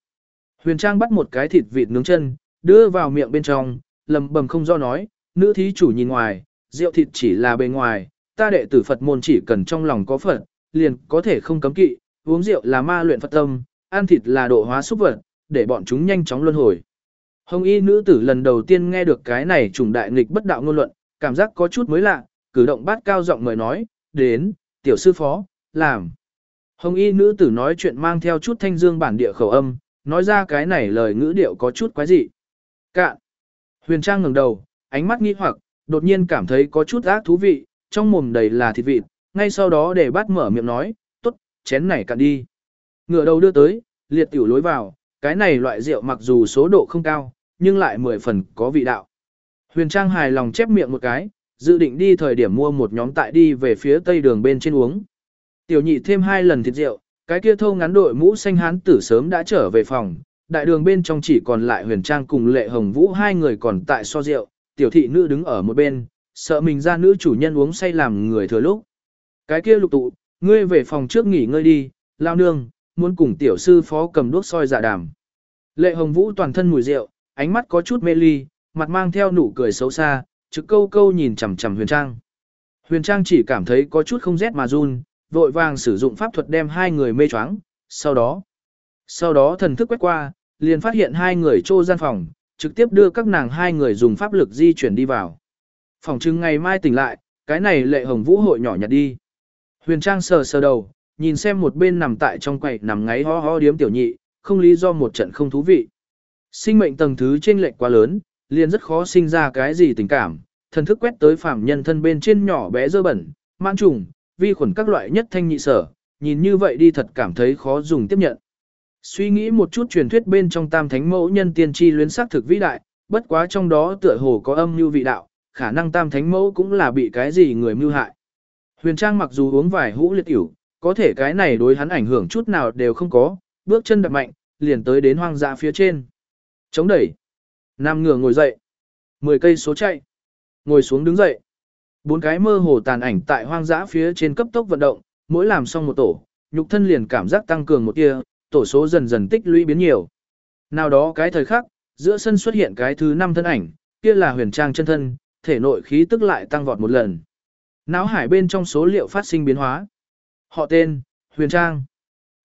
S1: Huyền Trang bắt một cái thịt vịt nướng chân, đưa vào miệng bên trong, lầm bầm không do nói, nữ thí chủ nhìn ngoài, rượu thịt chỉ là bề ngoài, ta đệ tử Phật môn chỉ cần trong lòng có Phật, liền có thể không cấm kỵ, uống rượu là ma luyện Phật tâm, ăn thịt là độ hóa xúc vật, để bọn chúng nhanh chóng luân hồi. Hồng y nữ tử lần đầu tiên nghe được cái này trùng đại nghịch bất đạo ngôn luận, cảm giác có chút mới lạ, cử động bát cao giọng mời nói, đến, tiểu sư phó, làm. Hồng y nữ tử nói chuyện mang theo chút thanh dương bản địa khẩu âm, nói ra cái này lời ngữ điệu có chút quái dị. Cạn. Huyền Trang ngẩng đầu, ánh mắt nghi hoặc, đột nhiên cảm thấy có chút ác thú vị, trong mồm đầy là thịt vịt, ngay sau đó để bát mở miệng nói, tốt, chén này cạn đi. Ngựa đầu đưa tới, liệt tiểu lối vào, cái này loại rượu mặc dù số độ không cao, nhưng lại mười phần có vị đạo. Huyền Trang hài lòng chép miệng một cái, dự định đi thời điểm mua một nhóm tại đi về phía tây đường bên trên uống. Tiểu nhị thêm hai lần thịt rượu, cái kia thâu ngắn đội mũ xanh hán tử sớm đã trở về phòng, đại đường bên trong chỉ còn lại huyền trang cùng lệ hồng vũ hai người còn tại so rượu, tiểu thị nữ đứng ở một bên, sợ mình ra nữ chủ nhân uống say làm người thừa lúc. Cái kia lục tụ, ngươi về phòng trước nghỉ ngơi đi, lao nương, muốn cùng tiểu sư phó cầm đuốc soi dạ đàm. Lệ Hồng Vũ toàn thân mùi rượu, ánh mắt có chút mê ly, mặt mang theo nụ cười xấu xa, trực câu câu nhìn chằm chằm Huyền Trang. Huyền Trang chỉ cảm thấy có chút không rét mà run, vội vàng sử dụng pháp thuật đem hai người mê choáng, sau đó, sau đó thần thức quét qua, liền phát hiện hai người trô gian phòng, trực tiếp đưa các nàng hai người dùng pháp lực di chuyển đi vào. Phòng trưng ngày mai tỉnh lại, cái này lệ hồng vũ hội nhỏ nhặt đi. Huyền Trang sờ sờ đầu, nhìn xem một bên nằm tại trong quầy nằm ngáy ho ho điếm tiểu nhị, không lý do một trận không thú vị. Sinh mệnh tầng thứ trên lệch quá lớn, liền rất khó sinh ra cái gì tình cảm, thần thức quét tới phàm nhân thân bên trên nhỏ bé dơ bẩn, mãn trùng, vi khuẩn các loại nhất thanh nhị sở, nhìn như vậy đi thật cảm thấy khó dùng tiếp nhận. Suy nghĩ một chút truyền thuyết bên trong tam thánh mẫu nhân tiên tri luyến xác thực vĩ đại, bất quá trong đó tựa hồ có âm như vị đạo, khả năng tam thánh mẫu cũng là bị cái gì người mưu hại. Huyền Trang mặc dù uống vài hũ liệt tiểu, có thể cái này đối hắn ảnh hưởng chút nào đều không có, bước chân đập mạnh, liền tới đến hoang dã phía trên. Chống đẩy. Nam ngửa ngồi dậy. 10 cây số chạy. Ngồi xuống đứng dậy. Bốn cái mơ hồ tàn ảnh tại hoang dã phía trên cấp tốc vận động, mỗi làm xong một tổ, nhục thân liền cảm giác tăng cường một tia, tổ số dần dần tích lũy biến nhiều. Nào đó cái thời khắc, giữa sân xuất hiện cái thứ năm thân ảnh, kia là huyền trang chân thân, thể nội khí tức lại tăng vọt một lần. Náo hải bên trong số liệu phát sinh biến hóa. Họ tên, huyền trang.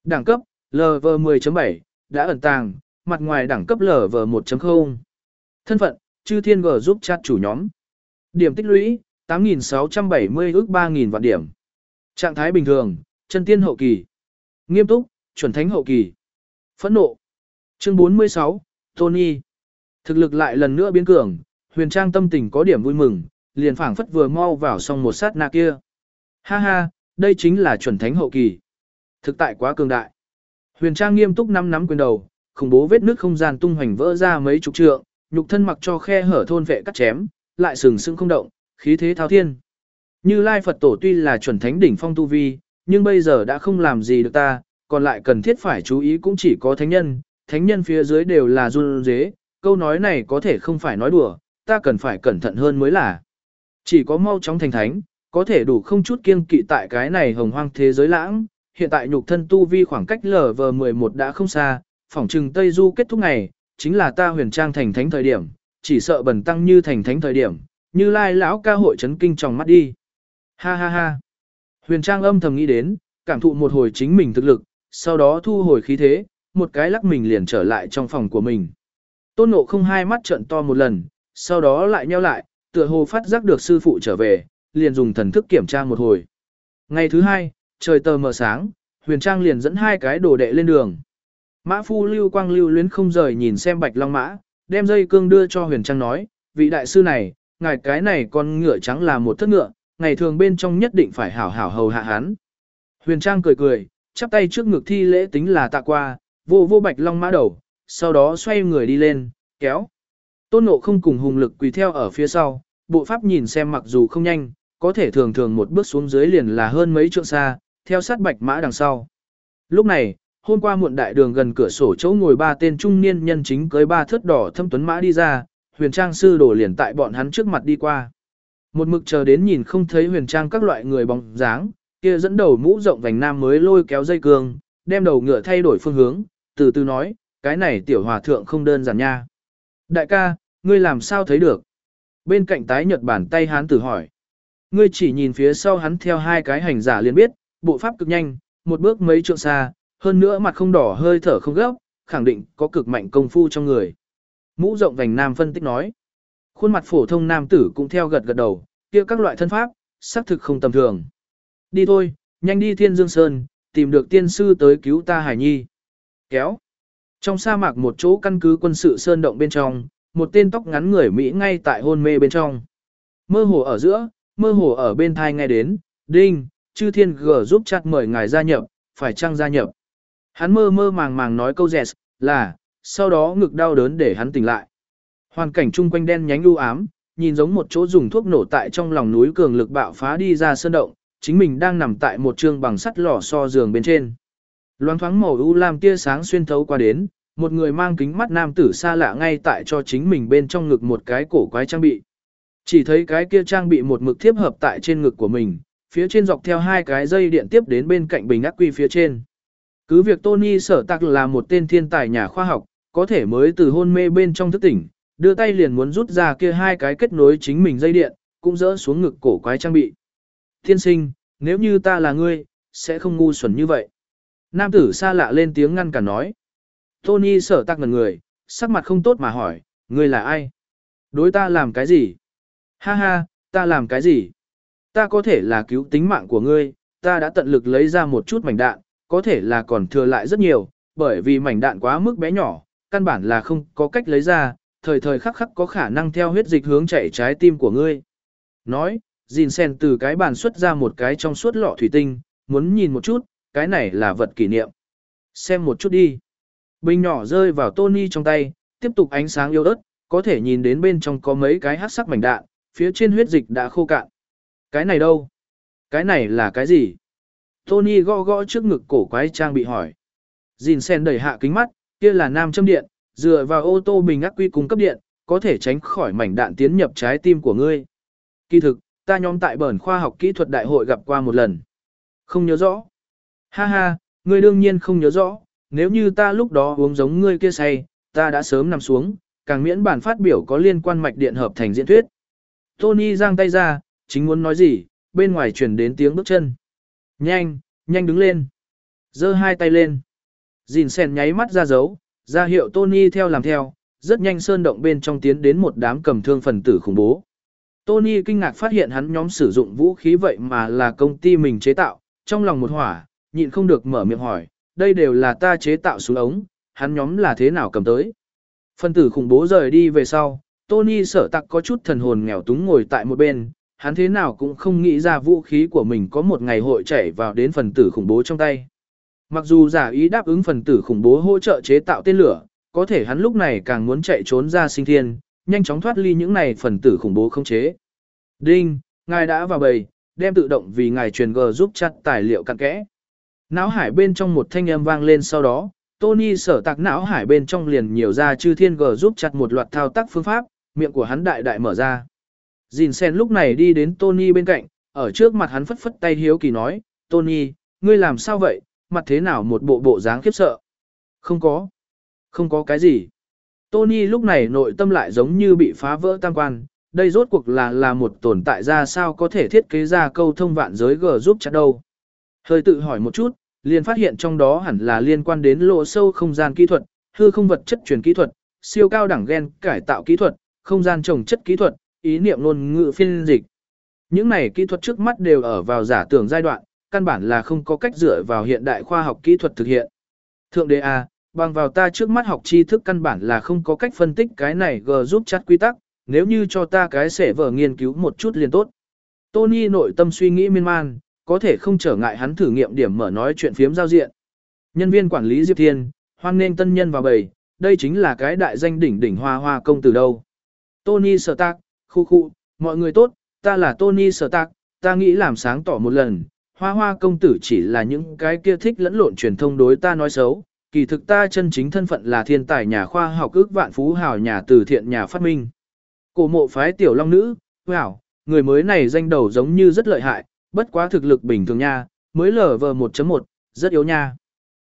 S1: Đẳng cấp, LV10.7, đã ẩn tàng, mặt ngoài đẳng cấp LV1.0. Thân phận, chư thiên G giúp chat chủ nhóm. Điểm tích lũy, 8.670 ước 3.000 vạn điểm. Trạng thái bình thường, chân tiên hậu kỳ. Nghiêm túc, chuẩn thánh hậu kỳ. Phẫn nộ. Chương 46, Tony. Thực lực lại lần nữa biến cường, huyền trang tâm tình có điểm vui mừng, liền phảng phất vừa mau vào xong một sát na kia. Ha ha, đây chính là chuẩn thánh hậu kỳ. Thực tại quá cường đại. Huyền trang nghiêm túc năm nắm quyền đầu, khủng bố vết nước không gian tung hoành vỡ ra mấy chục trượng, nhục thân mặc cho khe hở thôn vệ cắt chém, lại sừng sững không động, khí thế thao thiên. Như Lai Phật Tổ tuy là chuẩn thánh đỉnh phong tu vi, nhưng bây giờ đã không làm gì được ta, còn lại cần thiết phải chú ý cũng chỉ có thánh nhân, thánh nhân phía dưới đều là run dế, câu nói này có thể không phải nói đùa, ta cần phải cẩn thận hơn mới là. Chỉ có mau chóng thành thánh, có thể đủ không chút kiên kỵ tại cái này hồng hoang thế giới lãng, hiện tại nhục thân tu vi khoảng cách LV11 đã không xa, phỏng trừng Tây Du kết thúc ngày, chính là ta huyền trang thành thánh thời điểm, chỉ sợ bẩn tăng như thành thánh thời điểm, như lai lão ca hội chấn kinh trong mắt đi. Ha ha ha. Huyền trang âm thầm nghĩ đến, cảm thụ một hồi chính mình thực lực, sau đó thu hồi khí thế, một cái lắc mình liền trở lại trong phòng của mình. Tôn nộ không hai mắt trợn to một lần, sau đó lại nheo lại, tựa hồ phát giác được sư phụ trở về, liền dùng thần thức kiểm tra một hồi. Ngày thứ hai, trời tờ mờ sáng, huyền trang liền dẫn hai cái đồ đệ lên đường. Mã phu lưu quang lưu luyến không rời nhìn xem bạch long mã, đem dây cương đưa cho huyền trang nói, vị đại sư này, ngài cái này con ngựa trắng là một thất ngựa, ngày thường bên trong nhất định phải hảo hảo hầu hạ hắn. Huyền trang cười cười, chắp tay trước ngực thi lễ tính là tạ qua, vô vô bạch long mã đầu, sau đó xoay người đi lên, kéo. Tôn ngộ không cùng hùng lực quỳ theo ở phía sau, bộ pháp nhìn xem mặc dù không nhanh, có thể thường thường một bước xuống dưới liền là hơn mấy trượng xa, theo sát bạch mã đằng sau. Lúc này, hôm qua muộn đại đường gần cửa sổ chỗ ngồi ba tên trung niên nhân chính cưới ba thớt đỏ thâm tuấn mã đi ra, huyền trang sư đổ liền tại bọn hắn trước mặt đi qua. Một mực chờ đến nhìn không thấy huyền trang các loại người bóng dáng, kia dẫn đầu mũ rộng vành nam mới lôi kéo dây cương, đem đầu ngựa thay đổi phương hướng, từ từ nói, cái này tiểu hòa thượng không đơn giản nha. Đại ca, ngươi làm sao thấy được? Bên cạnh tái nhật bản tay hán tử hỏi. Ngươi chỉ nhìn phía sau hắn theo hai cái hành giả liền biết, bộ pháp cực nhanh, một bước mấy trượng xa, hơn nữa mặt không đỏ hơi thở không gấp, khẳng định có cực mạnh công phu trong người. Mũ rộng vành nam phân tích nói. Khuôn mặt phổ thông nam tử cũng theo gật gật đầu, kia các loại thân pháp, xác thực không tầm thường. Đi thôi, nhanh đi Thiên Dương Sơn, tìm được tiên sư tới cứu ta Hải Nhi. Kéo. Trong sa mạc một chỗ căn cứ quân sự sơn động bên trong, một tên tóc ngắn người Mỹ ngay tại hôn mê bên trong. Mơ hồ ở giữa, mơ hồ ở bên thai nghe đến, đinh, chư thiên g giúp chặt mời ngài gia nhập, phải chăng gia nhập. Hắn mơ mơ màng màng nói câu dẹt, là, sau đó ngực đau đớn để hắn tỉnh lại. Hoàn cảnh chung quanh đen nhánh u ám, nhìn giống một chỗ dùng thuốc nổ tại trong lòng núi cường lực bạo phá đi ra sơn động, chính mình đang nằm tại một trường bằng sắt lò so giường bên trên. Loáng thoáng màu u lam tia sáng xuyên thấu qua đến, một người mang kính mắt nam tử xa lạ ngay tại cho chính mình bên trong ngực một cái cổ quái trang bị. Chỉ thấy cái kia trang bị một mực thiếp hợp tại trên ngực của mình, phía trên dọc theo hai cái dây điện tiếp đến bên cạnh bình ác quy phía trên. Cứ việc Tony sở tạc là một tên thiên tài nhà khoa học, có thể mới từ hôn mê bên trong thức tỉnh, đưa tay liền muốn rút ra kia hai cái kết nối chính mình dây điện, cũng dỡ xuống ngực cổ quái trang bị. Thiên sinh, nếu như ta là ngươi, sẽ không ngu xuẩn như vậy. Nam tử xa lạ lên tiếng ngăn cả nói. Tony sở tạc ngần người, sắc mặt không tốt mà hỏi, ngươi là ai? Đối ta làm cái gì? Ha ha, ta làm cái gì? Ta có thể là cứu tính mạng của ngươi, ta đã tận lực lấy ra một chút mảnh đạn, có thể là còn thừa lại rất nhiều, bởi vì mảnh đạn quá mức bé nhỏ, căn bản là không có cách lấy ra, thời thời khắc khắc có khả năng theo huyết dịch hướng chạy trái tim của ngươi. Nói, Jin Sen từ cái bàn xuất ra một cái trong suốt lọ thủy tinh, muốn nhìn một chút, cái này là vật kỷ niệm. Xem một chút đi. Bình nhỏ rơi vào Tony trong tay, tiếp tục ánh sáng yếu ớt, có thể nhìn đến bên trong có mấy cái hát sắc mảnh đạn, phía trên huyết dịch đã khô cạn. Cái này đâu? Cái này là cái gì? Tony gõ gõ trước ngực cổ quái trang bị hỏi. Jin Sen đẩy hạ kính mắt, kia là nam châm điện, dựa vào ô tô bình ắc quy cung cấp điện, có thể tránh khỏi mảnh đạn tiến nhập trái tim của ngươi. Kỳ thực, ta nhóm tại bẩn khoa học kỹ thuật đại hội gặp qua một lần. Không nhớ rõ. Ha ha, ngươi đương nhiên không nhớ rõ, nếu như ta lúc đó uống giống ngươi kia say, ta đã sớm nằm xuống, càng miễn bản phát biểu có liên quan mạch điện hợp thành diễn thuyết. Tony giang tay ra, chính muốn nói gì, bên ngoài truyền đến tiếng bước chân. Nhanh, nhanh đứng lên. giơ hai tay lên. Dìn sen nháy mắt ra dấu, ra hiệu Tony theo làm theo, rất nhanh sơn động bên trong tiến đến một đám cầm thương phần tử khủng bố. Tony kinh ngạc phát hiện hắn nhóm sử dụng vũ khí vậy mà là công ty mình chế tạo, trong lòng một hỏa, nhịn không được mở miệng hỏi, đây đều là ta chế tạo súng ống, hắn nhóm là thế nào cầm tới. Phần tử khủng bố rời đi về sau, Tony sợ tặc có chút thần hồn nghèo túng ngồi tại một bên, hắn thế nào cũng không nghĩ ra vũ khí của mình có một ngày hội chảy vào đến phần tử khủng bố trong tay. Mặc dù giả ý đáp ứng phần tử khủng bố hỗ trợ chế tạo tên lửa, có thể hắn lúc này càng muốn chạy trốn ra sinh thiên, nhanh chóng thoát ly những này phần tử khủng bố không chế. Đinh, ngài đã vào bầy, đem tự động vì ngài truyền G giúp chặt tài liệu cặn kẽ. Náo hải bên trong một thanh âm vang lên sau đó, Tony sở tạc não hải bên trong liền nhiều ra chư thiên gờ giúp chặt một loạt thao tác phương pháp, miệng của hắn đại đại mở ra. Dìn sen lúc này đi đến Tony bên cạnh, ở trước mặt hắn phất phất tay hiếu kỳ nói, Tony, ngươi làm sao vậy, mặt thế nào một bộ bộ dáng khiếp sợ? Không có. Không có cái gì. Tony lúc này nội tâm lại giống như bị phá vỡ tam quan, đây rốt cuộc là là một tồn tại ra sao có thể thiết kế ra câu thông vạn giới G giúp chặt đâu. Hơi tự hỏi một chút, liền phát hiện trong đó hẳn là liên quan đến lộ sâu không gian kỹ thuật, hư không vật chất truyền kỹ thuật, siêu cao đẳng gen cải tạo kỹ thuật, không gian trồng chất kỹ thuật, ý niệm ngôn ngữ phiên dịch. Những này kỹ thuật trước mắt đều ở vào giả tưởng giai đoạn, căn bản là không có cách dựa vào hiện đại khoa học kỹ thuật thực hiện. Thượng đế A, bằng vào ta trước mắt học tri thức căn bản là không có cách phân tích cái này g giúp chặt quy tắc, nếu như cho ta cái sẽ vở nghiên cứu một chút liền tốt. Tony nội tâm suy nghĩ miên man, có thể không trở ngại hắn thử nghiệm điểm mở nói chuyện phiếm giao diện. Nhân viên quản lý Diệp Thiên, hoan nghênh tân nhân vào bầy, đây chính là cái đại danh đỉnh đỉnh hoa hoa công từ đâu. Tony Stark, khu khu, mọi người tốt, ta là Tony Stark, ta nghĩ làm sáng tỏ một lần, hoa hoa công tử chỉ là những cái kia thích lẫn lộn truyền thông đối ta nói xấu, kỳ thực ta chân chính thân phận là thiên tài nhà khoa học ước vạn phú hào nhà từ thiện nhà phát minh. Cổ mộ phái tiểu long nữ, wow, người mới này danh đầu giống như rất lợi hại, bất quá thực lực bình thường nha, mới lở vờ 1.1, rất yếu nha.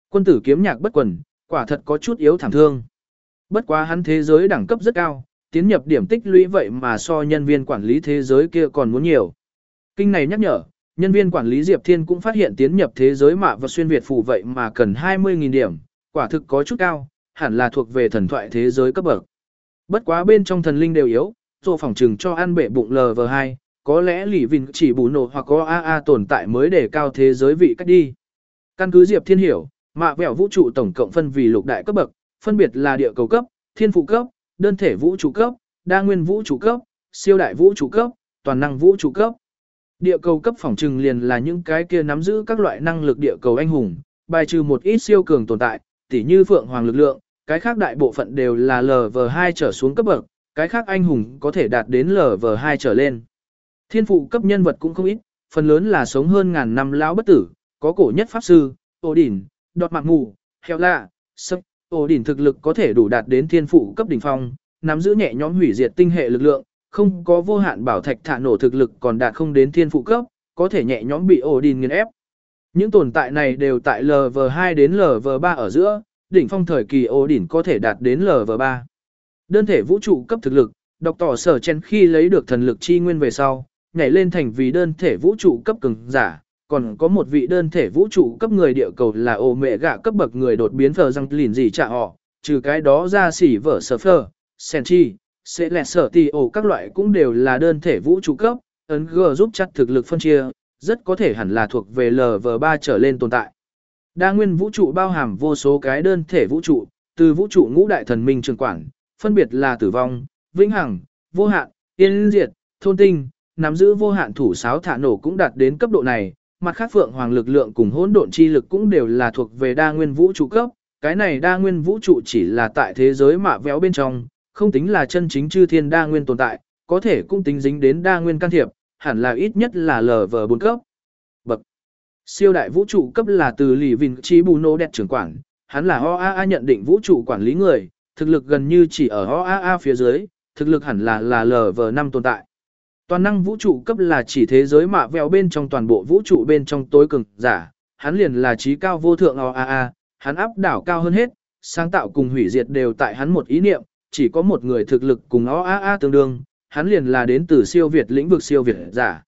S1: Quân tử kiếm nhạc bất quần, quả thật có chút yếu thảm thương. Bất quá hắn thế giới đẳng cấp rất cao, tiến nhập điểm tích lũy vậy mà so nhân viên quản lý thế giới kia còn muốn nhiều. Kinh này nhắc nhở, nhân viên quản lý Diệp Thiên cũng phát hiện tiến nhập thế giới mạ và xuyên Việt phù vậy mà cần 20.000 điểm, quả thực có chút cao, hẳn là thuộc về thần thoại thế giới cấp bậc. Bất quá bên trong thần linh đều yếu, rồi phòng trừng cho ăn bệ bụng LV2, có lẽ lì vinh chỉ bù nổ hoặc có AA tồn tại mới để cao thế giới vị cách đi. Căn cứ Diệp Thiên hiểu, mạ vẻo vũ trụ tổng cộng phân vì lục đại cấp bậc, phân biệt là địa cầu cấp, thiên phụ cấp, đơn thể vũ trụ cấp, đa nguyên vũ trụ cấp, siêu đại vũ trụ cấp, toàn năng vũ trụ cấp. Địa cầu cấp phòng trừng liền là những cái kia nắm giữ các loại năng lực địa cầu anh hùng, bài trừ một ít siêu cường tồn tại, tỉ như phượng hoàng lực lượng, cái khác đại bộ phận đều là LV2 trở xuống cấp bậc, cái khác anh hùng có thể đạt đến LV2 trở lên. Thiên phụ cấp nhân vật cũng không ít, phần lớn là sống hơn ngàn năm lão bất tử, có cổ nhất pháp sư, ổ đỉnh, đọt mạc mù, heo lạ, sấp, ổ đỉnh thực lực có thể đủ đạt đến thiên phụ cấp đỉnh phong, nắm giữ nhẹ nhóm hủy diệt tinh hệ lực lượng, không có vô hạn bảo thạch thả nổ thực lực còn đạt không đến thiên phụ cấp, có thể nhẹ nhóm bị ổ đỉnh nghiền ép. Những tồn tại này đều tại LV2 đến LV3 ở giữa, đỉnh phong thời kỳ ổ đỉnh có thể đạt đến LV3. Đơn thể vũ trụ cấp thực lực, đọc tỏ sở chen khi lấy được thần lực chi nguyên về sau, nhảy lên thành vì đơn thể vũ trụ cấp cường giả, còn có một vị đơn thể vũ trụ cấp người địa cầu là ổ mẹ gạ cấp bậc người đột biến phờ răng lìn gì trả họ, trừ cái đó ra xỉ vở sở phờ, sen chi, sẽ lẹ sở tì ổ các loại cũng đều là đơn thể vũ trụ cấp, ấn G giúp chặt thực lực phân chia, rất có thể hẳn là thuộc về LV3 trở lên tồn tại. Đa nguyên vũ trụ bao hàm vô số cái đơn thể vũ trụ, từ vũ trụ ngũ đại thần minh trường quản, phân biệt là tử vong, vĩnh hằng, vô hạn, yên diệt, thôn tinh, nắm giữ vô hạn thủ sáo thả nổ cũng đạt đến cấp độ này, mặt khác phượng hoàng lực lượng cùng hỗn độn chi lực cũng đều là thuộc về đa nguyên vũ trụ cấp, cái này đa nguyên vũ trụ chỉ là tại thế giới mạ véo bên trong, không tính là chân chính chư thiên đa nguyên tồn tại, có thể cũng tính dính đến đa nguyên can thiệp, hẳn là ít nhất là LV4 cấp. Bậc Siêu đại vũ trụ cấp là từ lì vinh trí bù nô đẹp trưởng quản, hắn là OAA nhận định vũ trụ quản lý người, thực lực gần như chỉ ở OAA phía dưới, thực lực hẳn là là LV5 tồn tại. Toàn năng vũ trụ cấp là chỉ thế giới mạ vèo bên trong toàn bộ vũ trụ bên trong tối cường giả, hắn liền là trí cao vô thượng OAA, hắn áp đảo cao hơn hết, sáng tạo cùng hủy diệt đều tại hắn một ý niệm, chỉ có một người thực lực cùng OAA tương đương, hắn liền là đến từ siêu việt lĩnh vực siêu việt giả.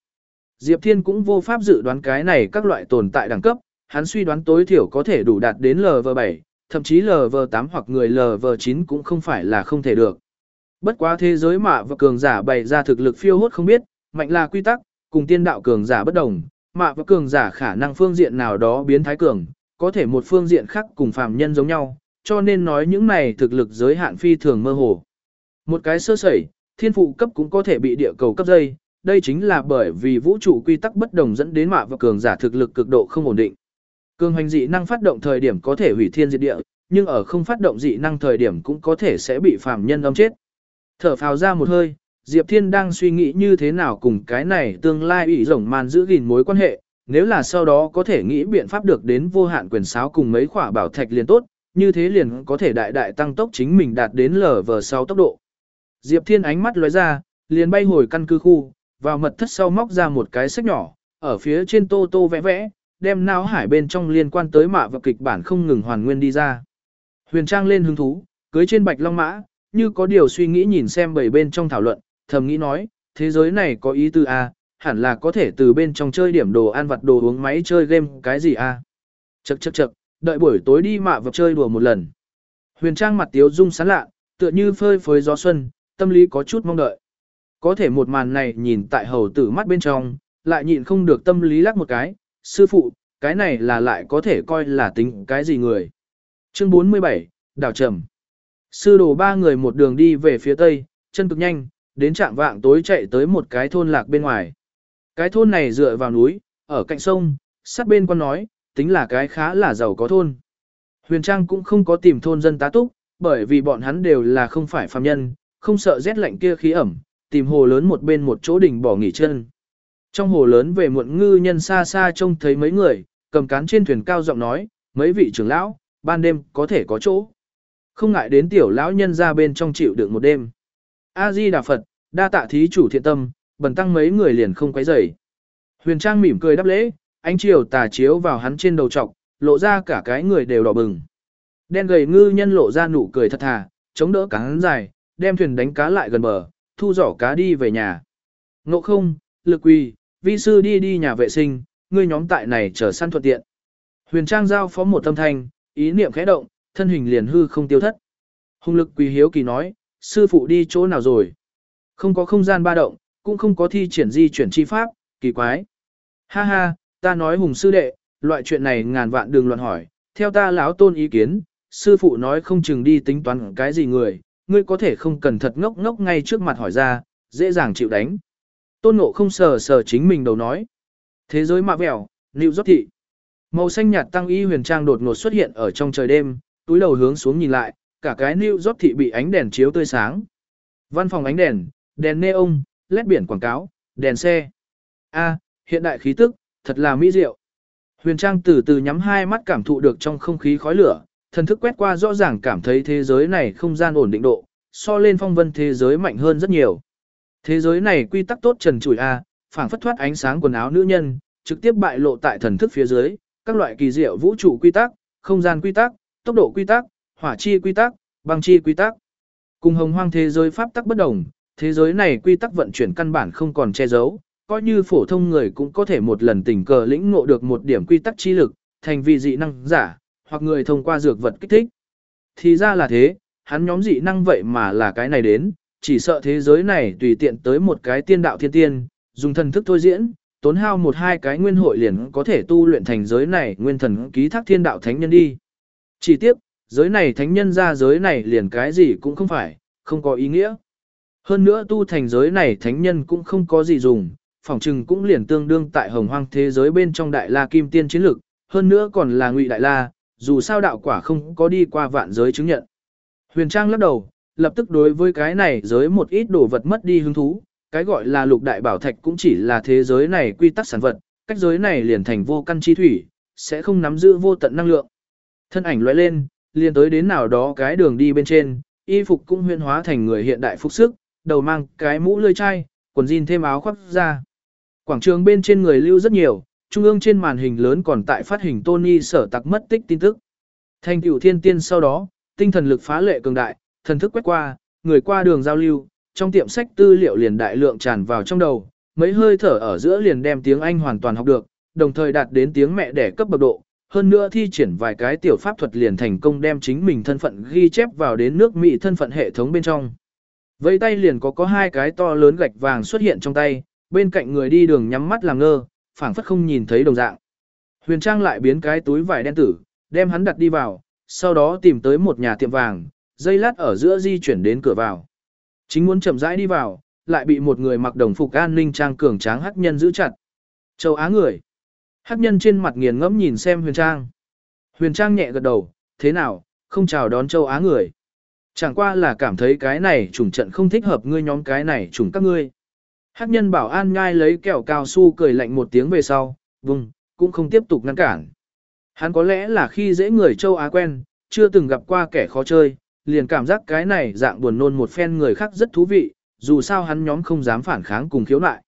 S1: Diệp Thiên cũng vô pháp dự đoán cái này các loại tồn tại đẳng cấp, hắn suy đoán tối thiểu có thể đủ đạt đến LV7, thậm chí LV8 hoặc người LV9 cũng không phải là không thể được. Bất quá thế giới mạ và cường giả bày ra thực lực phiêu hốt không biết, mạnh là quy tắc, cùng tiên đạo cường giả bất đồng, mạ và cường giả khả năng phương diện nào đó biến thái cường, có thể một phương diện khác cùng phàm nhân giống nhau, cho nên nói những này thực lực giới hạn phi thường mơ hồ. Một cái sơ sẩy, thiên phụ cấp cũng có thể bị địa cầu cấp dây, đây chính là bởi vì vũ trụ quy tắc bất đồng dẫn đến mạ và cường giả thực lực cực độ không ổn định. Cường hành dị năng phát động thời điểm có thể hủy thiên diệt địa, nhưng ở không phát động dị năng thời điểm cũng có thể sẽ bị phàm nhân âm chết. Thở phào ra một hơi, Diệp Thiên đang suy nghĩ như thế nào cùng cái này tương lai ủy rồng man giữ gìn mối quan hệ, nếu là sau đó có thể nghĩ biện pháp được đến vô hạn quyền sáo cùng mấy khỏa bảo thạch liền tốt, như thế liền có thể đại đại tăng tốc chính mình đạt đến lở vờ tốc độ. Diệp Thiên ánh mắt lóe ra, liền bay hồi căn cứ khu, vào mật thất sau móc ra một cái sách nhỏ, ở phía trên tô tô vẽ vẽ, đem não hải bên trong liên quan tới mạ và kịch bản không ngừng hoàn nguyên đi ra. Huyền Trang lên hứng thú, cưới trên bạch long mã, như có điều suy nghĩ nhìn xem bảy bên trong thảo luận, thầm nghĩ nói, thế giới này có ý tư a, à, hẳn là có thể từ bên trong chơi điểm đồ ăn vặt đồ uống máy chơi game cái gì a. À? Chậc chậc chậc, đợi buổi tối đi mạ vào chơi đùa một lần. Huyền Trang mặt tiếu dung sán lạ, tựa như phơi phới gió xuân, tâm lý có chút mong đợi. Có thể một màn này nhìn tại hầu tử mắt bên trong, lại nhịn không được tâm lý lắc một cái, sư phụ, cái này là lại có thể coi là tính cái gì người. Chương 47, Đảo Trầm Sư đồ ba người một đường đi về phía tây, chân cực nhanh, đến trạng vạng tối chạy tới một cái thôn lạc bên ngoài. Cái thôn này dựa vào núi, ở cạnh sông, sát bên quan nói, tính là cái khá là giàu có thôn. Huyền Trang cũng không có tìm thôn dân tá túc, bởi vì bọn hắn đều là không phải phàm nhân, không sợ rét lạnh kia khí ẩm, tìm hồ lớn một bên một chỗ đỉnh bỏ nghỉ chân. Trong hồ lớn về muộn ngư nhân xa xa trông thấy mấy người, cầm cán trên thuyền cao giọng nói, mấy vị trưởng lão, ban đêm có thể có chỗ. Không ngại đến tiểu lão nhân ra bên trong chịu được một đêm. A-di Đà Phật, đa tạ thí chủ thiện tâm, bần tăng mấy người liền không quấy rầy. Huyền Trang mỉm cười đáp lễ, ánh chiều tà chiếu vào hắn trên đầu trọc, lộ ra cả cái người đều đỏ bừng. Đen gầy ngư nhân lộ ra nụ cười thật thà, chống đỡ cá hắn dài, đem thuyền đánh cá lại gần bờ, thu giỏ cá đi về nhà. Ngộ không, lực quỳ, vi sư đi đi nhà vệ sinh, ngươi nhóm tại này chờ săn thuận tiện. Huyền Trang giao phó một tâm thanh, ý niệm khẽ động, thân hình liền hư không tiêu thất. Hùng lực quỳ hiếu kỳ nói, sư phụ đi chỗ nào rồi? Không có không gian ba động, cũng không có thi triển di chuyển chi pháp, kỳ quái. Ha ha, ta nói hùng sư đệ, loại chuyện này ngàn vạn đừng luận hỏi, theo ta lão tôn ý kiến, sư phụ nói không chừng đi tính toán cái gì người, ngươi có thể không cần thật ngốc ngốc ngay trước mặt hỏi ra, dễ dàng chịu đánh. Tôn ngộ không sờ sờ chính mình đầu nói. Thế giới mạ vẻo, nịu rót thị. Màu xanh nhạt tăng y huyền trang đột ngột xuất hiện ở trong trời đêm, túi đầu hướng xuống nhìn lại, cả cái New York thị bị ánh đèn chiếu tươi sáng. Văn phòng ánh đèn, đèn neon, led biển quảng cáo, đèn xe. A, hiện đại khí tức, thật là mỹ diệu. Huyền Trang từ từ nhắm hai mắt cảm thụ được trong không khí khói lửa, thần thức quét qua rõ ràng cảm thấy thế giới này không gian ổn định độ, so lên phong vân thế giới mạnh hơn rất nhiều. Thế giới này quy tắc tốt trần trụi A, phảng phất thoát ánh sáng quần áo nữ nhân, trực tiếp bại lộ tại thần thức phía dưới, các loại kỳ diệu vũ trụ quy tắc, không gian quy tắc, tốc độ quy tắc, hỏa chi quy tắc, băng chi quy tắc. Cùng hồng hoang thế giới pháp tắc bất đồng, thế giới này quy tắc vận chuyển căn bản không còn che giấu, coi như phổ thông người cũng có thể một lần tình cờ lĩnh ngộ được một điểm quy tắc chi lực, thành vì dị năng giả, hoặc người thông qua dược vật kích thích. Thì ra là thế, hắn nhóm dị năng vậy mà là cái này đến, chỉ sợ thế giới này tùy tiện tới một cái tiên đạo thiên tiên, dùng thần thức thôi diễn, tốn hao một hai cái nguyên hội liền có thể tu luyện thành giới này nguyên thần ký thác thiên đạo thánh nhân đi. Chỉ tiếc, giới này thánh nhân ra giới này liền cái gì cũng không phải, không có ý nghĩa. Hơn nữa tu thành giới này thánh nhân cũng không có gì dùng, phỏng chừng cũng liền tương đương tại hồng hoang thế giới bên trong đại la kim tiên chiến lực, hơn nữa còn là ngụy đại la, dù sao đạo quả không có đi qua vạn giới chứng nhận. Huyền Trang lắc đầu, lập tức đối với cái này giới một ít đồ vật mất đi hứng thú, cái gọi là lục đại bảo thạch cũng chỉ là thế giới này quy tắc sản vật, cách giới này liền thành vô căn chi thủy, sẽ không nắm giữ vô tận năng lượng. Thân ảnh lóe lên, liền tới đến nào đó cái đường đi bên trên, y phục cũng huyên hóa thành người hiện đại phục sức, đầu mang cái mũ lươi chai, quần jean thêm áo khoác ra. Quảng trường bên trên người lưu rất nhiều, trung ương trên màn hình lớn còn tại phát hình Tony sở tặc mất tích tin tức. Thành tựu thiên tiên sau đó, tinh thần lực phá lệ cường đại, thần thức quét qua, người qua đường giao lưu, trong tiệm sách tư liệu liền đại lượng tràn vào trong đầu, mấy hơi thở ở giữa liền đem tiếng Anh hoàn toàn học được, đồng thời đạt đến tiếng mẹ đẻ cấp bậc độ, hơn nữa thi triển vài cái tiểu pháp thuật liền thành công đem chính mình thân phận ghi chép vào đến nước Mỹ thân phận hệ thống bên trong. Vây tay liền có có hai cái to lớn gạch vàng xuất hiện trong tay, bên cạnh người đi đường nhắm mắt làm ngơ, phảng phất không nhìn thấy đồng dạng. Huyền Trang lại biến cái túi vải đen tử, đem hắn đặt đi vào, sau đó tìm tới một nhà tiệm vàng, dây lát ở giữa di chuyển đến cửa vào. Chính muốn chậm rãi đi vào, lại bị một người mặc đồng phục an ninh trang cường tráng hắc nhân giữ chặt. Châu Á người. Hắc nhân trên mặt nghiền ngẫm nhìn xem Huyền Trang. Huyền Trang nhẹ gật đầu, thế nào, không chào đón châu Á người. Chẳng qua là cảm thấy cái này trùng trận không thích hợp ngươi nhóm cái này trùng các ngươi. Hắc nhân bảo an nhai lấy kẹo cao su cười lạnh một tiếng về sau, vùng, cũng không tiếp tục ngăn cản. Hắn có lẽ là khi dễ người châu Á quen, chưa từng gặp qua kẻ khó chơi, liền cảm giác cái này dạng buồn nôn một phen người khác rất thú vị, dù sao hắn nhóm không dám phản kháng cùng khiếu nại.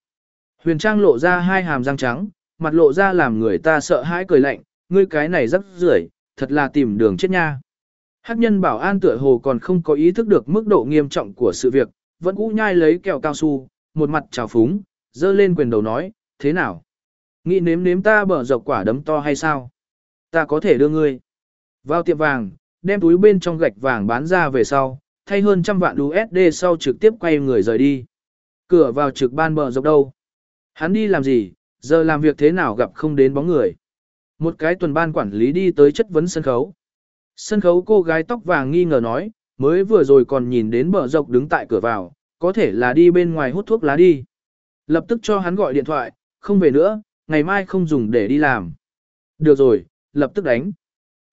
S1: Huyền Trang lộ ra hai hàm răng trắng, mặt lộ ra làm người ta sợ hãi cười lạnh, ngươi cái này rất rưởi, thật là tìm đường chết nha. Hắc nhân bảo an tựa hồ còn không có ý thức được mức độ nghiêm trọng của sự việc, vẫn cũ nhai lấy kẹo cao su, một mặt trào phúng, dơ lên quyền đầu nói, thế nào? Nghĩ nếm nếm ta bở dọc quả đấm to hay sao? Ta có thể đưa ngươi vào tiệm vàng, đem túi bên trong gạch vàng bán ra về sau, thay hơn trăm vạn USD sau trực tiếp quay người rời đi. Cửa vào trực ban bờ dọc đâu? Hắn đi làm gì, giờ làm việc thế nào gặp không đến bóng người? Một cái tuần ban quản lý đi tới chất vấn sân khấu. Sân khấu cô gái tóc vàng nghi ngờ nói, mới vừa rồi còn nhìn đến bờ dọc đứng tại cửa vào, có thể là đi bên ngoài hút thuốc lá đi. Lập tức cho hắn gọi điện thoại, không về nữa, ngày mai không dùng để đi làm. Được rồi, lập tức đánh.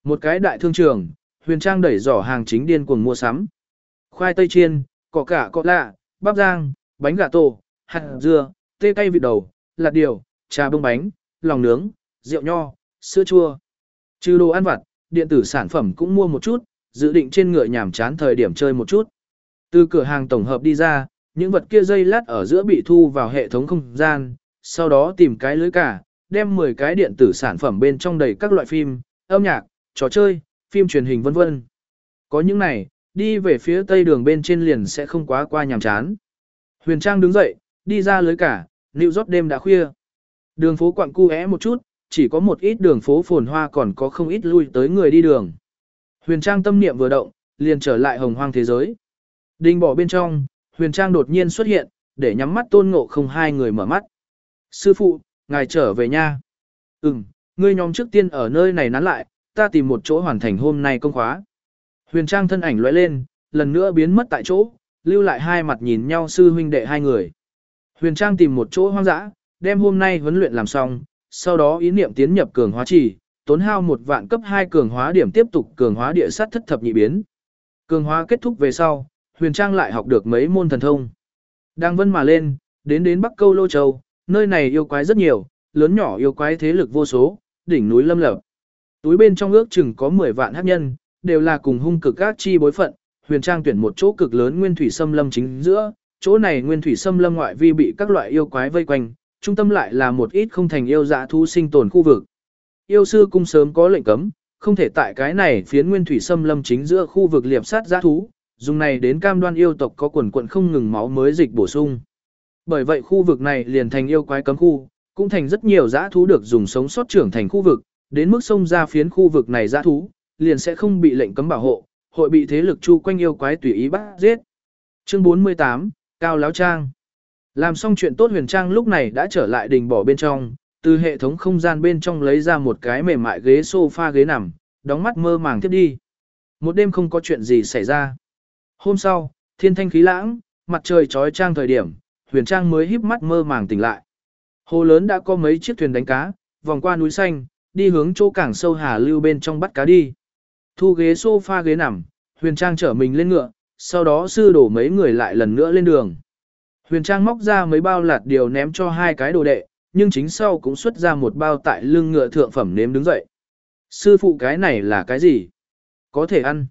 S1: Một cái đại thương trường, huyền trang đẩy giỏ hàng chính điên cuồng mua sắm. Khoai tây chiên, cỏ cả cọ lạ, bắp rang, bánh gà tổ, hạt dưa, tê cay vịt đầu, lạt điều, trà bông bánh, lòng nướng, rượu nho, sữa chua. Trừ đồ ăn vặt, điện tử sản phẩm cũng mua một chút, dự định trên ngựa nhảm chán thời điểm chơi một chút. Từ cửa hàng tổng hợp đi ra, những vật kia dây lát ở giữa bị thu vào hệ thống không gian, sau đó tìm cái lưới cả, đem 10 cái điện tử sản phẩm bên trong đầy các loại phim, âm nhạc, trò chơi, phim truyền hình vân vân. Có những này, đi về phía tây đường bên trên liền sẽ không quá qua nhàm chán. Huyền Trang đứng dậy, đi ra lưới cả, New rót đêm đã khuya. Đường phố quặng cu é một chút, chỉ có một ít đường phố phồn hoa còn có không ít lui tới người đi đường. Huyền Trang tâm niệm vừa động, liền trở lại hồng hoang thế giới. Đình bỏ bên trong, Huyền Trang đột nhiên xuất hiện, để nhắm mắt tôn ngộ không hai người mở mắt. Sư phụ, ngài trở về nha. Ừm, ngươi nhóm trước tiên ở nơi này nán lại, ta tìm một chỗ hoàn thành hôm nay công khóa. Huyền Trang thân ảnh lóe lên, lần nữa biến mất tại chỗ, lưu lại hai mặt nhìn nhau sư huynh đệ hai người. Huyền Trang tìm một chỗ hoang dã, đem hôm nay huấn luyện làm xong, sau đó ý niệm tiến nhập cường hóa trì, tốn hao một vạn cấp 2 cường hóa điểm tiếp tục cường hóa địa sát thất thập nhị biến. Cường hóa kết thúc về sau, Huyền Trang lại học được mấy môn thần thông. Đang vân mà lên, đến đến Bắc Câu Lô Châu, nơi này yêu quái rất nhiều, lớn nhỏ yêu quái thế lực vô số, đỉnh núi lâm lập. Túi bên trong ước chừng có 10 vạn hắc nhân, đều là cùng hung cực các chi bối phận, Huyền Trang tuyển một chỗ cực lớn nguyên thủy xâm lâm chính giữa, chỗ này nguyên thủy xâm lâm ngoại vi bị các loại yêu quái vây quanh, trung tâm lại là một ít không thành yêu dã thú sinh tồn khu vực. Yêu sư cung sớm có lệnh cấm, không thể tại cái này phiến nguyên thủy xâm lâm chính giữa khu vực liệp sát dã thú, dùng này đến cam đoan yêu tộc có quần quận không ngừng máu mới dịch bổ sung. Bởi vậy khu vực này liền thành yêu quái cấm khu, cũng thành rất nhiều dã thú được dùng sống sót trưởng thành khu vực, đến mức sông ra phiến khu vực này dã thú, liền sẽ không bị lệnh cấm bảo hộ, hội bị thế lực chu quanh yêu quái tùy ý bắt giết. Chương 48, Cao Láo Trang làm xong chuyện tốt huyền trang lúc này đã trở lại đình bỏ bên trong, từ hệ thống không gian bên trong lấy ra một cái mềm mại ghế sofa ghế nằm, đóng mắt mơ màng tiếp đi. Một đêm không có chuyện gì xảy ra. Hôm sau, thiên thanh khí lãng, mặt trời trói trang thời điểm, huyền trang mới híp mắt mơ màng tỉnh lại. Hồ lớn đã có mấy chiếc thuyền đánh cá, vòng qua núi xanh, đi hướng chỗ cảng sâu hà lưu bên trong bắt cá đi. Thu ghế sofa ghế nằm, huyền trang chở mình lên ngựa, sau đó sư đổ mấy người lại lần nữa lên đường. Huyền trang móc ra mấy bao lạt điều ném cho hai cái đồ đệ, nhưng chính sau cũng xuất ra một bao tại lưng ngựa thượng phẩm nếm đứng dậy. Sư phụ cái này là cái gì? Có thể ăn.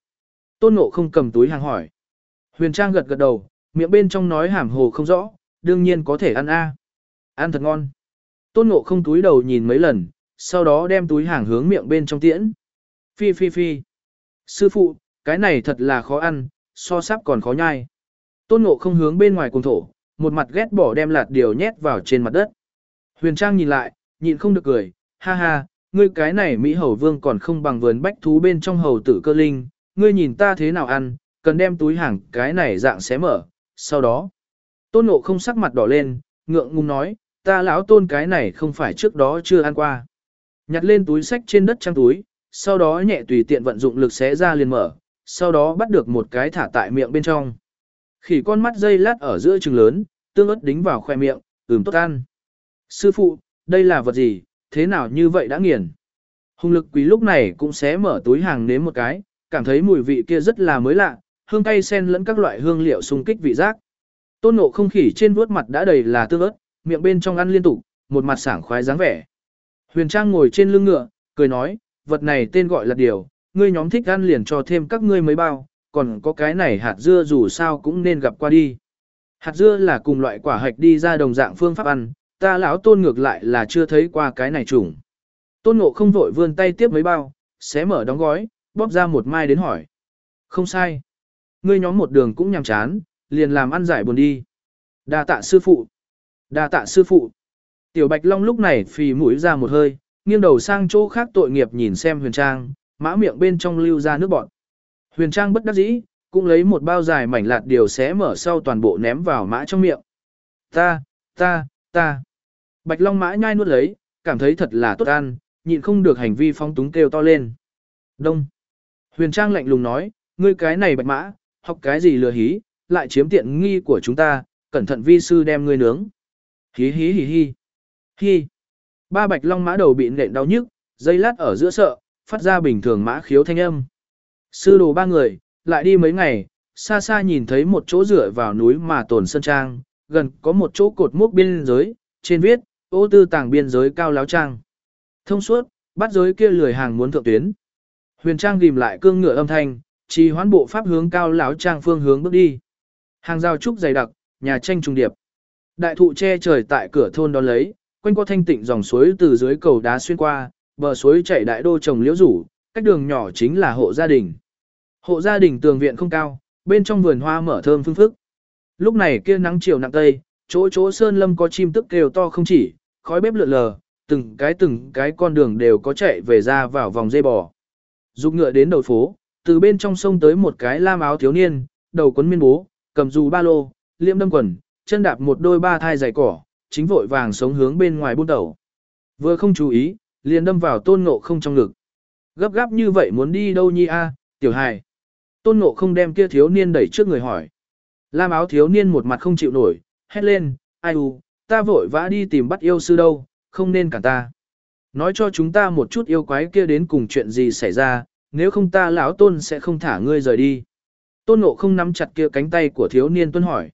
S1: Tôn ngộ không cầm túi hàng hỏi. Huyền trang gật gật đầu, miệng bên trong nói hàm hồ không rõ, đương nhiên có thể ăn a. Ăn thật ngon. Tôn ngộ không túi đầu nhìn mấy lần, sau đó đem túi hàng hướng miệng bên trong tiễn. Phi phi phi. Sư phụ, cái này thật là khó ăn, so sắp còn khó nhai. Tôn ngộ không hướng bên ngoài cùng thổ, một mặt ghét bỏ đem lạt điều nhét vào trên mặt đất. Huyền Trang nhìn lại, nhịn không được cười, ha ha, ngươi cái này Mỹ hầu vương còn không bằng vườn bách thú bên trong hầu tử cơ linh, ngươi nhìn ta thế nào ăn, cần đem túi hàng cái này dạng xé mở, sau đó. Tôn ngộ không sắc mặt đỏ lên, ngượng ngùng nói, ta lão tôn cái này không phải trước đó chưa ăn qua. Nhặt lên túi sách trên đất trang túi, sau đó nhẹ tùy tiện vận dụng lực xé ra liền mở, sau đó bắt được một cái thả tại miệng bên trong. Khỉ con mắt dây lát ở giữa trừng lớn, tương ớt đính vào khoe miệng, ừm tốt ăn. Sư phụ, đây là vật gì, thế nào như vậy đã nghiền. Hùng lực quý lúc này cũng sẽ mở túi hàng nếm một cái, cảm thấy mùi vị kia rất là mới lạ, hương cay xen lẫn các loại hương liệu xung kích vị giác. Tôn nộ không khỉ trên vuốt mặt đã đầy là tương ớt, miệng bên trong ăn liên tục, một mặt sảng khoái dáng vẻ. Huyền Trang ngồi trên lưng ngựa, cười nói, vật này tên gọi là điều, ngươi nhóm thích ăn liền cho thêm các ngươi mấy bao, còn có cái này hạt dưa dù sao cũng nên gặp qua đi. Hạt dưa là cùng loại quả hạch đi ra đồng dạng phương pháp ăn, ta lão tôn ngược lại là chưa thấy qua cái này trùng. Tôn ngộ không vội vươn tay tiếp mấy bao, xé mở đóng gói, bóp ra một mai đến hỏi. Không sai. Ngươi nhóm một đường cũng nhằm chán, liền làm ăn giải buồn đi. Đa tạ sư phụ. Đa tạ sư phụ. Tiểu Bạch Long lúc này phì mũi ra một hơi, nghiêng đầu sang chỗ khác tội nghiệp nhìn xem Huyền Trang, mã miệng bên trong lưu ra nước bọt. Huyền Trang bất đắc dĩ, cũng lấy một bao dài mảnh lạt điều xé mở sau toàn bộ ném vào mã trong miệng. Ta, ta, ta. Bạch Long mã nhai nuốt lấy, cảm thấy thật là tốt ăn, nhịn không được hành vi phong túng kêu to lên. Đông. Huyền Trang lạnh lùng nói, ngươi cái này bạch mã, học cái gì lừa hí, lại chiếm tiện nghi của chúng ta, cẩn thận vi sư đem ngươi nướng. Hí hí hí hí. Hí. Ba bạch long mã đầu bị nện đau nhức, dây lát ở giữa sợ, phát ra bình thường mã khiếu thanh âm. Sư đồ ba người, lại đi mấy ngày, xa xa nhìn thấy một chỗ rửa vào núi mà tồn sơn trang, gần có một chỗ cột mốc biên giới, trên viết, ô tư tàng biên giới cao láo trang. Thông suốt, bắt giới kia lười hàng muốn thượng tuyến. Huyền trang ghim lại cương ngựa âm thanh, trì hoán bộ pháp hướng cao láo trang phương hướng bước đi. Hàng rào trúc dày đặc, nhà tranh trùng điệp. Đại thụ che trời tại cửa thôn đón lấy, quanh qua thanh tịnh dòng suối từ dưới cầu đá xuyên qua, bờ suối chảy đại đô trồng liễu rủ, cách đường nhỏ chính là hộ gia đình. Hộ gia đình tường viện không cao, bên trong vườn hoa mở thơm phương phức. Lúc này kia nắng chiều nặng tây, chỗ chỗ sơn lâm có chim tức kêu to không chỉ, khói bếp lượn lờ, từng cái từng cái con đường đều có chạy về ra vào vòng dây bò. Dục ngựa đến đầu phố, từ bên trong sông tới một cái lam áo thiếu niên, đầu quấn miên bố, cầm dù ba lô, liệm đâm quần, chân đạp một đôi ba thai dày cỏ, chính vội vàng sống hướng bên ngoài buôn tẩu. Vừa không chú ý, liền đâm vào tôn ngộ không trong ngực. Gấp gáp như vậy muốn đi đâu nhi a, tiểu hài. Tôn ngộ không đem kia thiếu niên đẩy trước người hỏi. Lam áo thiếu niên một mặt không chịu nổi, hét lên, ai u, ta vội vã đi tìm bắt yêu sư đâu, không nên cả ta. Nói cho chúng ta một chút yêu quái kia đến cùng chuyện gì xảy ra, nếu không ta lão tôn sẽ không thả ngươi rời đi. Tôn ngộ không nắm chặt kia cánh tay của thiếu niên tuân hỏi.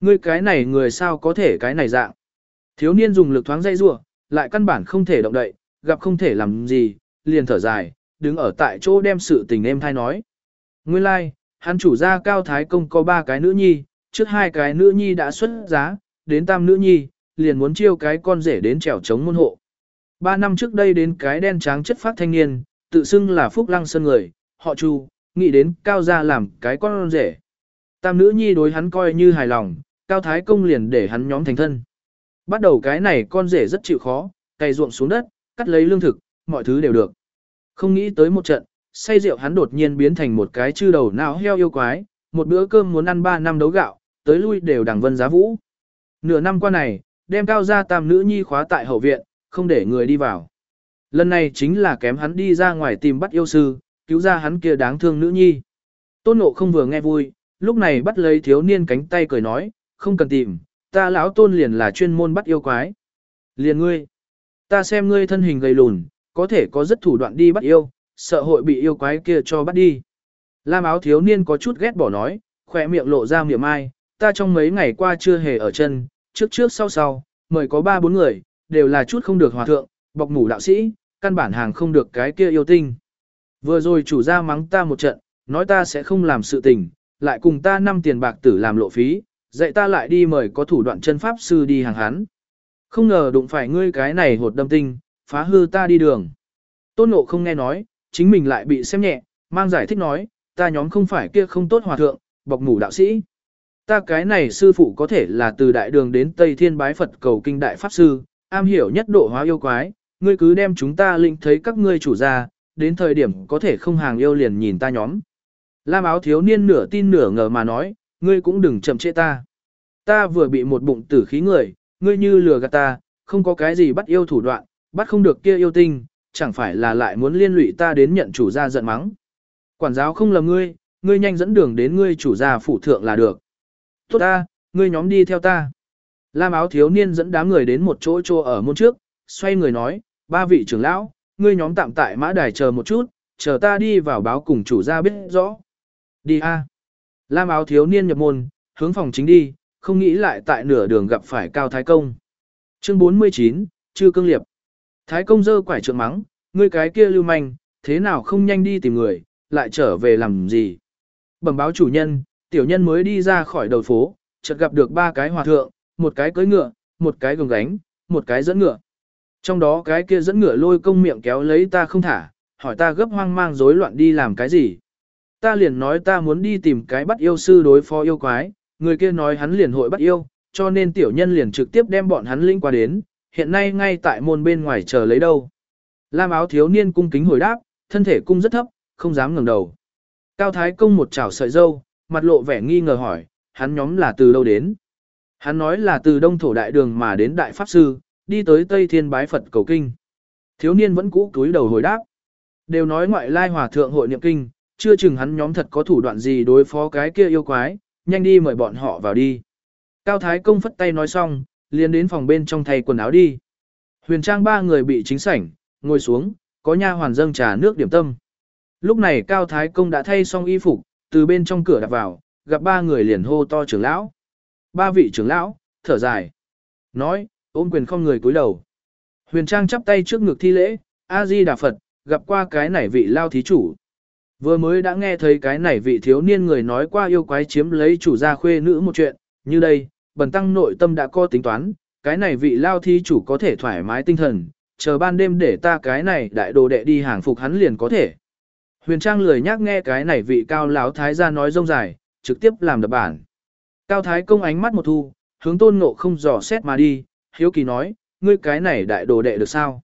S1: Ngươi cái này người sao có thể cái này dạng. Thiếu niên dùng lực thoáng dây rua, lại căn bản không thể động đậy, gặp không thể làm gì, liền thở dài, đứng ở tại chỗ đem sự tình em thai nói. Nguyên lai, like, hắn chủ gia cao thái công có ba cái nữ nhi, trước hai cái nữ nhi đã xuất giá, đến tam nữ nhi, liền muốn chiêu cái con rể đến trèo chống môn hộ. Ba năm trước đây đến cái đen trắng chất phát thanh niên, tự xưng là Phúc Lăng Sơn người, họ Chu, nghĩ đến cao gia làm cái con rể. Tam nữ nhi đối hắn coi như hài lòng, cao thái công liền để hắn nhóm thành thân. Bắt đầu cái này con rể rất chịu khó, cày ruộng xuống đất, cắt lấy lương thực, mọi thứ đều được. Không nghĩ tới một trận, say rượu hắn đột nhiên biến thành một cái chư đầu não heo yêu quái, một bữa cơm muốn ăn 3 năm đấu gạo, tới lui đều đằng vân giá vũ. Nửa năm qua này, đem cao gia tam nữ nhi khóa tại hậu viện, không để người đi vào. Lần này chính là kém hắn đi ra ngoài tìm bắt yêu sư, cứu ra hắn kia đáng thương nữ nhi. Tôn nộ không vừa nghe vui, lúc này bắt lấy thiếu niên cánh tay cười nói, không cần tìm, ta lão tôn liền là chuyên môn bắt yêu quái. Liền ngươi, ta xem ngươi thân hình gầy lùn, có thể có rất thủ đoạn đi bắt yêu, sợ hội bị yêu quái kia cho bắt đi. Lam áo thiếu niên có chút ghét bỏ nói, khỏe miệng lộ ra miệng ai, ta trong mấy ngày qua chưa hề ở chân, trước trước sau sau, mời có ba bốn người, đều là chút không được hòa thượng, bọc mủ đạo sĩ, căn bản hàng không được cái kia yêu tinh. Vừa rồi chủ gia mắng ta một trận, nói ta sẽ không làm sự tình, lại cùng ta năm tiền bạc tử làm lộ phí, Dạy ta lại đi mời có thủ đoạn chân pháp sư đi hàng hắn. Không ngờ đụng phải ngươi cái này hột đâm tinh, phá hư ta đi đường. Tôn nộ không nghe nói, chính mình lại bị xem nhẹ, mang giải thích nói, ta nhóm không phải kia không tốt hòa thượng, bọc ngủ đạo sĩ. Ta cái này sư phụ có thể là từ đại đường đến Tây Thiên bái Phật cầu kinh đại pháp sư, am hiểu nhất độ hóa yêu quái, ngươi cứ đem chúng ta linh thấy các ngươi chủ ra, đến thời điểm có thể không hàng yêu liền nhìn ta nhóm. Lam áo thiếu niên nửa tin nửa ngờ mà nói, ngươi cũng đừng chậm trễ ta. Ta vừa bị một bụng tử khí người, ngươi như lừa gạt ta, không có cái gì bắt yêu thủ đoạn, bắt không được kia yêu tinh, chẳng phải là lại muốn liên lụy ta đến nhận chủ gia giận mắng. Quản giáo không lầm ngươi, ngươi nhanh dẫn đường đến ngươi chủ gia phụ thượng là được. Tốt ta, ngươi nhóm đi theo ta. Lam áo thiếu niên dẫn đám người đến một chỗ chỗ ở môn trước, xoay người nói, ba vị trưởng lão, ngươi nhóm tạm tại mã đài chờ một chút, chờ ta đi vào báo cùng chủ gia biết rõ. Đi a. Lam áo thiếu niên nhập môn, hướng phòng chính đi, không nghĩ lại tại nửa đường gặp phải Cao Thái Công. Chương 49, Chư Cương Liệp. Thái Công dơ quải trượng mắng, ngươi cái kia lưu manh, thế nào không nhanh đi tìm người, lại trở về làm gì. Bẩm báo chủ nhân, tiểu nhân mới đi ra khỏi đầu phố, chợt gặp được ba cái hòa thượng, một cái cưỡi ngựa, một cái gồng gánh, một cái dẫn ngựa. Trong đó cái kia dẫn ngựa lôi công miệng kéo lấy ta không thả, hỏi ta gấp hoang mang rối loạn đi làm cái gì. Ta liền nói ta muốn đi tìm cái bắt yêu sư đối phó yêu quái, người kia nói hắn liền hội bắt yêu, cho nên tiểu nhân liền trực tiếp đem bọn hắn linh qua đến, hiện nay ngay tại môn bên ngoài chờ lấy đâu. Lam áo thiếu niên cung kính hồi đáp, thân thể cung rất thấp, không dám ngẩng đầu. Cao Thái Công một chảo sợi dâu, mặt lộ vẻ nghi ngờ hỏi, hắn nhóm là từ đâu đến? Hắn nói là từ đông thổ đại đường mà đến đại pháp sư, đi tới Tây Thiên bái Phật cầu kinh. Thiếu niên vẫn cũ cúi đầu hồi đáp. Đều nói ngoại lai hòa thượng hội niệm kinh, chưa chừng hắn nhóm thật có thủ đoạn gì đối phó cái kia yêu quái, nhanh đi mời bọn họ vào đi. Cao Thái Công phất tay nói xong, liền đến phòng bên trong thay quần áo đi. Huyền Trang ba người bị chính sảnh, ngồi xuống, có nha hoàn dâng trà nước điểm tâm. Lúc này Cao Thái Công đã thay xong y phục, từ bên trong cửa đặt vào, gặp ba người liền hô to trưởng lão. Ba vị trưởng lão, thở dài. Nói, ôm quyền không người cúi đầu. Huyền Trang chắp tay trước ngực thi lễ, A-di Đà Phật, gặp qua cái này vị lao thí chủ. Vừa mới đã nghe thấy cái này vị thiếu niên người nói qua yêu quái chiếm lấy chủ gia khuê nữ một chuyện, như đây, bần tăng nội tâm đã có tính toán, cái này vị lao thí chủ có thể thoải mái tinh thần, chờ ban đêm để ta cái này đại đồ đệ đi hàng phục hắn liền có thể. Huyền Trang lười nhắc nghe cái này vị cao lão thái gia nói rông dài, trực tiếp làm đập bản. Cao thái công ánh mắt một thu, hướng tôn ngộ không dò xét mà đi, hiếu kỳ nói, ngươi cái này đại đồ đệ được sao?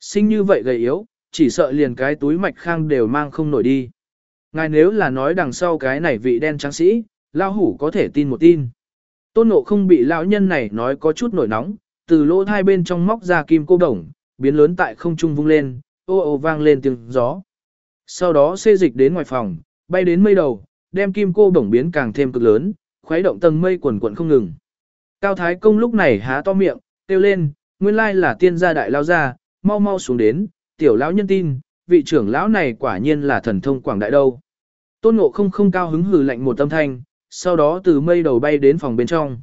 S1: Sinh như vậy gầy yếu, chỉ sợ liền cái túi mạch khang đều mang không nổi đi. Ngài nếu là nói đằng sau cái này vị đen trắng sĩ, lao hủ có thể tin một tin. Tôn ngộ không bị lão nhân này nói có chút nổi nóng, từ lỗ hai bên trong móc ra kim cô đồng, biến lớn tại không trung vung lên, ô ô vang lên tiếng gió. Sau đó xê dịch đến ngoài phòng, bay đến mây đầu, đem kim cô đồng biến càng thêm cực lớn, khuấy động tầng mây quần quần không ngừng. Cao Thái Công lúc này há to miệng, kêu lên, nguyên lai là tiên gia đại lao gia, mau mau xuống đến, tiểu lão nhân tin, vị trưởng lão này quả nhiên là thần thông quảng đại đâu. Tôn Ngộ không không cao hứng hừ lạnh một âm thanh, sau đó từ mây đầu bay đến phòng bên trong.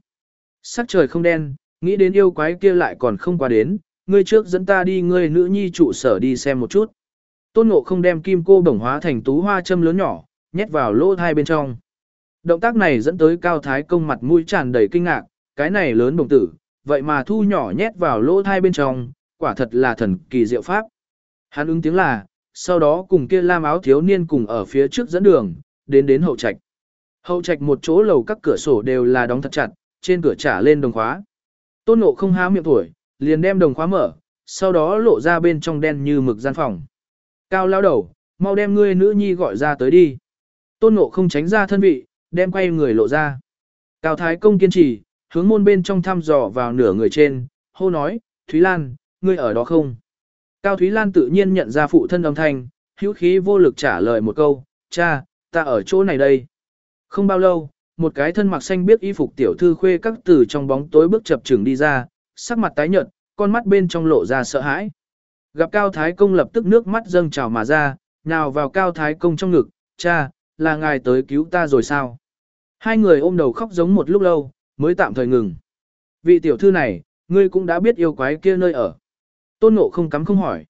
S1: Sắc trời không đen, nghĩ đến yêu quái kia lại còn không qua đến, ngươi trước dẫn ta đi ngươi nữ nhi trụ sở đi xem một chút. Tôn Ngộ không đem kim cô bổng hóa thành tú hoa châm lớn nhỏ, nhét vào lỗ thai bên trong. Động tác này dẫn tới Cao Thái công mặt mũi tràn đầy kinh ngạc, cái này lớn bổng tử, vậy mà thu nhỏ nhét vào lỗ thai bên trong, quả thật là thần kỳ diệu pháp. Hắn ứng tiếng là, sau đó cùng kia lam áo thiếu niên cùng ở phía trước dẫn đường, đến đến hậu trạch. Hậu trạch một chỗ lầu các cửa sổ đều là đóng thật chặt, trên cửa trả lên đồng khóa. Tôn nộ không há miệng tuổi, liền đem đồng khóa mở, sau đó lộ ra bên trong đen như mực gian phòng. Cao lao đầu, mau đem ngươi nữ nhi gọi ra tới đi. Tôn nộ không tránh ra thân vị, đem quay người lộ ra. Cao Thái Công kiên trì, hướng môn bên trong thăm dò vào nửa người trên, hô nói, Thúy Lan, ngươi ở đó không? Cao Thúy Lan tự nhiên nhận ra phụ thân âm thanh, hữu khí vô lực trả lời một câu, cha, ta ở chỗ này đây. Không bao lâu, một cái thân mặc xanh biết y phục tiểu thư khuê các từ trong bóng tối bước chập chừng đi ra, sắc mặt tái nhợt, con mắt bên trong lộ ra sợ hãi. Gặp Cao Thái Công lập tức nước mắt dâng trào mà ra, nào vào Cao Thái Công trong ngực, cha, là ngài tới cứu ta rồi sao? Hai người ôm đầu khóc giống một lúc lâu, mới tạm thời ngừng. Vị tiểu thư này, ngươi cũng đã biết yêu quái kia nơi ở. Tôn Ngộ không cắm không hỏi.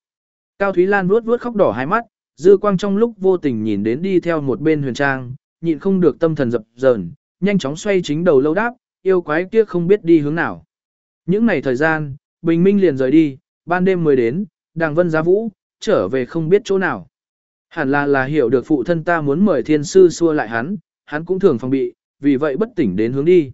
S1: Cao Thúy Lan vuốt vuốt khóc đỏ hai mắt, dư quang trong lúc vô tình nhìn đến đi theo một bên huyền trang, nhịn không được tâm thần dập dờn, nhanh chóng xoay chính đầu lâu đáp, yêu quái kia không biết đi hướng nào. Những ngày thời gian, bình minh liền rời đi, ban đêm mới đến, đàng vân giá vũ, trở về không biết chỗ nào. Hẳn là là hiểu được phụ thân ta muốn mời thiên sư xua lại hắn, hắn cũng thường phòng bị, vì vậy bất tỉnh đến hướng đi.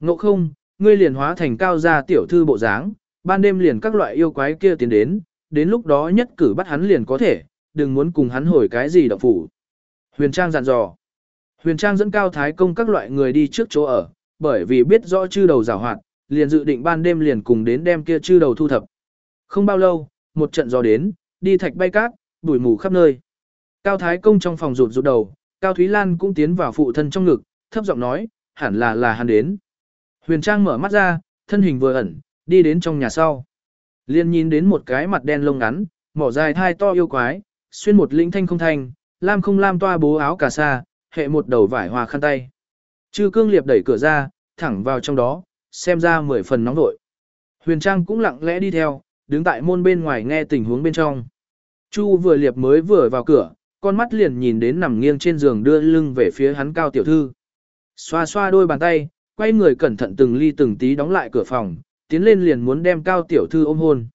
S1: Ngộ không, ngươi liền hóa thành cao gia tiểu thư bộ dáng, ban đêm liền các loại yêu quái kia tiến đến, đến lúc đó nhất cử bắt hắn liền có thể, đừng muốn cùng hắn hồi cái gì động phủ. Huyền Trang dặn dò. Huyền Trang dẫn cao thái công các loại người đi trước chỗ ở, bởi vì biết rõ chư đầu giảo hoạt, liền dự định ban đêm liền cùng đến đem kia chư đầu thu thập. Không bao lâu, một trận gió đến, đi thạch bay cát, bụi mù khắp nơi. Cao thái công trong phòng rụt rụt đầu, Cao Thúy Lan cũng tiến vào phụ thân trong ngực, thấp giọng nói, hẳn là là hắn đến. Huyền Trang mở mắt ra, thân hình vừa ẩn, đi đến trong nhà sau. Liên nhìn đến một cái mặt đen lông ngắn, mỏ dài thai to yêu quái, xuyên một lĩnh thanh không thanh, lam không lam toa bố áo cà sa, hệ một đầu vải hoa khăn tay. Chư cương liệp đẩy cửa ra, thẳng vào trong đó, xem ra mười phần nóng vội. Huyền Trang cũng lặng lẽ đi theo, đứng tại môn bên ngoài nghe tình huống bên trong. Chu vừa liệp mới vừa vào cửa, con mắt liền nhìn đến nằm nghiêng trên giường đưa lưng về phía hắn cao tiểu thư. Xoa xoa đôi bàn tay, quay người cẩn thận từng ly từng tí đóng lại cửa phòng, tiến lên liền muốn đem cao tiểu thư ôm hôn.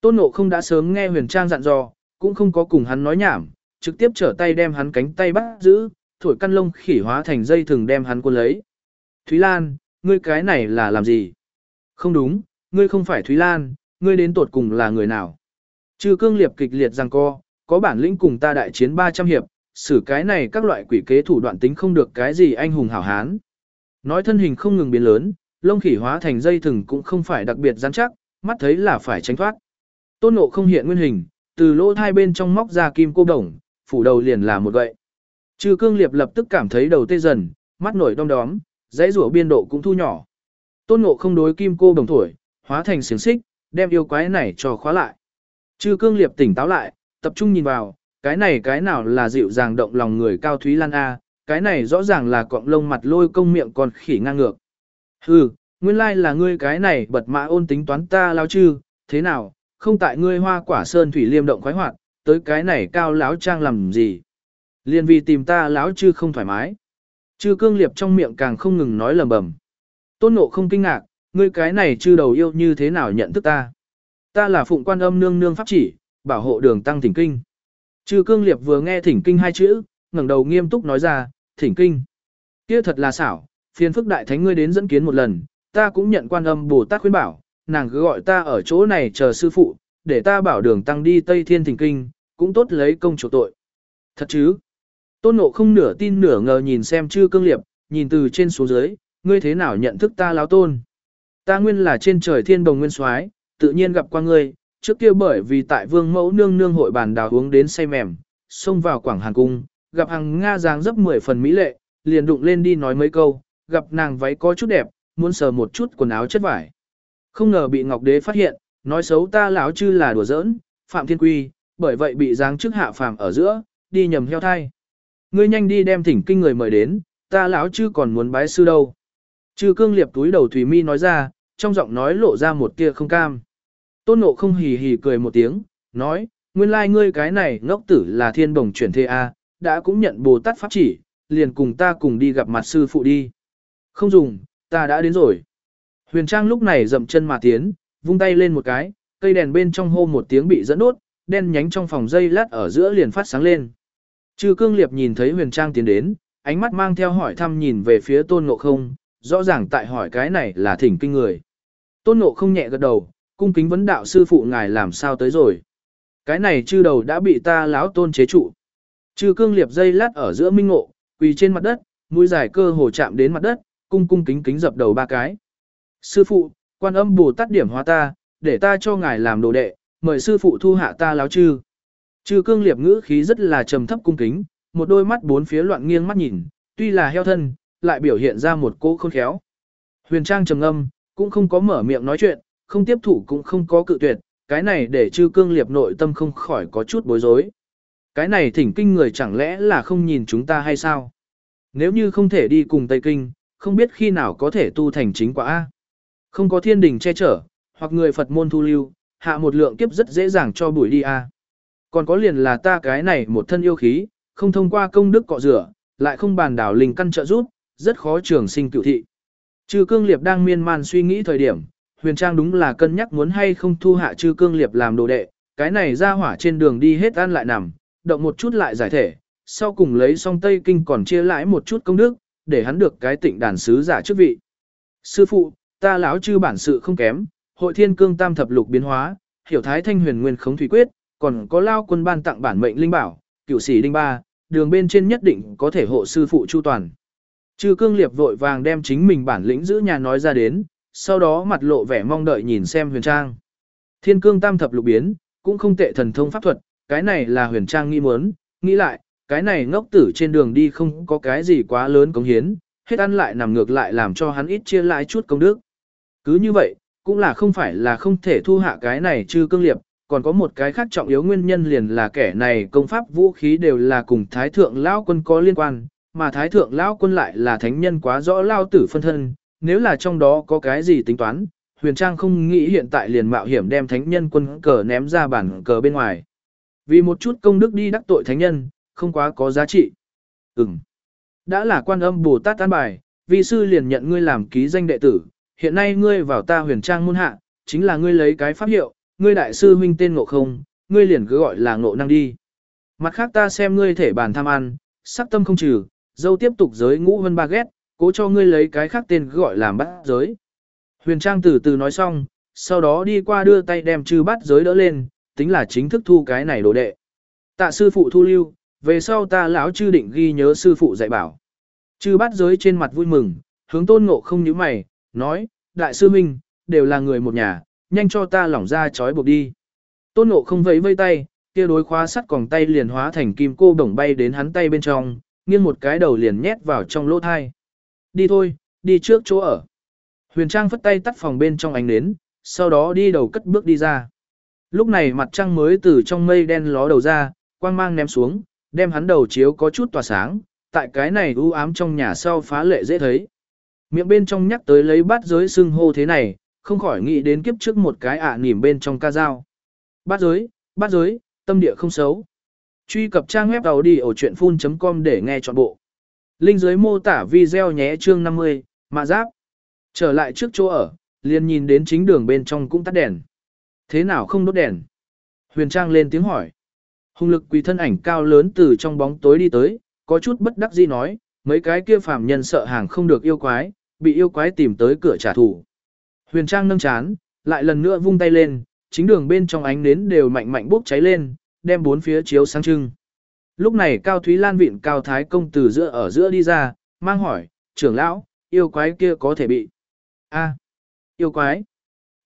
S1: Tôn nộ không đã sớm nghe huyền trang dặn dò, cũng không có cùng hắn nói nhảm, trực tiếp trở tay đem hắn cánh tay bắt giữ, thổi căn lông khỉ hóa thành dây thừng đem hắn cuốn lấy. Thúy Lan, ngươi cái này là làm gì? Không đúng, ngươi không phải Thúy Lan, ngươi đến tột cùng là người nào? Trừ cương liệp kịch liệt rằng co, có bản lĩnh cùng ta đại chiến 300 hiệp, xử cái này các loại quỷ kế thủ đoạn tính không được cái gì anh hùng hảo hán. Nói thân hình không ngừng biến lớn, lông khỉ hóa thành dây thừng cũng không phải đặc biệt rắn chắc, mắt thấy là phải tránh thoát. Tôn nộ không hiện nguyên hình, từ lỗ hai bên trong móc ra kim cô đồng, phủ đầu liền là một gậy. Trừ cương liệp lập tức cảm thấy đầu tê dần, mắt nổi đom đóm, dãy rủa biên độ cũng thu nhỏ. Tôn ngộ không đối kim cô đồng thổi, hóa thành xiềng xích, đem yêu quái này cho khóa lại. Trừ cương liệp tỉnh táo lại, tập trung nhìn vào, cái này cái nào là dịu dàng động lòng người cao Thúy Lan A, cái này rõ ràng là cọng lông mặt lôi công miệng còn khỉ ngang ngược. Hừ, nguyên lai là ngươi cái này bật mã ôn tính toán ta lao chư, thế nào, không tại ngươi hoa quả sơn thủy liêm động khoái hoạt, tới cái này cao lão trang làm gì. Liên vì tìm ta lão chư không thoải mái. Chư cương liệp trong miệng càng không ngừng nói lầm bầm. Tôn nộ không kinh ngạc, ngươi cái này chư đầu yêu như thế nào nhận thức ta. Ta là phụng quan âm nương nương pháp chỉ, bảo hộ đường tăng thỉnh kinh. Chư cương liệp vừa nghe thỉnh kinh hai chữ, ngẩng đầu nghiêm túc nói ra, thỉnh kinh. Kia thật là xảo, phiền phức đại thánh ngươi đến dẫn kiến một lần, ta cũng nhận quan âm Bồ Tát khuyên bảo, nàng cứ gọi ta ở chỗ này chờ sư phụ, để ta bảo đường tăng đi Tây Thiên thỉnh kinh, cũng tốt lấy công chủ tội. Thật chứ? Tôn nộ không nửa tin nửa ngờ nhìn xem chư cương liệp, nhìn từ trên xuống dưới, ngươi thế nào nhận thức ta lão tôn? Ta nguyên là trên trời thiên đồng nguyên soái tự nhiên gặp qua ngươi, trước kia bởi vì tại vương mẫu nương nương hội bàn đào uống đến say mềm, xông vào quảng hàng cung, gặp hàng Nga dáng dấp mười phần mỹ lệ, liền đụng lên đi nói mấy câu, gặp nàng váy có chút đẹp, muốn sờ một chút quần áo chất vải. Không ngờ bị Ngọc Đế phát hiện, nói xấu ta lão chư là đùa giỡn, phạm thiên quy, bởi vậy bị giáng chức hạ phàm ở giữa, đi nhầm heo thai. Ngươi nhanh đi đem thỉnh kinh người mời đến, ta lão chư còn muốn bái sư đâu. Chư cương liệp túi đầu Thủy Mi nói ra, trong giọng nói lộ ra một tia không cam. Tôn nộ không hì hì cười một tiếng, nói, nguyên lai ngươi cái này ngốc tử là thiên bồng chuyển thế A, đã cũng nhận Bồ Tát Pháp chỉ, liền cùng ta cùng đi gặp mặt sư phụ đi. Không dùng, ta đã đến rồi. Huyền Trang lúc này dậm chân mà tiến, vung tay lên một cái, cây đèn bên trong hô một tiếng bị dẫn đốt, đen nhánh trong phòng dây lát ở giữa liền phát sáng lên. Trừ cương liệp nhìn thấy Huyền Trang tiến đến, ánh mắt mang theo hỏi thăm nhìn về phía tôn ngộ không, rõ ràng tại hỏi cái này là thỉnh kinh người. Tôn ngộ không nhẹ gật đầu, cung kính vấn đạo sư phụ ngài làm sao tới rồi. Cái này chư đầu đã bị ta lão tôn chế trụ. Chư cương liệp dây lát ở giữa minh ngộ, quỳ trên mặt đất, mũi dài cơ hồ chạm đến mặt đất, cung cung kính kính dập đầu ba cái. Sư phụ, quan âm bù tát điểm hóa ta, để ta cho ngài làm đồ đệ, mời sư phụ thu hạ ta láo chư. Trư cương liệp ngữ khí rất là trầm thấp cung kính, một đôi mắt bốn phía loạn nghiêng mắt nhìn, tuy là heo thân, lại biểu hiện ra một cô khôn khéo. Huyền Trang trầm ngâm, cũng không có mở miệng nói chuyện, không tiếp thủ cũng không có cự tuyệt, cái này để chư cương liệp nội tâm không khỏi có chút bối rối. Cái này thỉnh kinh người chẳng lẽ là không nhìn chúng ta hay sao? Nếu như không thể đi cùng Tây Kinh, không biết khi nào có thể tu thành chính quả A. Không có thiên đình che chở, hoặc người Phật môn thu lưu, hạ một lượng kiếp rất dễ dàng cho buổi đi A. Còn có liền là ta cái này một thân yêu khí, không thông qua công đức cọ rửa, lại không bàn đảo linh căn trợ rút, rất khó trường sinh cựu thị. Trừ cương liệp đang miên man suy nghĩ thời điểm, huyền trang đúng là cân nhắc muốn hay không thu hạ trừ cương liệp làm đồ đệ, cái này ra hỏa trên đường đi hết ăn lại nằm, động một chút lại giải thể, sau cùng lấy xong Tây Kinh còn chia lãi một chút công đức, để hắn được cái tịnh đàn sứ giả chức vị. Sư phụ, ta lão chư bản sự không kém, hội thiên cương tam thập lục biến hóa, hiểu thái thanh huyền nguyên khống thủy quyết, còn có lao quân ban tặng bản mệnh linh bảo, cửu sĩ đinh ba, đường bên trên nhất định có thể hộ sư phụ chu toàn. Trư cương liệp vội vàng đem chính mình bản lĩnh giữ nhà nói ra đến, sau đó mặt lộ vẻ mong đợi nhìn xem huyền trang. Thiên cương tam thập lục biến, cũng không tệ thần thông pháp thuật, cái này là huyền trang nghĩ muốn, nghĩ lại, cái này ngốc tử trên đường đi không có cái gì quá lớn cống hiến, hết ăn lại nằm ngược lại làm cho hắn ít chia lại chút công đức. Cứ như vậy, cũng là không phải là không thể thu hạ cái này Trư cương liệp, còn có một cái khác trọng yếu nguyên nhân liền là kẻ này công pháp vũ khí đều là cùng thái thượng lão quân có liên quan, mà thái thượng lão quân lại là thánh nhân quá rõ lao tử phân thân, nếu là trong đó có cái gì tính toán, huyền trang không nghĩ hiện tại liền mạo hiểm đem thánh nhân quân cờ ném ra bản cờ bên ngoài. Vì một chút công đức đi đắc tội thánh nhân, không quá có giá trị. Ừm. Đã là quan âm Bồ Tát an bài, vi sư liền nhận ngươi làm ký danh đệ tử, hiện nay ngươi vào ta huyền trang môn hạ, chính là ngươi lấy cái pháp hiệu, ngươi đại sư huynh tên ngộ không, ngươi liền cứ gọi là ngộ năng đi. Mặt khác ta xem ngươi thể bàn tham ăn, sắc tâm không trừ, dâu tiếp tục giới ngũ vân ba ghét, cố cho ngươi lấy cái khác tên gọi làm bắt giới. Huyền Trang từ từ nói xong, sau đó đi qua đưa tay đem trừ bắt giới đỡ lên, tính là chính thức thu cái này đồ đệ. Tạ sư phụ thu lưu, về sau ta lão chư định ghi nhớ sư phụ dạy bảo. Chư bắt giới trên mặt vui mừng, hướng tôn ngộ không nhíu mày, nói, đại sư huynh đều là người một nhà, nhanh cho ta lỏng ra trói buộc đi. Tôn ngộ không vẫy vây tay, kia đối khóa sắt còng tay liền hóa thành kim cô đồng bay đến hắn tay bên trong, nghiêng một cái đầu liền nhét vào trong lỗ thai. Đi thôi, đi trước chỗ ở. Huyền Trang phất tay tắt phòng bên trong ánh nến, sau đó đi đầu cất bước đi ra. Lúc này mặt trăng mới từ trong mây đen ló đầu ra, quang mang ném xuống, đem hắn đầu chiếu có chút tỏa sáng, tại cái này u ám trong nhà sau phá lệ dễ thấy. Miệng bên trong nhắc tới lấy bát giới xưng hô thế này, không khỏi nghĩ đến kiếp trước một cái ạ à nỉm bên trong ca dao. Bát giới, bát giới, tâm địa không xấu. Truy cập trang web đầu đi ở chuyện full.com để nghe trọn bộ. Linh dưới mô tả video nhé chương 50, mạ giáp. Trở lại trước chỗ ở, liền nhìn đến chính đường bên trong cũng tắt đèn. Thế nào không đốt đèn? Huyền Trang lên tiếng hỏi. Hùng lực quỳ thân ảnh cao lớn từ trong bóng tối đi tới, có chút bất đắc dĩ nói, mấy cái kia phàm nhân sợ hàng không được yêu quái, bị yêu quái tìm tới cửa trả thù. Huyền Trang nâng chán, lại lần nữa vung tay lên, chính đường bên trong ánh nến đều mạnh mạnh bốc cháy lên, đem bốn phía chiếu sáng trưng. Lúc này Cao Thúy Lan vịn Cao Thái Công từ giữa ở giữa đi ra, mang hỏi, trưởng lão, yêu quái kia có thể bị. a yêu quái.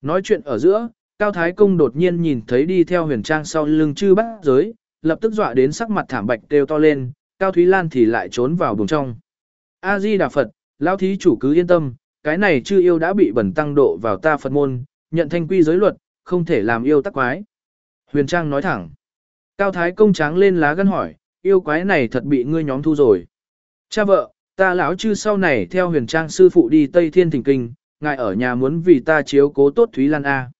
S1: Nói chuyện ở giữa, Cao Thái Công đột nhiên nhìn thấy đi theo huyền trang sau lưng chư bát giới, lập tức dọa đến sắc mặt thảm bạch đều to lên, Cao Thúy Lan thì lại trốn vào bùng trong. A-di Đà Phật, lão thí chủ cứ yên tâm, cái này chư yêu đã bị bẩn tăng độ vào ta Phật môn, nhận thanh quy giới luật, không thể làm yêu tắc quái. Huyền Trang nói thẳng. Cao Thái công tráng lên lá gân hỏi, yêu quái này thật bị ngươi nhóm thu rồi. Cha vợ, ta lão chư sau này theo huyền trang sư phụ đi Tây Thiên Thỉnh Kinh, ngài ở nhà muốn vì ta chiếu cố tốt Thúy Lan A.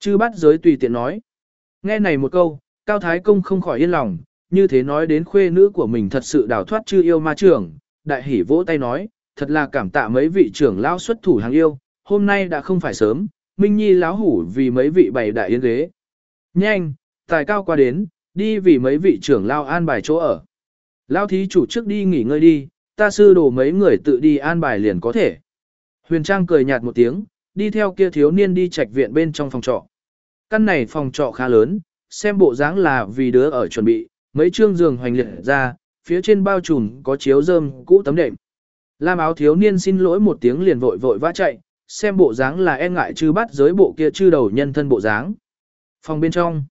S1: Chư bắt giới tùy tiện nói. Nghe này một câu, Cao Thái công không khỏi yên lòng, như thế nói đến khuê nữ của mình thật sự đào thoát chư yêu ma trưởng, đại hỉ vỗ tay nói, thật là cảm tạ mấy vị trưởng lão xuất thủ hàng yêu, hôm nay đã không phải sớm, Minh Nhi lão hủ vì mấy vị bày đại yến ghế. Nhanh, tài cao qua đến, Đi vì mấy vị trưởng lao an bài chỗ ở. Lao thí chủ trước đi nghỉ ngơi đi, ta sư đồ mấy người tự đi an bài liền có thể. Huyền Trang cười nhạt một tiếng, đi theo kia thiếu niên đi trạch viện bên trong phòng trọ. Căn này phòng trọ khá lớn, xem bộ dáng là vì đứa ở chuẩn bị, mấy trương giường hoành liệt ra, phía trên bao trùm có chiếu rơm cũ tấm đệm. Lam áo thiếu niên xin lỗi một tiếng liền vội vội vã chạy, xem bộ dáng là e ngại chư bắt giới bộ kia chư đầu nhân thân bộ dáng. Phòng bên trong.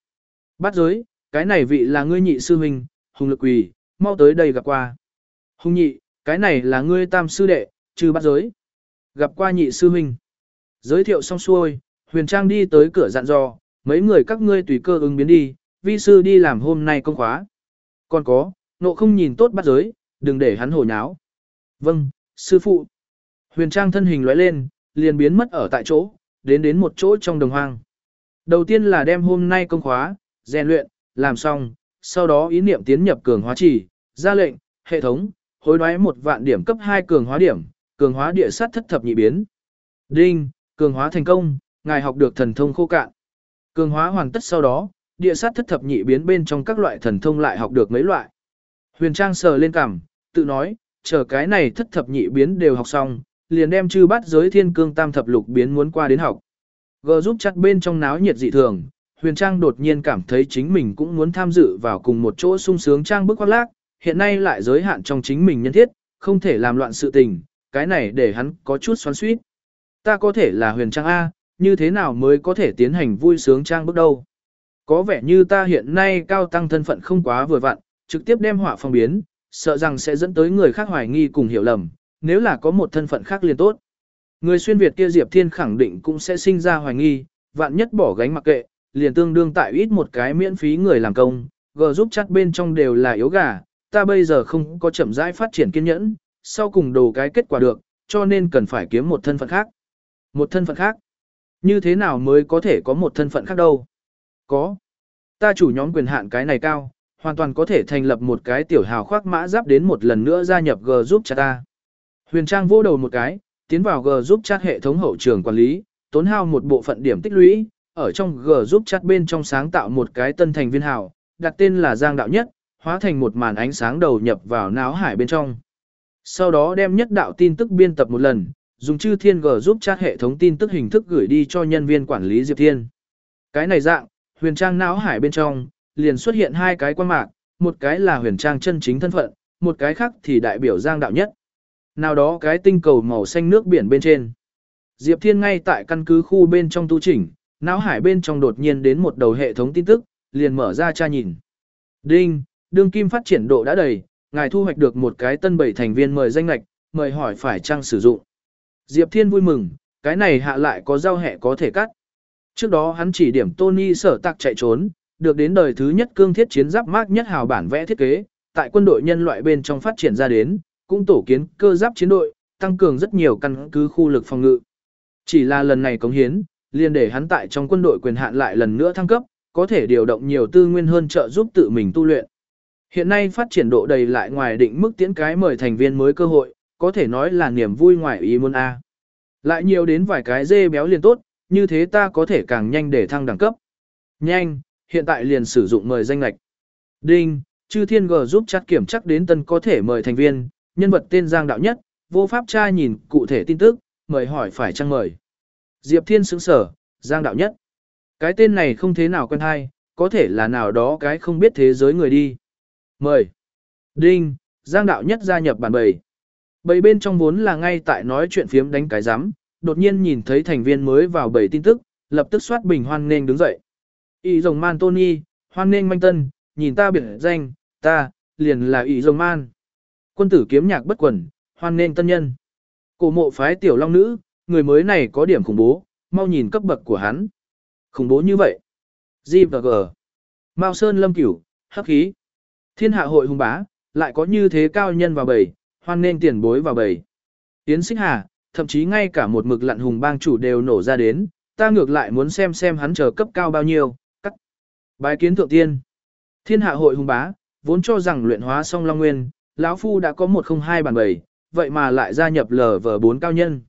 S1: Bắt giới, cái này vị là ngươi nhị sư huynh, hùng lực quỳ, mau tới đây gặp qua. Hùng nhị, cái này là ngươi tam sư đệ, chư bắt giới. Gặp qua nhị sư huynh. Giới thiệu xong xuôi, huyền trang đi tới cửa dặn dò, mấy người các ngươi tùy cơ ứng biến đi, vi sư đi làm hôm nay công khóa. Còn có, nộ không nhìn tốt bắt giới, đừng để hắn hổ nháo. Vâng, sư phụ. Huyền trang thân hình lóe lên, liền biến mất ở tại chỗ, đến đến một chỗ trong đồng hoang. Đầu tiên là đem hôm nay công khóa, rèn luyện, làm xong, sau đó ý niệm tiến nhập cường hóa chỉ, ra lệnh, hệ thống, hối đoái một vạn điểm cấp 2 cường hóa điểm, cường hóa địa sát thất thập nhị biến. Đinh, cường hóa thành công, ngài học được thần thông khô cạn. Cường hóa hoàn tất sau đó, địa sát thất thập nhị biến bên trong các loại thần thông lại học được mấy loại. Huyền Trang sờ lên cằm, tự nói, chờ cái này thất thập nhị biến đều học xong, liền đem chư bắt giới thiên cương tam thập lục biến muốn qua đến học. Gờ giúp chặt bên trong náo nhiệt dị thường, Huyền Trang đột nhiên cảm thấy chính mình cũng muốn tham dự vào cùng một chỗ sung sướng trang bức khoác lác, hiện nay lại giới hạn trong chính mình nhân thiết, không thể làm loạn sự tình, cái này để hắn có chút xoắn xuýt. Ta có thể là Huyền Trang A, như thế nào mới có thể tiến hành vui sướng trang bức đâu. Có vẻ như ta hiện nay cao tăng thân phận không quá vừa vặn, trực tiếp đem họa phong biến, sợ rằng sẽ dẫn tới người khác hoài nghi cùng hiểu lầm, nếu là có một thân phận khác liền tốt. Người xuyên Việt kia Diệp Thiên khẳng định cũng sẽ sinh ra hoài nghi, vạn nhất bỏ gánh mặc kệ, liền tương đương tại ít một cái miễn phí người làm công, gờ giúp chắc bên trong đều là yếu gà, ta bây giờ không có chậm rãi phát triển kiên nhẫn, sau cùng đồ cái kết quả được, cho nên cần phải kiếm một thân phận khác. Một thân phận khác? Như thế nào mới có thể có một thân phận khác đâu? Có. Ta chủ nhóm quyền hạn cái này cao, hoàn toàn có thể thành lập một cái tiểu hào khoác mã giáp đến một lần nữa gia nhập G giúp chat ta. Huyền Trang vô đầu một cái, tiến vào G giúp chat hệ thống hậu trường quản lý, tốn hao một bộ phận điểm tích lũy, ở trong G giúp chat bên trong sáng tạo một cái tân thành viên hào, đặt tên là Giang Đạo Nhất, hóa thành một màn ánh sáng đầu nhập vào náo hải bên trong. Sau đó đem nhất đạo tin tức biên tập một lần, dùng chư thiên G giúp chat hệ thống tin tức hình thức gửi đi cho nhân viên quản lý Diệp Thiên. Cái này dạng, huyền trang não hải bên trong, liền xuất hiện hai cái quan mạc, một cái là huyền trang chân chính thân phận, một cái khác thì đại biểu Giang Đạo Nhất. Nào đó cái tinh cầu màu xanh nước biển bên trên. Diệp Thiên ngay tại căn cứ khu bên trong tu chỉnh, não hải bên trong đột nhiên đến một đầu hệ thống tin tức, liền mở ra tra nhìn. Đinh, đương kim phát triển độ đã đầy, ngài thu hoạch được một cái tân bảy thành viên mời danh lạch, mời hỏi phải trang sử dụng. Diệp Thiên vui mừng, cái này hạ lại có giao hẹ có thể cắt. Trước đó hắn chỉ điểm Tony sở tạc chạy trốn, được đến đời thứ nhất cương thiết chiến giáp mác nhất hào bản vẽ thiết kế, tại quân đội nhân loại bên trong phát triển ra đến, cũng tổ kiến cơ giáp chiến đội, tăng cường rất nhiều căn cứ khu lực phòng ngự. Chỉ là lần này cống hiến, liền để hắn tại trong quân đội quyền hạn lại lần nữa thăng cấp, có thể điều động nhiều tư nguyên hơn trợ giúp tự mình tu luyện. Hiện nay phát triển độ đầy lại ngoài định mức tiến cái mời thành viên mới cơ hội, có thể nói là niềm vui ngoài ý muốn A. Lại nhiều đến vài cái dê béo liền tốt, như thế ta có thể càng nhanh để thăng đẳng cấp. Nhanh, hiện tại liền sử dụng mời danh lệch. Đinh, chư thiên G giúp chắc kiểm chắc đến tân có thể mời thành viên, nhân vật tên Giang Đạo Nhất, vô pháp tra nhìn cụ thể tin tức, mời hỏi phải chăng mời. Diệp Thiên sững sở, Giang Đạo Nhất. Cái tên này không thế nào quen hay, có thể là nào đó cái không biết thế giới người đi. Mời. Đinh, Giang Đạo Nhất gia nhập bản bầy. Bầy bên trong vốn là ngay tại nói chuyện phiếm đánh cái giám, đột nhiên nhìn thấy thành viên mới vào bầy tin tức, lập tức soát bình hoan nên đứng dậy. Ý rồng man Tony, hoan nên manh tân, nhìn ta biệt danh, ta, liền là ý rồng man. Quân tử kiếm nhạc bất quần, hoan nên tân nhân. Cổ mộ phái tiểu long nữ, người mới này có điểm khủng bố, mau nhìn cấp bậc của hắn. Khủng bố như vậy. G và G. Mao Sơn lâm cửu, hấp khí. Thiên hạ hội hùng bá, lại có như thế cao nhân vào bầy, hoan nên tiền bối vào bầy. Tiến xích hà, thậm chí ngay cả một mực lặn hùng bang chủ đều nổ ra đến, ta ngược lại muốn xem xem hắn chờ cấp cao bao nhiêu, Bái kiến thượng tiên. Thiên hạ hội hùng bá, vốn cho rằng luyện hóa xong Long Nguyên, lão phu đã có một không hai bản bầy, vậy mà lại gia nhập lv bốn cao nhân.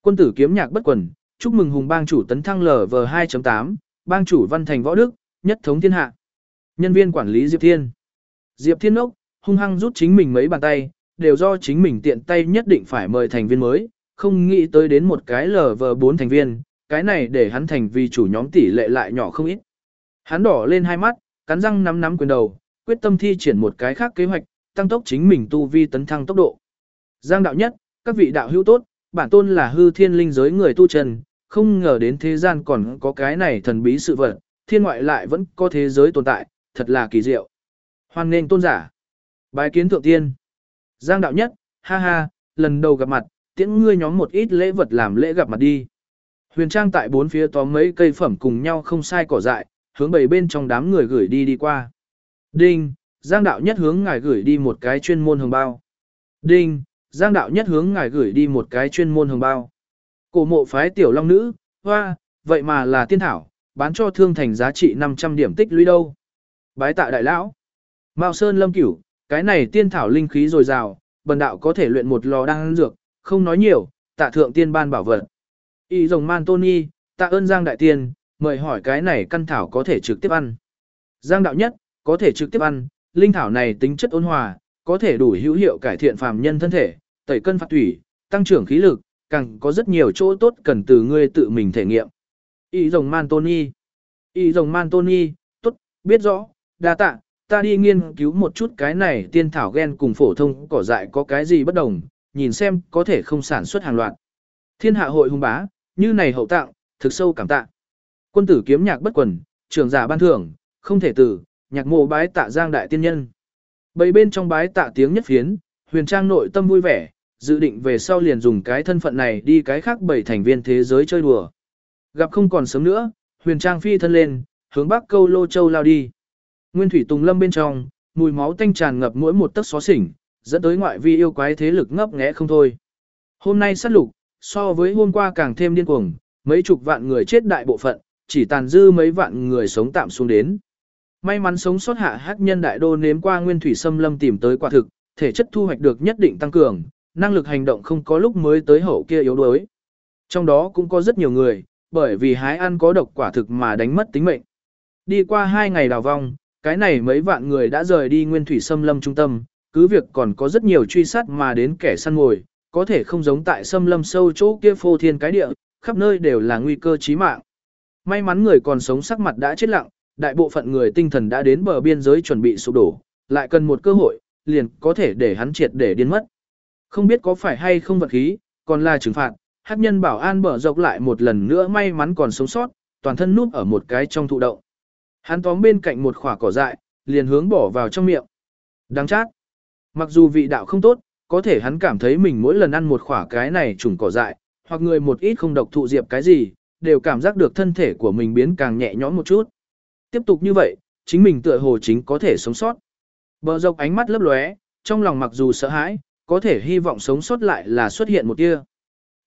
S1: Quân tử kiếm nhạc bất quần, chúc mừng hùng bang chủ tấn thăng lv 2.8, bang chủ văn thành võ đức, nhất thống thiên hạ. Nhân viên quản lý Diệp Thiên. Diệp Thiên ốc, hung hăng rút chính mình mấy bàn tay, đều do chính mình tiện tay nhất định phải mời thành viên mới, không nghĩ tới đến một cái LV4 thành viên, cái này để hắn thành vì chủ nhóm tỷ lệ lại nhỏ không ít. Hắn đỏ lên hai mắt, cắn răng nắm nắm quyền đầu, quyết tâm thi triển một cái khác kế hoạch, tăng tốc chính mình tu vi tấn thăng tốc độ. Giang đạo nhất, các vị đạo hữu tốt, bản tôn là hư thiên linh giới người tu trần, không ngờ đến thế gian còn có cái này thần bí sự vật, thiên ngoại lại vẫn có thế giới tồn tại, thật là kỳ diệu. Hoan nghênh tôn giả. bái kiến thượng tiên. Giang đạo nhất, ha ha, lần đầu gặp mặt, tiễn ngươi nhóm một ít lễ vật làm lễ gặp mặt đi. Huyền Trang tại bốn phía tóm mấy cây phẩm cùng nhau không sai cỏ dại, hướng bầy bên trong đám người gửi đi đi qua. Đinh, Giang đạo nhất hướng ngài gửi đi một cái chuyên môn hồng bao. Đinh, Giang đạo nhất hướng ngài gửi đi một cái chuyên môn hồng bao. Cổ mộ phái tiểu long nữ, hoa, vậy mà là tiên thảo, bán cho thương thành giá trị 500 điểm tích lũy đâu. Bái tạ đại lão. Mao Sơn Lâm Cửu, cái này tiên thảo linh khí dồi dào, bần đạo có thể luyện một lò đan dược, không nói nhiều, tạ thượng tiên ban bảo vật. Y rồng man Tony, tạ ơn Giang Đại Tiên, mời hỏi cái này căn thảo có thể trực tiếp ăn. Giang Đạo Nhất, có thể trực tiếp ăn, linh thảo này tính chất ôn hòa, có thể đủ hữu hiệu cải thiện phàm nhân thân thể, tẩy cân phạt thủy, tăng trưởng khí lực, càng có rất nhiều chỗ tốt cần từ ngươi tự mình thể nghiệm. Y rồng man Tony. Y rồng man Tony, tốt, biết rõ, đa tạ, ta đi nghiên cứu một chút cái này tiên thảo gen cùng phổ thông cỏ dại có cái gì bất đồng, nhìn xem có thể không sản xuất hàng loạt. Thiên hạ hội hung bá, như này hậu tặng, thực sâu cảm tạ. Quân tử kiếm nhạc bất quần, trưởng giả ban thưởng, không thể tử, nhạc mộ bái tạ giang đại tiên nhân. Bầy bên trong bái tạ tiếng nhất phiến, huyền trang nội tâm vui vẻ, dự định về sau liền dùng cái thân phận này đi cái khác bảy thành viên thế giới chơi đùa. Gặp không còn sớm nữa, huyền trang phi thân lên, hướng bắc câu lô châu lao đi. Nguyên thủy tùng lâm bên trong, mùi máu tanh tràn ngập mỗi một tấc xó xỉnh, dẫn tới ngoại vi yêu quái thế lực ngấp nghé không thôi. Hôm nay sát lục, so với hôm qua càng thêm điên cuồng, mấy chục vạn người chết đại bộ phận, chỉ tàn dư mấy vạn người sống tạm xuống đến. May mắn sống sót hạ hắc nhân đại đô nếm qua nguyên thủy xâm lâm tìm tới quả thực, thể chất thu hoạch được nhất định tăng cường, năng lực hành động không có lúc mới tới hậu kia yếu đuối. Trong đó cũng có rất nhiều người, bởi vì hái ăn có độc quả thực mà đánh mất tính mệnh. Đi qua hai ngày đào vong, cái này mấy vạn người đã rời đi nguyên thủy xâm lâm trung tâm, cứ việc còn có rất nhiều truy sát mà đến kẻ săn ngồi, có thể không giống tại xâm lâm sâu chỗ kia phô thiên cái địa, khắp nơi đều là nguy cơ chí mạng. May mắn người còn sống sắc mặt đã chết lặng, đại bộ phận người tinh thần đã đến bờ biên giới chuẩn bị sụp đổ, lại cần một cơ hội, liền có thể để hắn triệt để điên mất. Không biết có phải hay không vật khí, còn là trừng phạt, hắc nhân bảo an bở dọc lại một lần nữa may mắn còn sống sót, toàn thân núp ở một cái trong thụ động. Hắn tóm bên cạnh một khỏa cỏ dại, liền hướng bỏ vào trong miệng. Đáng chát. Mặc dù vị đạo không tốt, có thể hắn cảm thấy mình mỗi lần ăn một khỏa cái này trùng cỏ dại, hoặc người một ít không độc thụ diệp cái gì, đều cảm giác được thân thể của mình biến càng nhẹ nhõm một chút. Tiếp tục như vậy, chính mình tựa hồ chính có thể sống sót. Bờ dọc ánh mắt lấp lóe, trong lòng mặc dù sợ hãi, có thể hy vọng sống sót lại là xuất hiện một tia.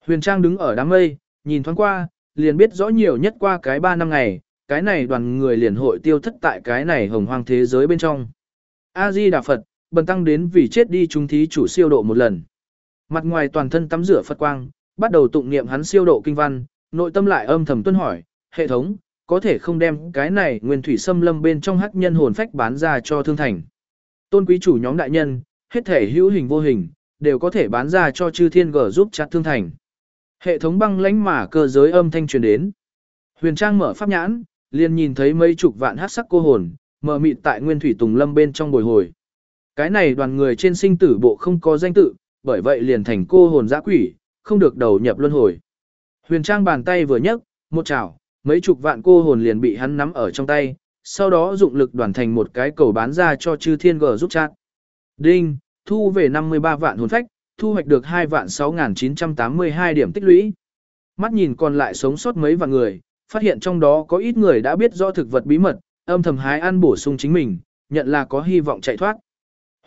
S1: Huyền Trang đứng ở đám mây, nhìn thoáng qua, liền biết rõ nhiều nhất qua cái 3 năm ngày, cái này đoàn người liền hội tiêu thất tại cái này hồng hoang thế giới bên trong. A-di Đà Phật, bần tăng đến vì chết đi chúng thí chủ siêu độ một lần. Mặt ngoài toàn thân tắm rửa Phật quang, bắt đầu tụng niệm hắn siêu độ kinh văn, nội tâm lại âm thầm tuân hỏi, hệ thống, có thể không đem cái này nguyên thủy xâm lâm bên trong hắc nhân hồn phách bán ra cho thương thành. Tôn quý chủ nhóm đại nhân, hết thể hữu hình vô hình, đều có thể bán ra cho chư thiên gở giúp chặt thương thành. Hệ thống băng lãnh mà cơ giới âm thanh truyền đến. Huyền Trang mở pháp nhãn, liền nhìn thấy mấy chục vạn hắc sắc cô hồn, mở mịt tại nguyên thủy tùng lâm bên trong bồi hồi. Cái này đoàn người trên sinh tử bộ không có danh tự, bởi vậy liền thành cô hồn dã quỷ, không được đầu nhập luân hồi. Huyền Trang bàn tay vừa nhấc, một chảo, mấy chục vạn cô hồn liền bị hắn nắm ở trong tay, sau đó dụng lực đoàn thành một cái cầu bán ra cho chư thiên gờ giúp chặt. Đinh, thu về 53 vạn hồn phách, thu hoạch được 2 vạn 6.982 điểm tích lũy. Mắt nhìn còn lại sống sót mấy vạn người, phát hiện trong đó có ít người đã biết rõ thực vật bí mật, âm thầm hái ăn bổ sung chính mình, nhận là có hy vọng chạy thoát.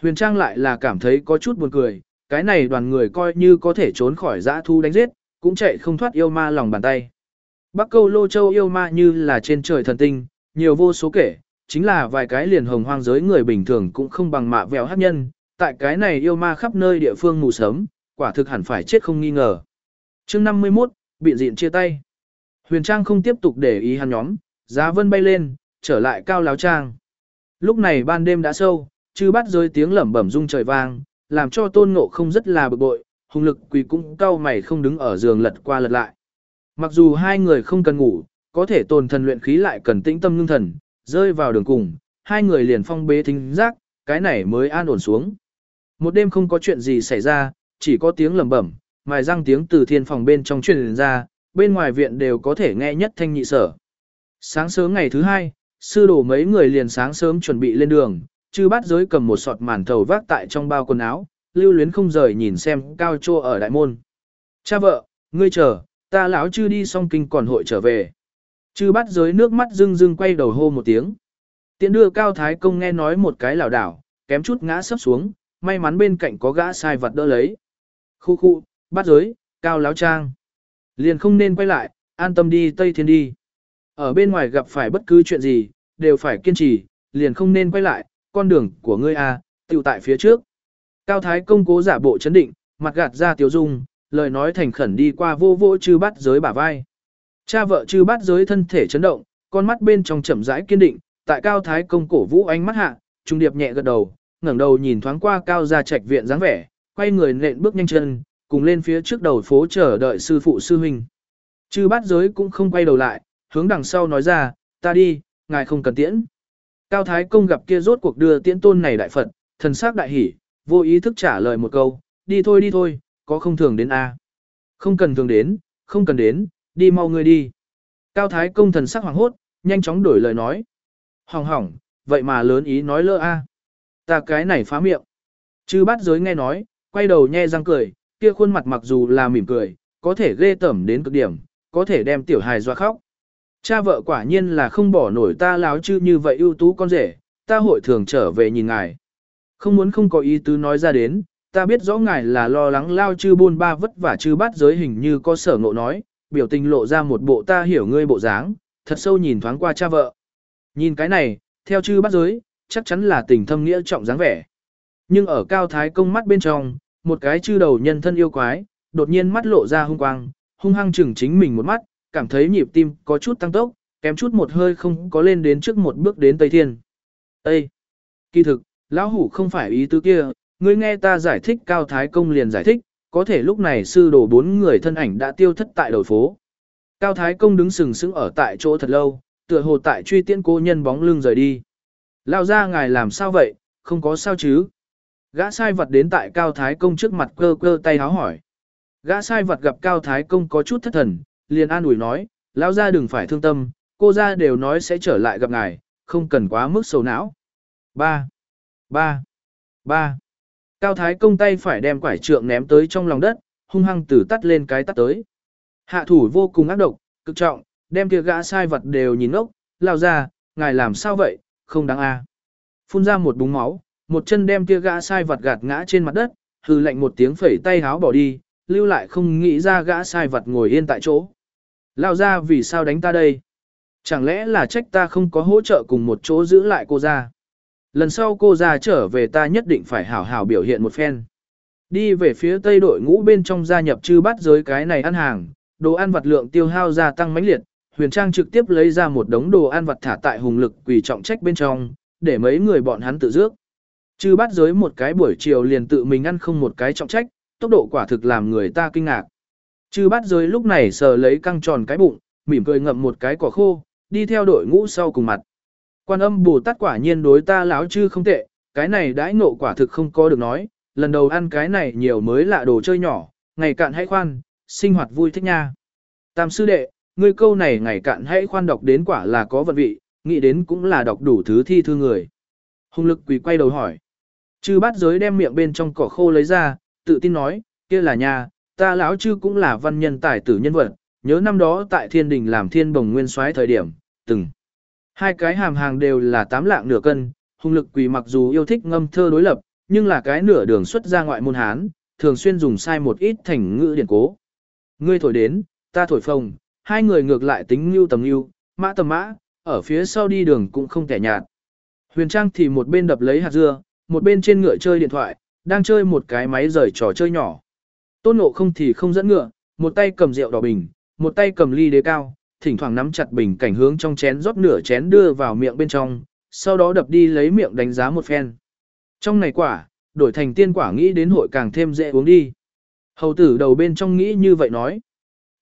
S1: Huyền Trang lại là cảm thấy có chút buồn cười, cái này đoàn người coi như có thể trốn khỏi dã thu đánh giết, cũng chạy không thoát yêu ma lòng bàn tay. Bắc câu lô châu yêu ma như là trên trời thần tinh, nhiều vô số kể, chính là vài cái liền hồng hoang giới người bình thường cũng không bằng mạ vèo hát nhân, tại cái này yêu ma khắp nơi địa phương mù sớm, quả thực hẳn phải chết không nghi ngờ. chương 51, bị diện chia tay. Huyền Trang không tiếp tục để ý hắn nhóm, giá vân bay lên, trở lại cao láo trang. Lúc này ban đêm đã sâu, chư bắt rơi tiếng lẩm bẩm rung trời vang, làm cho tôn ngộ không rất là bực bội, hùng lực quỳ cũng cau mày không đứng ở giường lật qua lật lại. Mặc dù hai người không cần ngủ, có thể tồn thần luyện khí lại cần tĩnh tâm ngưng thần, rơi vào đường cùng, hai người liền phong bế thính giác, cái này mới an ổn xuống. Một đêm không có chuyện gì xảy ra, chỉ có tiếng lẩm bẩm, mài răng tiếng từ thiên phòng bên trong truyền ra, bên ngoài viện đều có thể nghe nhất thanh nhị sở. Sáng sớm ngày thứ hai, sư đồ mấy người liền sáng sớm chuẩn bị lên đường, chư bát giới cầm một sọt màn thầu vác tại trong bao quần áo, lưu luyến không rời nhìn xem cao trô ở đại môn. Cha vợ, ngươi chờ, ta lão chư đi xong kinh còn hội trở về. Chư bắt giới nước mắt rưng rưng quay đầu hô một tiếng. Tiện đưa cao thái công nghe nói một cái lảo đảo, kém chút ngã sấp xuống, may mắn bên cạnh có gã sai vật đỡ lấy. Khu khu, bắt giới, cao láo trang. Liền không nên quay lại, an tâm đi Tây Thiên đi. Ở bên ngoài gặp phải bất cứ chuyện gì, đều phải kiên trì, liền không nên quay lại, con đường của ngươi a, à, tiểu tại phía trước. Cao Thái công cố giả bộ chấn định, mặt gạt ra tiểu dung, lời nói thành khẩn đi qua vô vô chư bắt giới bả vai. Cha vợ chư bắt giới thân thể chấn động, con mắt bên trong chậm rãi kiên định, tại cao thái công cổ vũ ánh mắt hạ, trung điệp nhẹ gật đầu, ngẩng đầu nhìn thoáng qua cao gia trạch viện dáng vẻ, quay người nện bước nhanh chân, cùng lên phía trước đầu phố chờ đợi sư phụ sư huynh. Chư bát giới cũng không quay đầu lại, hướng đằng sau nói ra, ta đi, ngài không cần tiễn. Cao Thái Công gặp kia rốt cuộc đưa tiễn tôn này đại Phật, thần sắc đại hỉ, vô ý thức trả lời một câu, đi thôi đi thôi, có không thường đến a Không cần thường đến, không cần đến, đi mau người đi. Cao Thái Công thần sắc hoàng hốt, nhanh chóng đổi lời nói. Hỏng hỏng, vậy mà lớn ý nói lỡ a Ta cái này phá miệng. Chư bát giới nghe nói, quay đầu nhe răng cười, kia khuôn mặt mặc dù là mỉm cười, có thể ghê tẩm đến cực điểm, có thể đem tiểu hài doa khóc. Cha vợ quả nhiên là không bỏ nổi ta láo chư như vậy ưu tú con rể, ta hội thường trở về nhìn ngài. Không muốn không có ý tứ nói ra đến, ta biết rõ ngài là lo lắng lao chư buôn ba vất vả chư bát giới hình như có sở ngộ nói, biểu tình lộ ra một bộ ta hiểu ngươi bộ dáng, thật sâu nhìn thoáng qua cha vợ. Nhìn cái này, theo chư bát giới, chắc chắn là tình thâm nghĩa trọng dáng vẻ. Nhưng ở cao thái công mắt bên trong, một cái chư đầu nhân thân yêu quái, đột nhiên mắt lộ ra hung quang, hung hăng chừng chính mình một mắt, cảm thấy nhịp tim có chút tăng tốc, kém chút một hơi không có lên đến trước một bước đến Tây Thiên. Ê! Kỳ thực, lão hủ không phải ý tứ kia, ngươi nghe ta giải thích cao thái công liền giải thích, có thể lúc này sư đồ bốn người thân ảnh đã tiêu thất tại đầu phố. Cao thái công đứng sừng sững ở tại chỗ thật lâu, tựa hồ tại truy tiễn cô nhân bóng lưng rời đi. Lao ra ngài làm sao vậy, không có sao chứ? Gã sai vật đến tại Cao Thái Công trước mặt cơ cơ tay háo hỏi. Gã sai vật gặp Cao Thái Công có chút thất thần, liền an ủi nói, lão ra đừng phải thương tâm, cô ra đều nói sẽ trở lại gặp ngài, không cần quá mức sầu não. 3. 3. 3. Cao Thái Công tay phải đem quải trượng ném tới trong lòng đất, hung hăng tử tắt lên cái tắt tới. Hạ thủ vô cùng ác độc, cực trọng, đem kia gã sai vật đều nhìn ngốc, lao ra, ngài làm sao vậy, không đáng a. Phun ra một búng máu, một chân đem kia gã sai vật gạt ngã trên mặt đất, hừ lạnh một tiếng phẩy tay háo bỏ đi, lưu lại không nghĩ ra gã sai vật ngồi yên tại chỗ. Lao ra vì sao đánh ta đây? Chẳng lẽ là trách ta không có hỗ trợ cùng một chỗ giữ lại cô ra? Lần sau cô ra trở về ta nhất định phải hảo hảo biểu hiện một phen. Đi về phía tây đội ngũ bên trong gia nhập chư bắt giới cái này ăn hàng, đồ ăn vật lượng tiêu hao gia tăng mãnh liệt, Huyền Trang trực tiếp lấy ra một đống đồ ăn vật thả tại hùng lực quỳ trọng trách bên trong, để mấy người bọn hắn tự dước. Chư bắt giới một cái buổi chiều liền tự mình ăn không một cái trọng trách, tốc độ quả thực làm người ta kinh ngạc. Chư bắt giới lúc này sờ lấy căng tròn cái bụng, mỉm cười ngậm một cái quả khô, đi theo đội ngũ sau cùng mặt. Quan âm Bồ Tát quả nhiên đối ta láo chư không tệ, cái này đãi nộ quả thực không có được nói, lần đầu ăn cái này nhiều mới lạ đồ chơi nhỏ, ngày cạn hãy khoan, sinh hoạt vui thích nha. Tam sư đệ, ngươi câu này ngày cạn hãy khoan đọc đến quả là có vận vị, nghĩ đến cũng là đọc đủ thứ thi thư người. Hùng lực quỳ quay đầu hỏi. Chư bát giới đem miệng bên trong cỏ khô lấy ra, tự tin nói, kia là nhà, ta lão chư cũng là văn nhân tài tử nhân vật, nhớ năm đó tại thiên đình làm thiên bồng nguyên soái thời điểm, từng. Hai cái hàm hàng đều là tám lạng nửa cân, hùng lực quỳ mặc dù yêu thích ngâm thơ đối lập, nhưng là cái nửa đường xuất ra ngoại môn Hán, thường xuyên dùng sai một ít thành ngữ điển cố. Ngươi thổi đến, ta thổi phồng, hai người ngược lại tính lưu tầm lưu, mã tầm mã, ở phía sau đi đường cũng không kẻ nhạt. Huyền Trang thì một bên đập lấy hạt dưa, một bên trên ngựa chơi điện thoại, đang chơi một cái máy rời trò chơi nhỏ. Tôn Ngộ không thì không dẫn ngựa, một tay cầm rượu đỏ bình, một tay cầm ly đế cao, thỉnh thoảng nắm chặt bình cảnh hướng trong chén rót nửa chén đưa vào miệng bên trong, sau đó đập đi lấy miệng đánh giá một phen. Trong này quả, đổi thành tiên quả nghĩ đến hội càng thêm dễ uống đi. Hầu tử đầu bên trong nghĩ như vậy nói.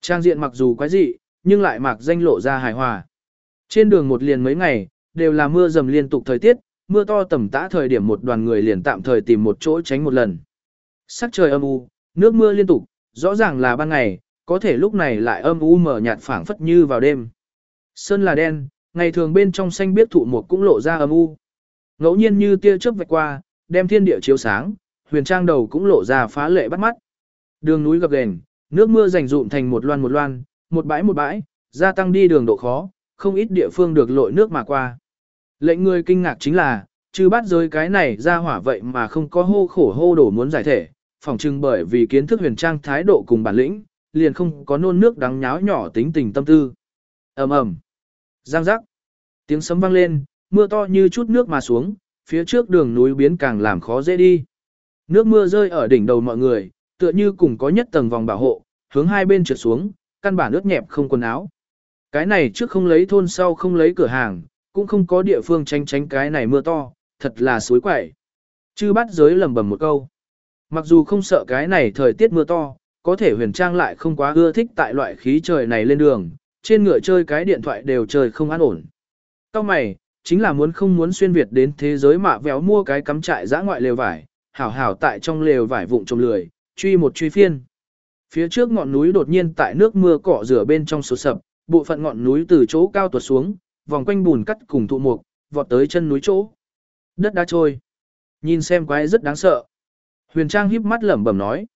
S1: Trang diện mặc dù quái dị, nhưng lại mặc danh lộ ra hài hòa. Trên đường một liền mấy ngày, đều là mưa dầm liên tục thời tiết, mưa to tầm tã thời điểm một đoàn người liền tạm thời tìm một chỗ tránh một lần. Sắc trời âm u, nước mưa liên tục, rõ ràng là ban ngày, có thể lúc này lại âm u mở nhạt phảng phất như vào đêm. Sơn là đen, ngày thường bên trong xanh biết thụ một cũng lộ ra âm u. Ngẫu nhiên như tia chớp vạch qua, đem thiên địa chiếu sáng, huyền trang đầu cũng lộ ra phá lệ bắt mắt. Đường núi gập ghềnh, nước mưa rành rụm thành một loan một loan, một bãi một bãi, gia tăng đi đường độ khó, không ít địa phương được lội nước mà qua. Lệnh người kinh ngạc chính là, chứ bắt giới cái này ra hỏa vậy mà không có hô khổ hô đổ muốn giải thể, phỏng chừng bởi vì kiến thức huyền trang thái độ cùng bản lĩnh, liền không có nôn nước đắng nháo nhỏ tính tình tâm tư. ầm ầm, giang giác, tiếng sấm vang lên, mưa to như chút nước mà xuống, phía trước đường núi biến càng làm khó dễ đi. Nước mưa rơi ở đỉnh đầu mọi người, tựa như cùng có nhất tầng vòng bảo hộ, hướng hai bên trượt xuống, căn bản ướt nhẹp không quần áo. Cái này trước không lấy thôn sau không lấy cửa hàng, cũng không có địa phương tránh tránh cái này mưa to, thật là suối quậy. Chư bắt giới lầm bầm một câu. Mặc dù không sợ cái này thời tiết mưa to, có thể huyền trang lại không quá ưa thích tại loại khí trời này lên đường, trên ngựa chơi cái điện thoại đều chơi không an ổn. Cao mày, chính là muốn không muốn xuyên Việt đến thế giới mạ véo mua cái cắm trại giã ngoại lều vải, hảo hảo tại trong lều vải vụng trồng lười, truy một truy phiên. Phía trước ngọn núi đột nhiên tại nước mưa cỏ rửa bên trong sụt sập, bộ phận ngọn núi từ chỗ cao tuột xuống, vòng quanh bùn cắt cùng thụ mục, vọt tới chân núi chỗ. Đất đá trôi. Nhìn xem quái rất đáng sợ. Huyền Trang híp mắt lẩm bẩm nói.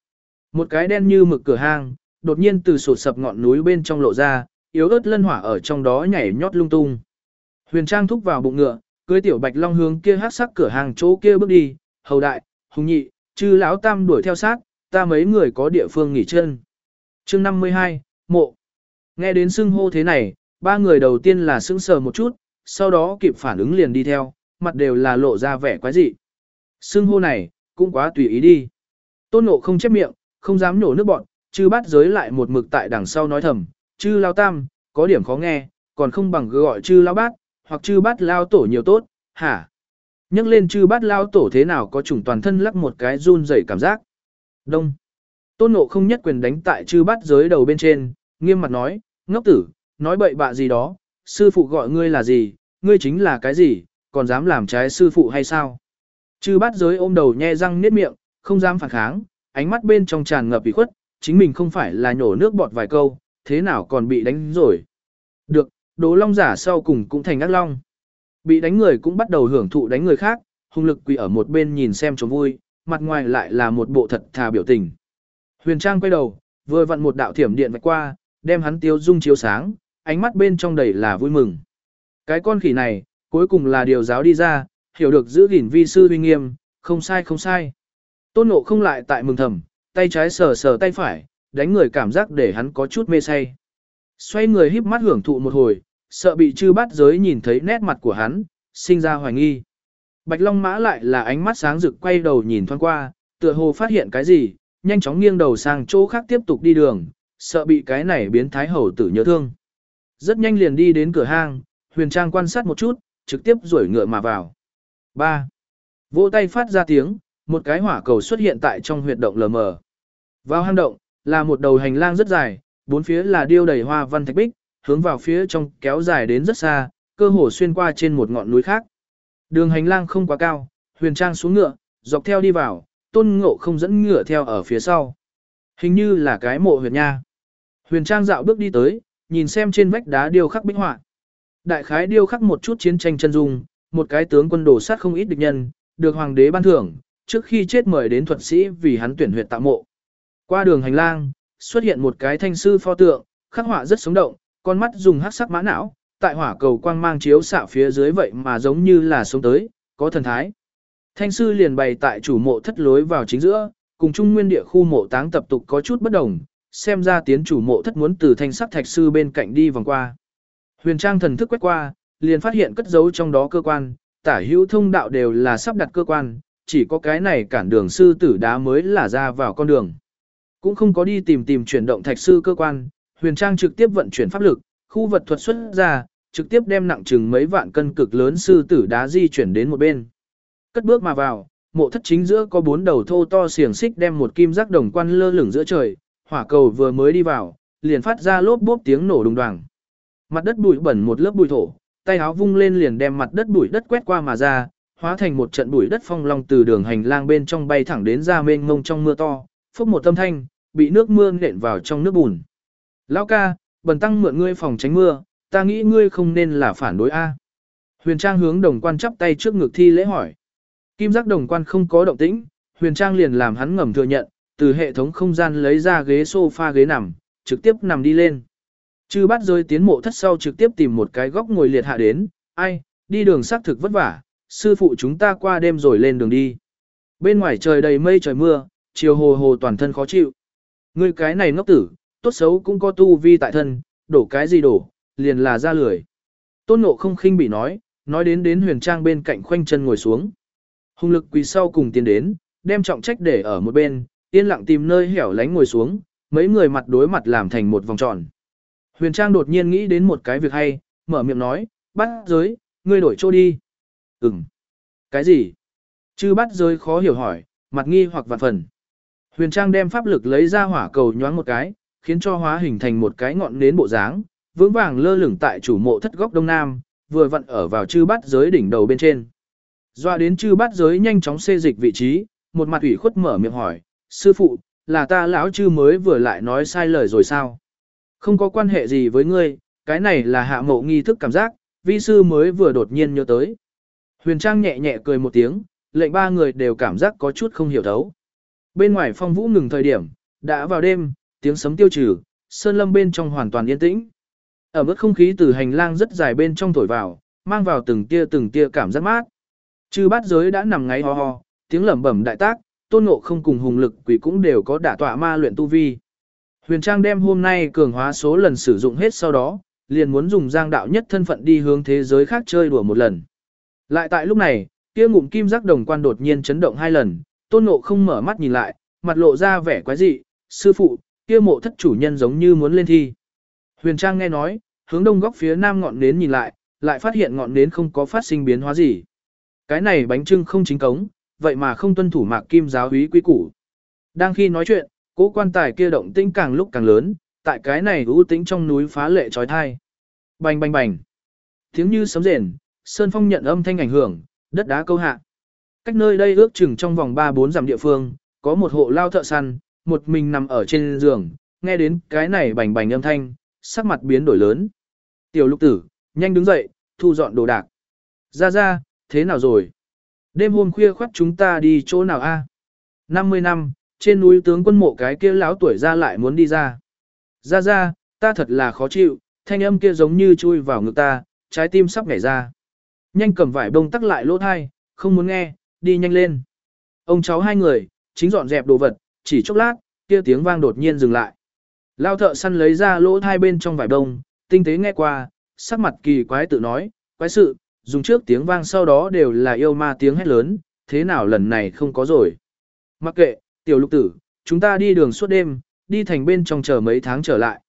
S1: Một cái đen như mực cửa hang, đột nhiên từ sụt sập ngọn núi bên trong lộ ra, yếu ớt lân hỏa ở trong đó nhảy nhót lung tung. Huyền Trang thúc vào bụng ngựa, cưới tiểu bạch long hướng kia hát sắc cửa hàng chỗ kia bước đi, hầu đại, hùng nhị, chư lão tam đuổi theo sát, ta mấy người có địa phương nghỉ chân. chương 52, mộ. Nghe đến xưng hô thế này, ba người đầu tiên là sững sờ một chút, sau đó kịp phản ứng liền đi theo, mặt đều là lộ ra vẻ quái dị. Xưng hô này, cũng quá tùy ý đi. Tôn nộ không chép miệng, không dám nhổ nước bọn, chư bát giới lại một mực tại đằng sau nói thầm, chư lao tam, có điểm khó nghe, còn không bằng gọi chư lao bát, hoặc chư bát lao tổ nhiều tốt, hả? Nhắc lên chư bát lao tổ thế nào có chủng toàn thân lắc một cái run rẩy cảm giác. Đông. Tôn nộ không nhất quyền đánh tại chư bát giới đầu bên trên, nghiêm mặt nói, ngốc tử, nói bậy bạ gì đó, sư phụ gọi ngươi là gì, ngươi chính là cái gì, còn dám làm trái sư phụ hay sao? Chư bát giới ôm đầu nhe răng niết miệng, không dám phản kháng, ánh mắt bên trong tràn ngập ủy khuất, chính mình không phải là nhổ nước bọt vài câu, thế nào còn bị đánh rồi. Được, Đố long giả sau cùng cũng thành ác long. Bị đánh người cũng bắt đầu hưởng thụ đánh người khác, hung lực quỳ ở một bên nhìn xem cho vui, mặt ngoài lại là một bộ thật thà biểu tình. Huyền Trang quay đầu, vừa vặn một đạo thiểm điện vạch qua, đem hắn tiêu dung chiếu sáng, ánh mắt bên trong đầy là vui mừng. Cái con khỉ này, cuối cùng là điều giáo đi ra, hiểu được giữ gìn vi sư uy nghiêm, không sai không sai. Tôn ngộ không lại tại mừng thầm, tay trái sờ sờ tay phải, đánh người cảm giác để hắn có chút mê say. Xoay người híp mắt hưởng thụ một hồi, sợ bị chư bát giới nhìn thấy nét mặt của hắn, sinh ra hoài nghi. Bạch Long Mã lại là ánh mắt sáng rực quay đầu nhìn thoáng qua, tựa hồ phát hiện cái gì, nhanh chóng nghiêng đầu sang chỗ khác tiếp tục đi đường, sợ bị cái này biến thái hầu tử nhớ thương. Rất nhanh liền đi đến cửa hang, huyền trang quan sát một chút, trực tiếp rủi ngựa mà vào. 3. Vỗ tay phát ra tiếng, một cái hỏa cầu xuất hiện tại trong huyệt động lờ mờ. Vào hang động, là một đầu hành lang rất dài, bốn phía là điêu đầy hoa văn thạch bích, hướng vào phía trong kéo dài đến rất xa, cơ hồ xuyên qua trên một ngọn núi khác. Đường hành lang không quá cao, huyền trang xuống ngựa, dọc theo đi vào, tôn ngộ không dẫn ngựa theo ở phía sau. Hình như là cái mộ huyền nha. Huyền trang dạo bước đi tới, nhìn xem trên vách đá điêu khắc bích họa. Đại khái điêu khắc một chút chiến tranh chân dung, một cái tướng quân đổ sát không ít địch nhân, được hoàng đế ban thưởng, trước khi chết mời đến thuật sĩ vì hắn tuyển huyệt tạo mộ. Qua đường hành lang, xuất hiện một cái thanh sư pho tượng, khắc họa rất sống động, con mắt dùng hắc sắc mã não, tại hỏa cầu quang mang chiếu xạ phía dưới vậy mà giống như là sống tới, có thần thái. Thanh sư liền bày tại chủ mộ thất lối vào chính giữa, cùng trung nguyên địa khu mộ táng tập tục có chút bất đồng, xem ra tiến chủ mộ thất muốn từ thanh sắc thạch sư bên cạnh đi vòng qua. Huyền trang thần thức quét qua, liền phát hiện cất giấu trong đó cơ quan, tả hữu thông đạo đều là sắp đặt cơ quan, chỉ có cái này cản đường sư tử đá mới là ra vào con đường. Cũng không có đi tìm tìm chuyển động thạch sư cơ quan, Huyền Trang trực tiếp vận chuyển pháp lực, khu vật thuật xuất ra, trực tiếp đem nặng chừng mấy vạn cân cực lớn sư tử đá di chuyển đến một bên. Cất bước mà vào, mộ thất chính giữa có bốn đầu thô to xiềng xích đem một kim giác đồng quan lơ lửng giữa trời, hỏa cầu vừa mới đi vào, liền phát ra lốp bốp tiếng nổ đùng đoàng. Mặt đất bụi bẩn một lớp bụi thổ, tay áo vung lên liền đem mặt đất bụi đất quét qua mà ra, hóa thành một trận bụi đất phong long từ đường hành lang bên trong bay thẳng đến ra mênh mông trong mưa to, phốc một tâm thanh, bị nước mưa nện vào trong nước bùn. Lão ca, bần tăng mượn ngươi phòng tránh mưa, ta nghĩ ngươi không nên là phản đối A. Huyền Trang hướng đồng quan chắp tay trước ngực thi lễ hỏi. Kim giác đồng quan không có động tĩnh, Huyền Trang liền làm hắn ngầm thừa nhận, từ hệ thống không gian lấy ra ghế sofa ghế nằm, trực tiếp nằm đi lên. Chư bắt rơi tiến mộ thất sau trực tiếp tìm một cái góc ngồi liệt hạ đến, ai, đi đường xác thực vất vả, sư phụ chúng ta qua đêm rồi lên đường đi. Bên ngoài trời đầy mây trời mưa, chiều hồ hồ toàn thân khó chịu. Ngươi cái này ngốc tử, tốt xấu cũng có tu vi tại thân, đổ cái gì đổ, liền là ra lười. Tôn nộ không khinh bị nói, nói đến đến huyền trang bên cạnh khoanh chân ngồi xuống. Hùng lực quỳ sau cùng tiến đến, đem trọng trách để ở một bên, yên lặng tìm nơi hẻo lánh ngồi xuống, mấy người mặt đối mặt làm thành một vòng tròn. Huyền Trang đột nhiên nghĩ đến một cái việc hay, mở miệng nói, bắt giới, ngươi đổi chỗ đi. Ừm. Cái gì? Chư bắt giới khó hiểu hỏi, mặt nghi hoặc vạn phần. Huyền Trang đem pháp lực lấy ra hỏa cầu nhoáng một cái, khiến cho hóa hình thành một cái ngọn nến bộ dáng, vững vàng lơ lửng tại chủ mộ thất góc đông nam, vừa vặn ở vào chư bát giới đỉnh đầu bên trên. Doa đến chư bát giới nhanh chóng xê dịch vị trí, một mặt ủy khuất mở miệng hỏi, sư phụ, là ta lão chư mới vừa lại nói sai lời rồi sao? Không có quan hệ gì với ngươi, cái này là hạ mộ nghi thức cảm giác, vi sư mới vừa đột nhiên nhớ tới. Huyền Trang nhẹ nhẹ cười một tiếng, lệnh ba người đều cảm giác có chút không hiểu thấu. Bên ngoài phong vũ ngừng thời điểm, đã vào đêm, tiếng sấm tiêu trừ, sơn lâm bên trong hoàn toàn yên tĩnh. Ở mức không khí từ hành lang rất dài bên trong thổi vào, mang vào từng tia từng tia cảm giác mát. Chư bát giới đã nằm ngáy ho ho, tiếng lẩm bẩm đại tác, tôn ngộ không cùng hùng lực quỷ cũng đều có đả tọa ma luyện tu vi. Huyền Trang đem hôm nay cường hóa số lần sử dụng hết sau đó, liền muốn dùng giang đạo nhất thân phận đi hướng thế giới khác chơi đùa một lần. Lại tại lúc này, kia ngụm kim giác đồng quan đột nhiên chấn động hai lần, tôn ngộ không mở mắt nhìn lại, mặt lộ ra vẻ quái dị, sư phụ, kia mộ thất chủ nhân giống như muốn lên thi. Huyền Trang nghe nói, hướng đông góc phía nam ngọn nến nhìn lại, lại phát hiện ngọn nến không có phát sinh biến hóa gì. Cái này bánh trưng không chính cống, vậy mà không tuân thủ mạc kim giáo úy quy củ. Đang khi nói chuyện, cố quan tài kia động tĩnh càng lúc càng lớn, tại cái này ưu tĩnh trong núi phá lệ trói thai. Bành bành bành. Tiếng như sấm rền, Sơn Phong nhận âm thanh ảnh hưởng, đất đá câu hạ. Cách nơi đây ước chừng trong vòng 3-4 dặm địa phương, có một hộ lao thợ săn, một mình nằm ở trên giường, nghe đến cái này bành bành âm thanh, sắc mặt biến đổi lớn. Tiểu lục tử, nhanh đứng dậy, thu dọn đồ đạc. Ra ra, thế nào rồi? Đêm hôm khuya khoắt chúng ta đi chỗ nào a? À? 50 năm, trên núi tướng quân mộ cái kia lão tuổi ra lại muốn đi ra. Ra ra, ta thật là khó chịu, thanh âm kia giống như chui vào ngực ta, trái tim sắp nhảy ra. Nhanh cầm vải bông tắc lại lỗ thai, không muốn nghe, đi nhanh lên. Ông cháu hai người, chính dọn dẹp đồ vật, chỉ chốc lát, kia tiếng vang đột nhiên dừng lại. Lao thợ săn lấy ra lỗ thai bên trong vải bông, tinh tế nghe qua, sắc mặt kỳ quái tự nói, quái sự, dùng trước tiếng vang sau đó đều là yêu ma tiếng hét lớn, thế nào lần này không có rồi. Mặc kệ, tiểu lục tử, chúng ta đi đường suốt đêm, đi thành bên trong chờ mấy tháng trở lại.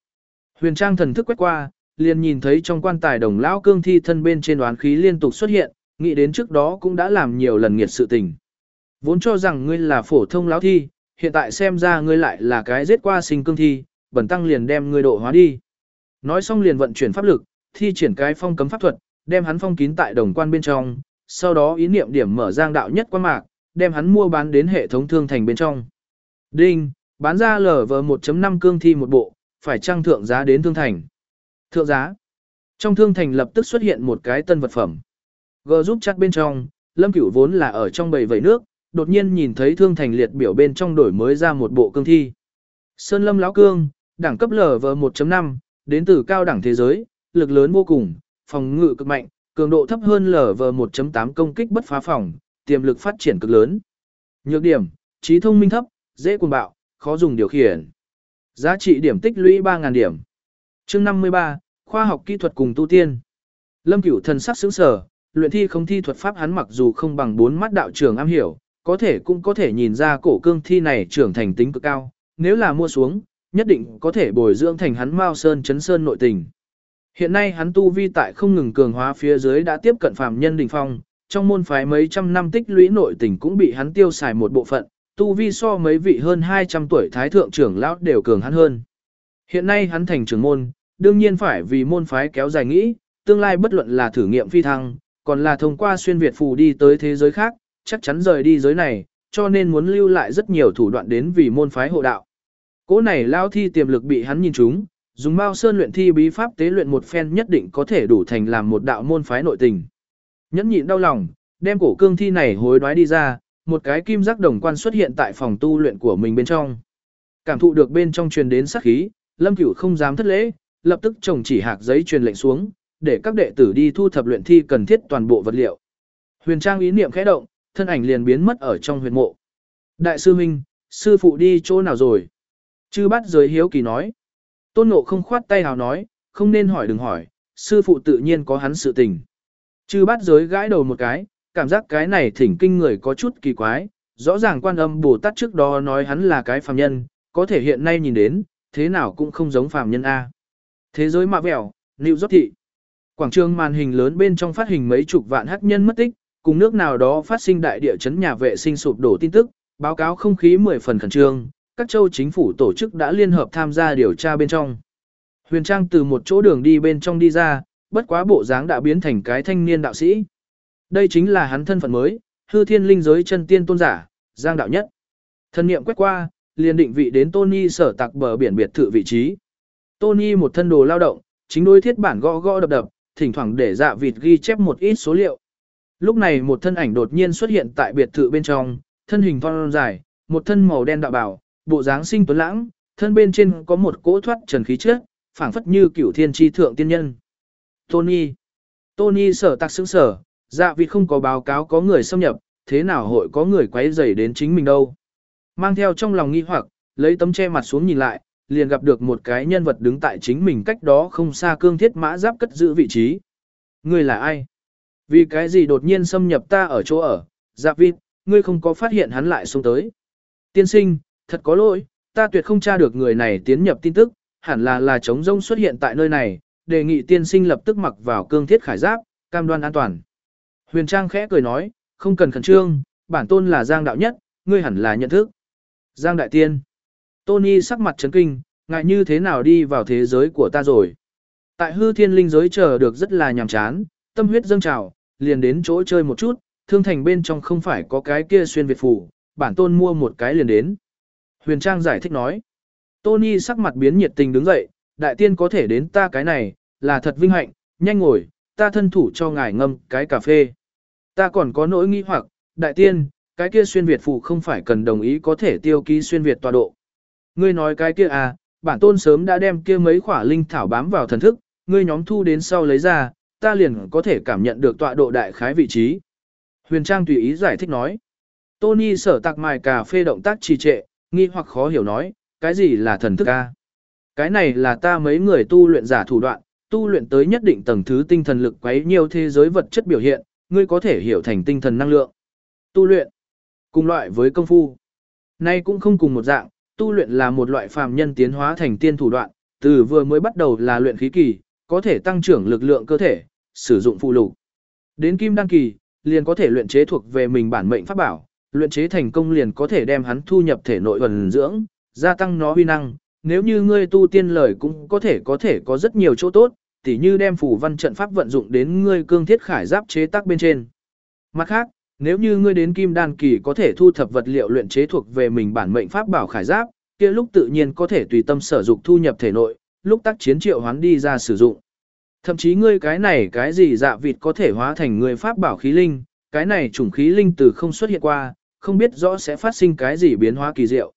S1: Huyền Trang thần thức quét qua, liền nhìn thấy trong quan tài đồng lão cương thi thân bên trên đoán khí liên tục xuất hiện, nghĩ đến trước đó cũng đã làm nhiều lần nghiệt sự tình. Vốn cho rằng ngươi là phổ thông lão thi, hiện tại xem ra ngươi lại là cái giết qua sinh cương thi, bẩn tăng liền đem ngươi độ hóa đi. Nói xong liền vận chuyển pháp lực, thi triển cái phong cấm pháp thuật, đem hắn phong kín tại đồng quan bên trong, sau đó ý niệm điểm mở giang đạo nhất quan mạc, đem hắn mua bán đến hệ thống thương thành bên trong. Đinh, bán ra lở vờ 1.5 cương thi một bộ, phải trang thượng giá đến thương thành. Thượng giá. Trong thương thành lập tức xuất hiện một cái tân vật phẩm. G giúp chắc bên trong, Lâm Cửu vốn là ở trong bầy vẩy nước, đột nhiên nhìn thấy thương thành liệt biểu bên trong đổi mới ra một bộ cương thi. Sơn Lâm lão cương, đẳng cấp LV 1.5, đến từ cao đẳng thế giới, lực lớn vô cùng, phòng ngự cực mạnh, cường độ thấp hơn LV 1.8 công kích bất phá phòng, tiềm lực phát triển cực lớn. Nhược điểm, trí thông minh thấp, dễ cuồng bạo, khó dùng điều khiển. Giá trị điểm tích lũy 3.000 điểm. chương 53, khoa học kỹ thuật cùng tu tiên. Lâm Cửu thần sắc sững sở, luyện thi không thi thuật pháp hắn mặc dù không bằng bốn mắt đạo trưởng am hiểu, có thể cũng có thể nhìn ra cổ cương thi này trưởng thành tính cực cao, nếu là mua xuống, nhất định có thể bồi dưỡng thành hắn Mao Sơn chấn sơn nội tình. Hiện nay hắn tu vi tại không ngừng cường hóa phía dưới đã tiếp cận phàm nhân đỉnh phong, trong môn phái mấy trăm năm tích lũy nội tình cũng bị hắn tiêu xài một bộ phận, tu vi so mấy vị hơn 200 tuổi thái thượng trưởng lão đều cường hắn hơn. Hiện nay hắn thành trưởng môn, đương nhiên phải vì môn phái kéo dài nghĩ, tương lai bất luận là thử nghiệm phi thăng, còn là thông qua xuyên Việt phù đi tới thế giới khác, chắc chắn rời đi giới này, cho nên muốn lưu lại rất nhiều thủ đoạn đến vì môn phái hộ đạo. Cố này lao thi tiềm lực bị hắn nhìn trúng, dùng bao Sơn luyện thi bí pháp tế luyện một phen nhất định có thể đủ thành làm một đạo môn phái nội tình. Nhẫn nhịn đau lòng, đem cổ cương thi này hối đoái đi ra, một cái kim giác đồng quan xuất hiện tại phòng tu luyện của mình bên trong. Cảm thụ được bên trong truyền đến sát khí, Lâm Cửu không dám thất lễ, lập tức chồng chỉ hạc giấy truyền lệnh xuống, để các đệ tử đi thu thập luyện thi cần thiết toàn bộ vật liệu. Huyền Trang ý niệm khẽ động, thân ảnh liền biến mất ở trong huyền mộ. Đại sư huynh, sư phụ đi chỗ nào rồi? Chư bắt giới hiếu kỳ nói. Tôn ngộ không khoát tay hào nói, không nên hỏi đừng hỏi, sư phụ tự nhiên có hắn sự tình. Chư bắt giới gãi đầu một cái, cảm giác cái này thỉnh kinh người có chút kỳ quái, rõ ràng quan âm Bồ Tát trước đó nói hắn là cái phàm nhân, có thể hiện nay nhìn đến, thế nào cũng không giống phàm nhân A. Thế giới mạ vẹo, New York thị. Quảng trường màn hình lớn bên trong phát hình mấy chục vạn hắc nhân mất tích, cùng nước nào đó phát sinh đại địa chấn nhà vệ sinh sụp đổ tin tức, báo cáo không khí 10 phần khẩn trương, các châu chính phủ tổ chức đã liên hợp tham gia điều tra bên trong. Huyền Trang từ một chỗ đường đi bên trong đi ra, bất quá bộ dáng đã biến thành cái thanh niên đạo sĩ. Đây chính là hắn thân phận mới, hư thiên linh giới chân tiên tôn giả, giang đạo nhất. Thân niệm quét qua, liền định vị đến Tony sở tạc bờ biển biệt thự vị trí. Tony một thân đồ lao động, chính đối thiết bản gõ gõ đập đập, thỉnh thoảng để dạ vịt ghi chép một ít số liệu. Lúc này một thân ảnh đột nhiên xuất hiện tại biệt thự bên trong, thân hình thon dài, một thân màu đen đạo bảo, bộ dáng sinh tuấn lãng, thân bên trên có một cỗ thoát trần khí trước, phảng phất như cửu thiên tri thượng tiên nhân. Tony. Tony sở tạc sững sở, dạ vịt không có báo cáo có người xâm nhập, thế nào hội có người quấy rầy đến chính mình đâu. Mang theo trong lòng nghi hoặc, lấy tấm che mặt xuống nhìn lại, liền gặp được một cái nhân vật đứng tại chính mình cách đó không xa cương thiết mã giáp cất giữ vị trí. Ngươi là ai? Vì cái gì đột nhiên xâm nhập ta ở chỗ ở? Dạ vịt, ngươi không có phát hiện hắn lại xuống tới. Tiên sinh, thật có lỗi, ta tuyệt không tra được người này tiến nhập tin tức, hẳn là là chống rông xuất hiện tại nơi này, đề nghị tiên sinh lập tức mặc vào cương thiết khải giáp, cam đoan an toàn. Huyền Trang khẽ cười nói, không cần khẩn trương, bản tôn là Giang đạo nhất, ngươi hẳn là nhận thức. Giang đại tiên. Tony sắc mặt chấn kinh, ngại như thế nào đi vào thế giới của ta rồi. Tại hư thiên linh giới chờ được rất là nhàm chán, tâm huyết dâng trào, liền đến chỗ chơi một chút, thương thành bên trong không phải có cái kia xuyên Việt phủ, bản tôn mua một cái liền đến. Huyền Trang giải thích nói. Tony sắc mặt biến nhiệt tình đứng dậy, đại tiên có thể đến ta cái này, là thật vinh hạnh, nhanh ngồi, ta thân thủ cho ngài ngâm cái cà phê. Ta còn có nỗi nghi hoặc, đại tiên, cái kia xuyên Việt phủ không phải cần đồng ý có thể tiêu ký xuyên Việt tọa độ. Ngươi nói cái kia à, bản tôn sớm đã đem kia mấy khỏa linh thảo bám vào thần thức, ngươi nhóm thu đến sau lấy ra, ta liền có thể cảm nhận được tọa độ đại khái vị trí. Huyền Trang tùy ý giải thích nói. Tony sở tạc mài cà phê động tác trì trệ, nghi hoặc khó hiểu nói, cái gì là thần thức a? Cái này là ta mấy người tu luyện giả thủ đoạn, tu luyện tới nhất định tầng thứ tinh thần lực quấy nhiều thế giới vật chất biểu hiện, ngươi có thể hiểu thành tinh thần năng lượng. Tu luyện, cùng loại với công phu. Nay cũng không cùng một dạng, tu luyện là một loại phàm nhân tiến hóa thành tiên thủ đoạn, từ vừa mới bắt đầu là luyện khí kỳ, có thể tăng trưởng lực lượng cơ thể, sử dụng phụ lục. Đến kim đăng kỳ, liền có thể luyện chế thuộc về mình bản mệnh pháp bảo, luyện chế thành công liền có thể đem hắn thu nhập thể nội ẩn dưỡng, gia tăng nó huy năng. Nếu như ngươi tu tiên lời cũng có thể có thể có rất nhiều chỗ tốt, tỉ như đem phủ văn trận pháp vận dụng đến ngươi cương thiết khải giáp chế tác bên trên. Mặt khác, nếu như ngươi đến kim đan kỳ có thể thu thập vật liệu luyện chế thuộc về mình bản mệnh pháp bảo khải giáp, kia lúc tự nhiên có thể tùy tâm sở dụng thu nhập thể nội, lúc tác chiến triệu hoán đi ra sử dụng. Thậm chí ngươi cái này cái gì dạ vịt có thể hóa thành người pháp bảo khí linh, cái này chủng khí linh từ không xuất hiện qua, không biết rõ sẽ phát sinh cái gì biến hóa kỳ diệu.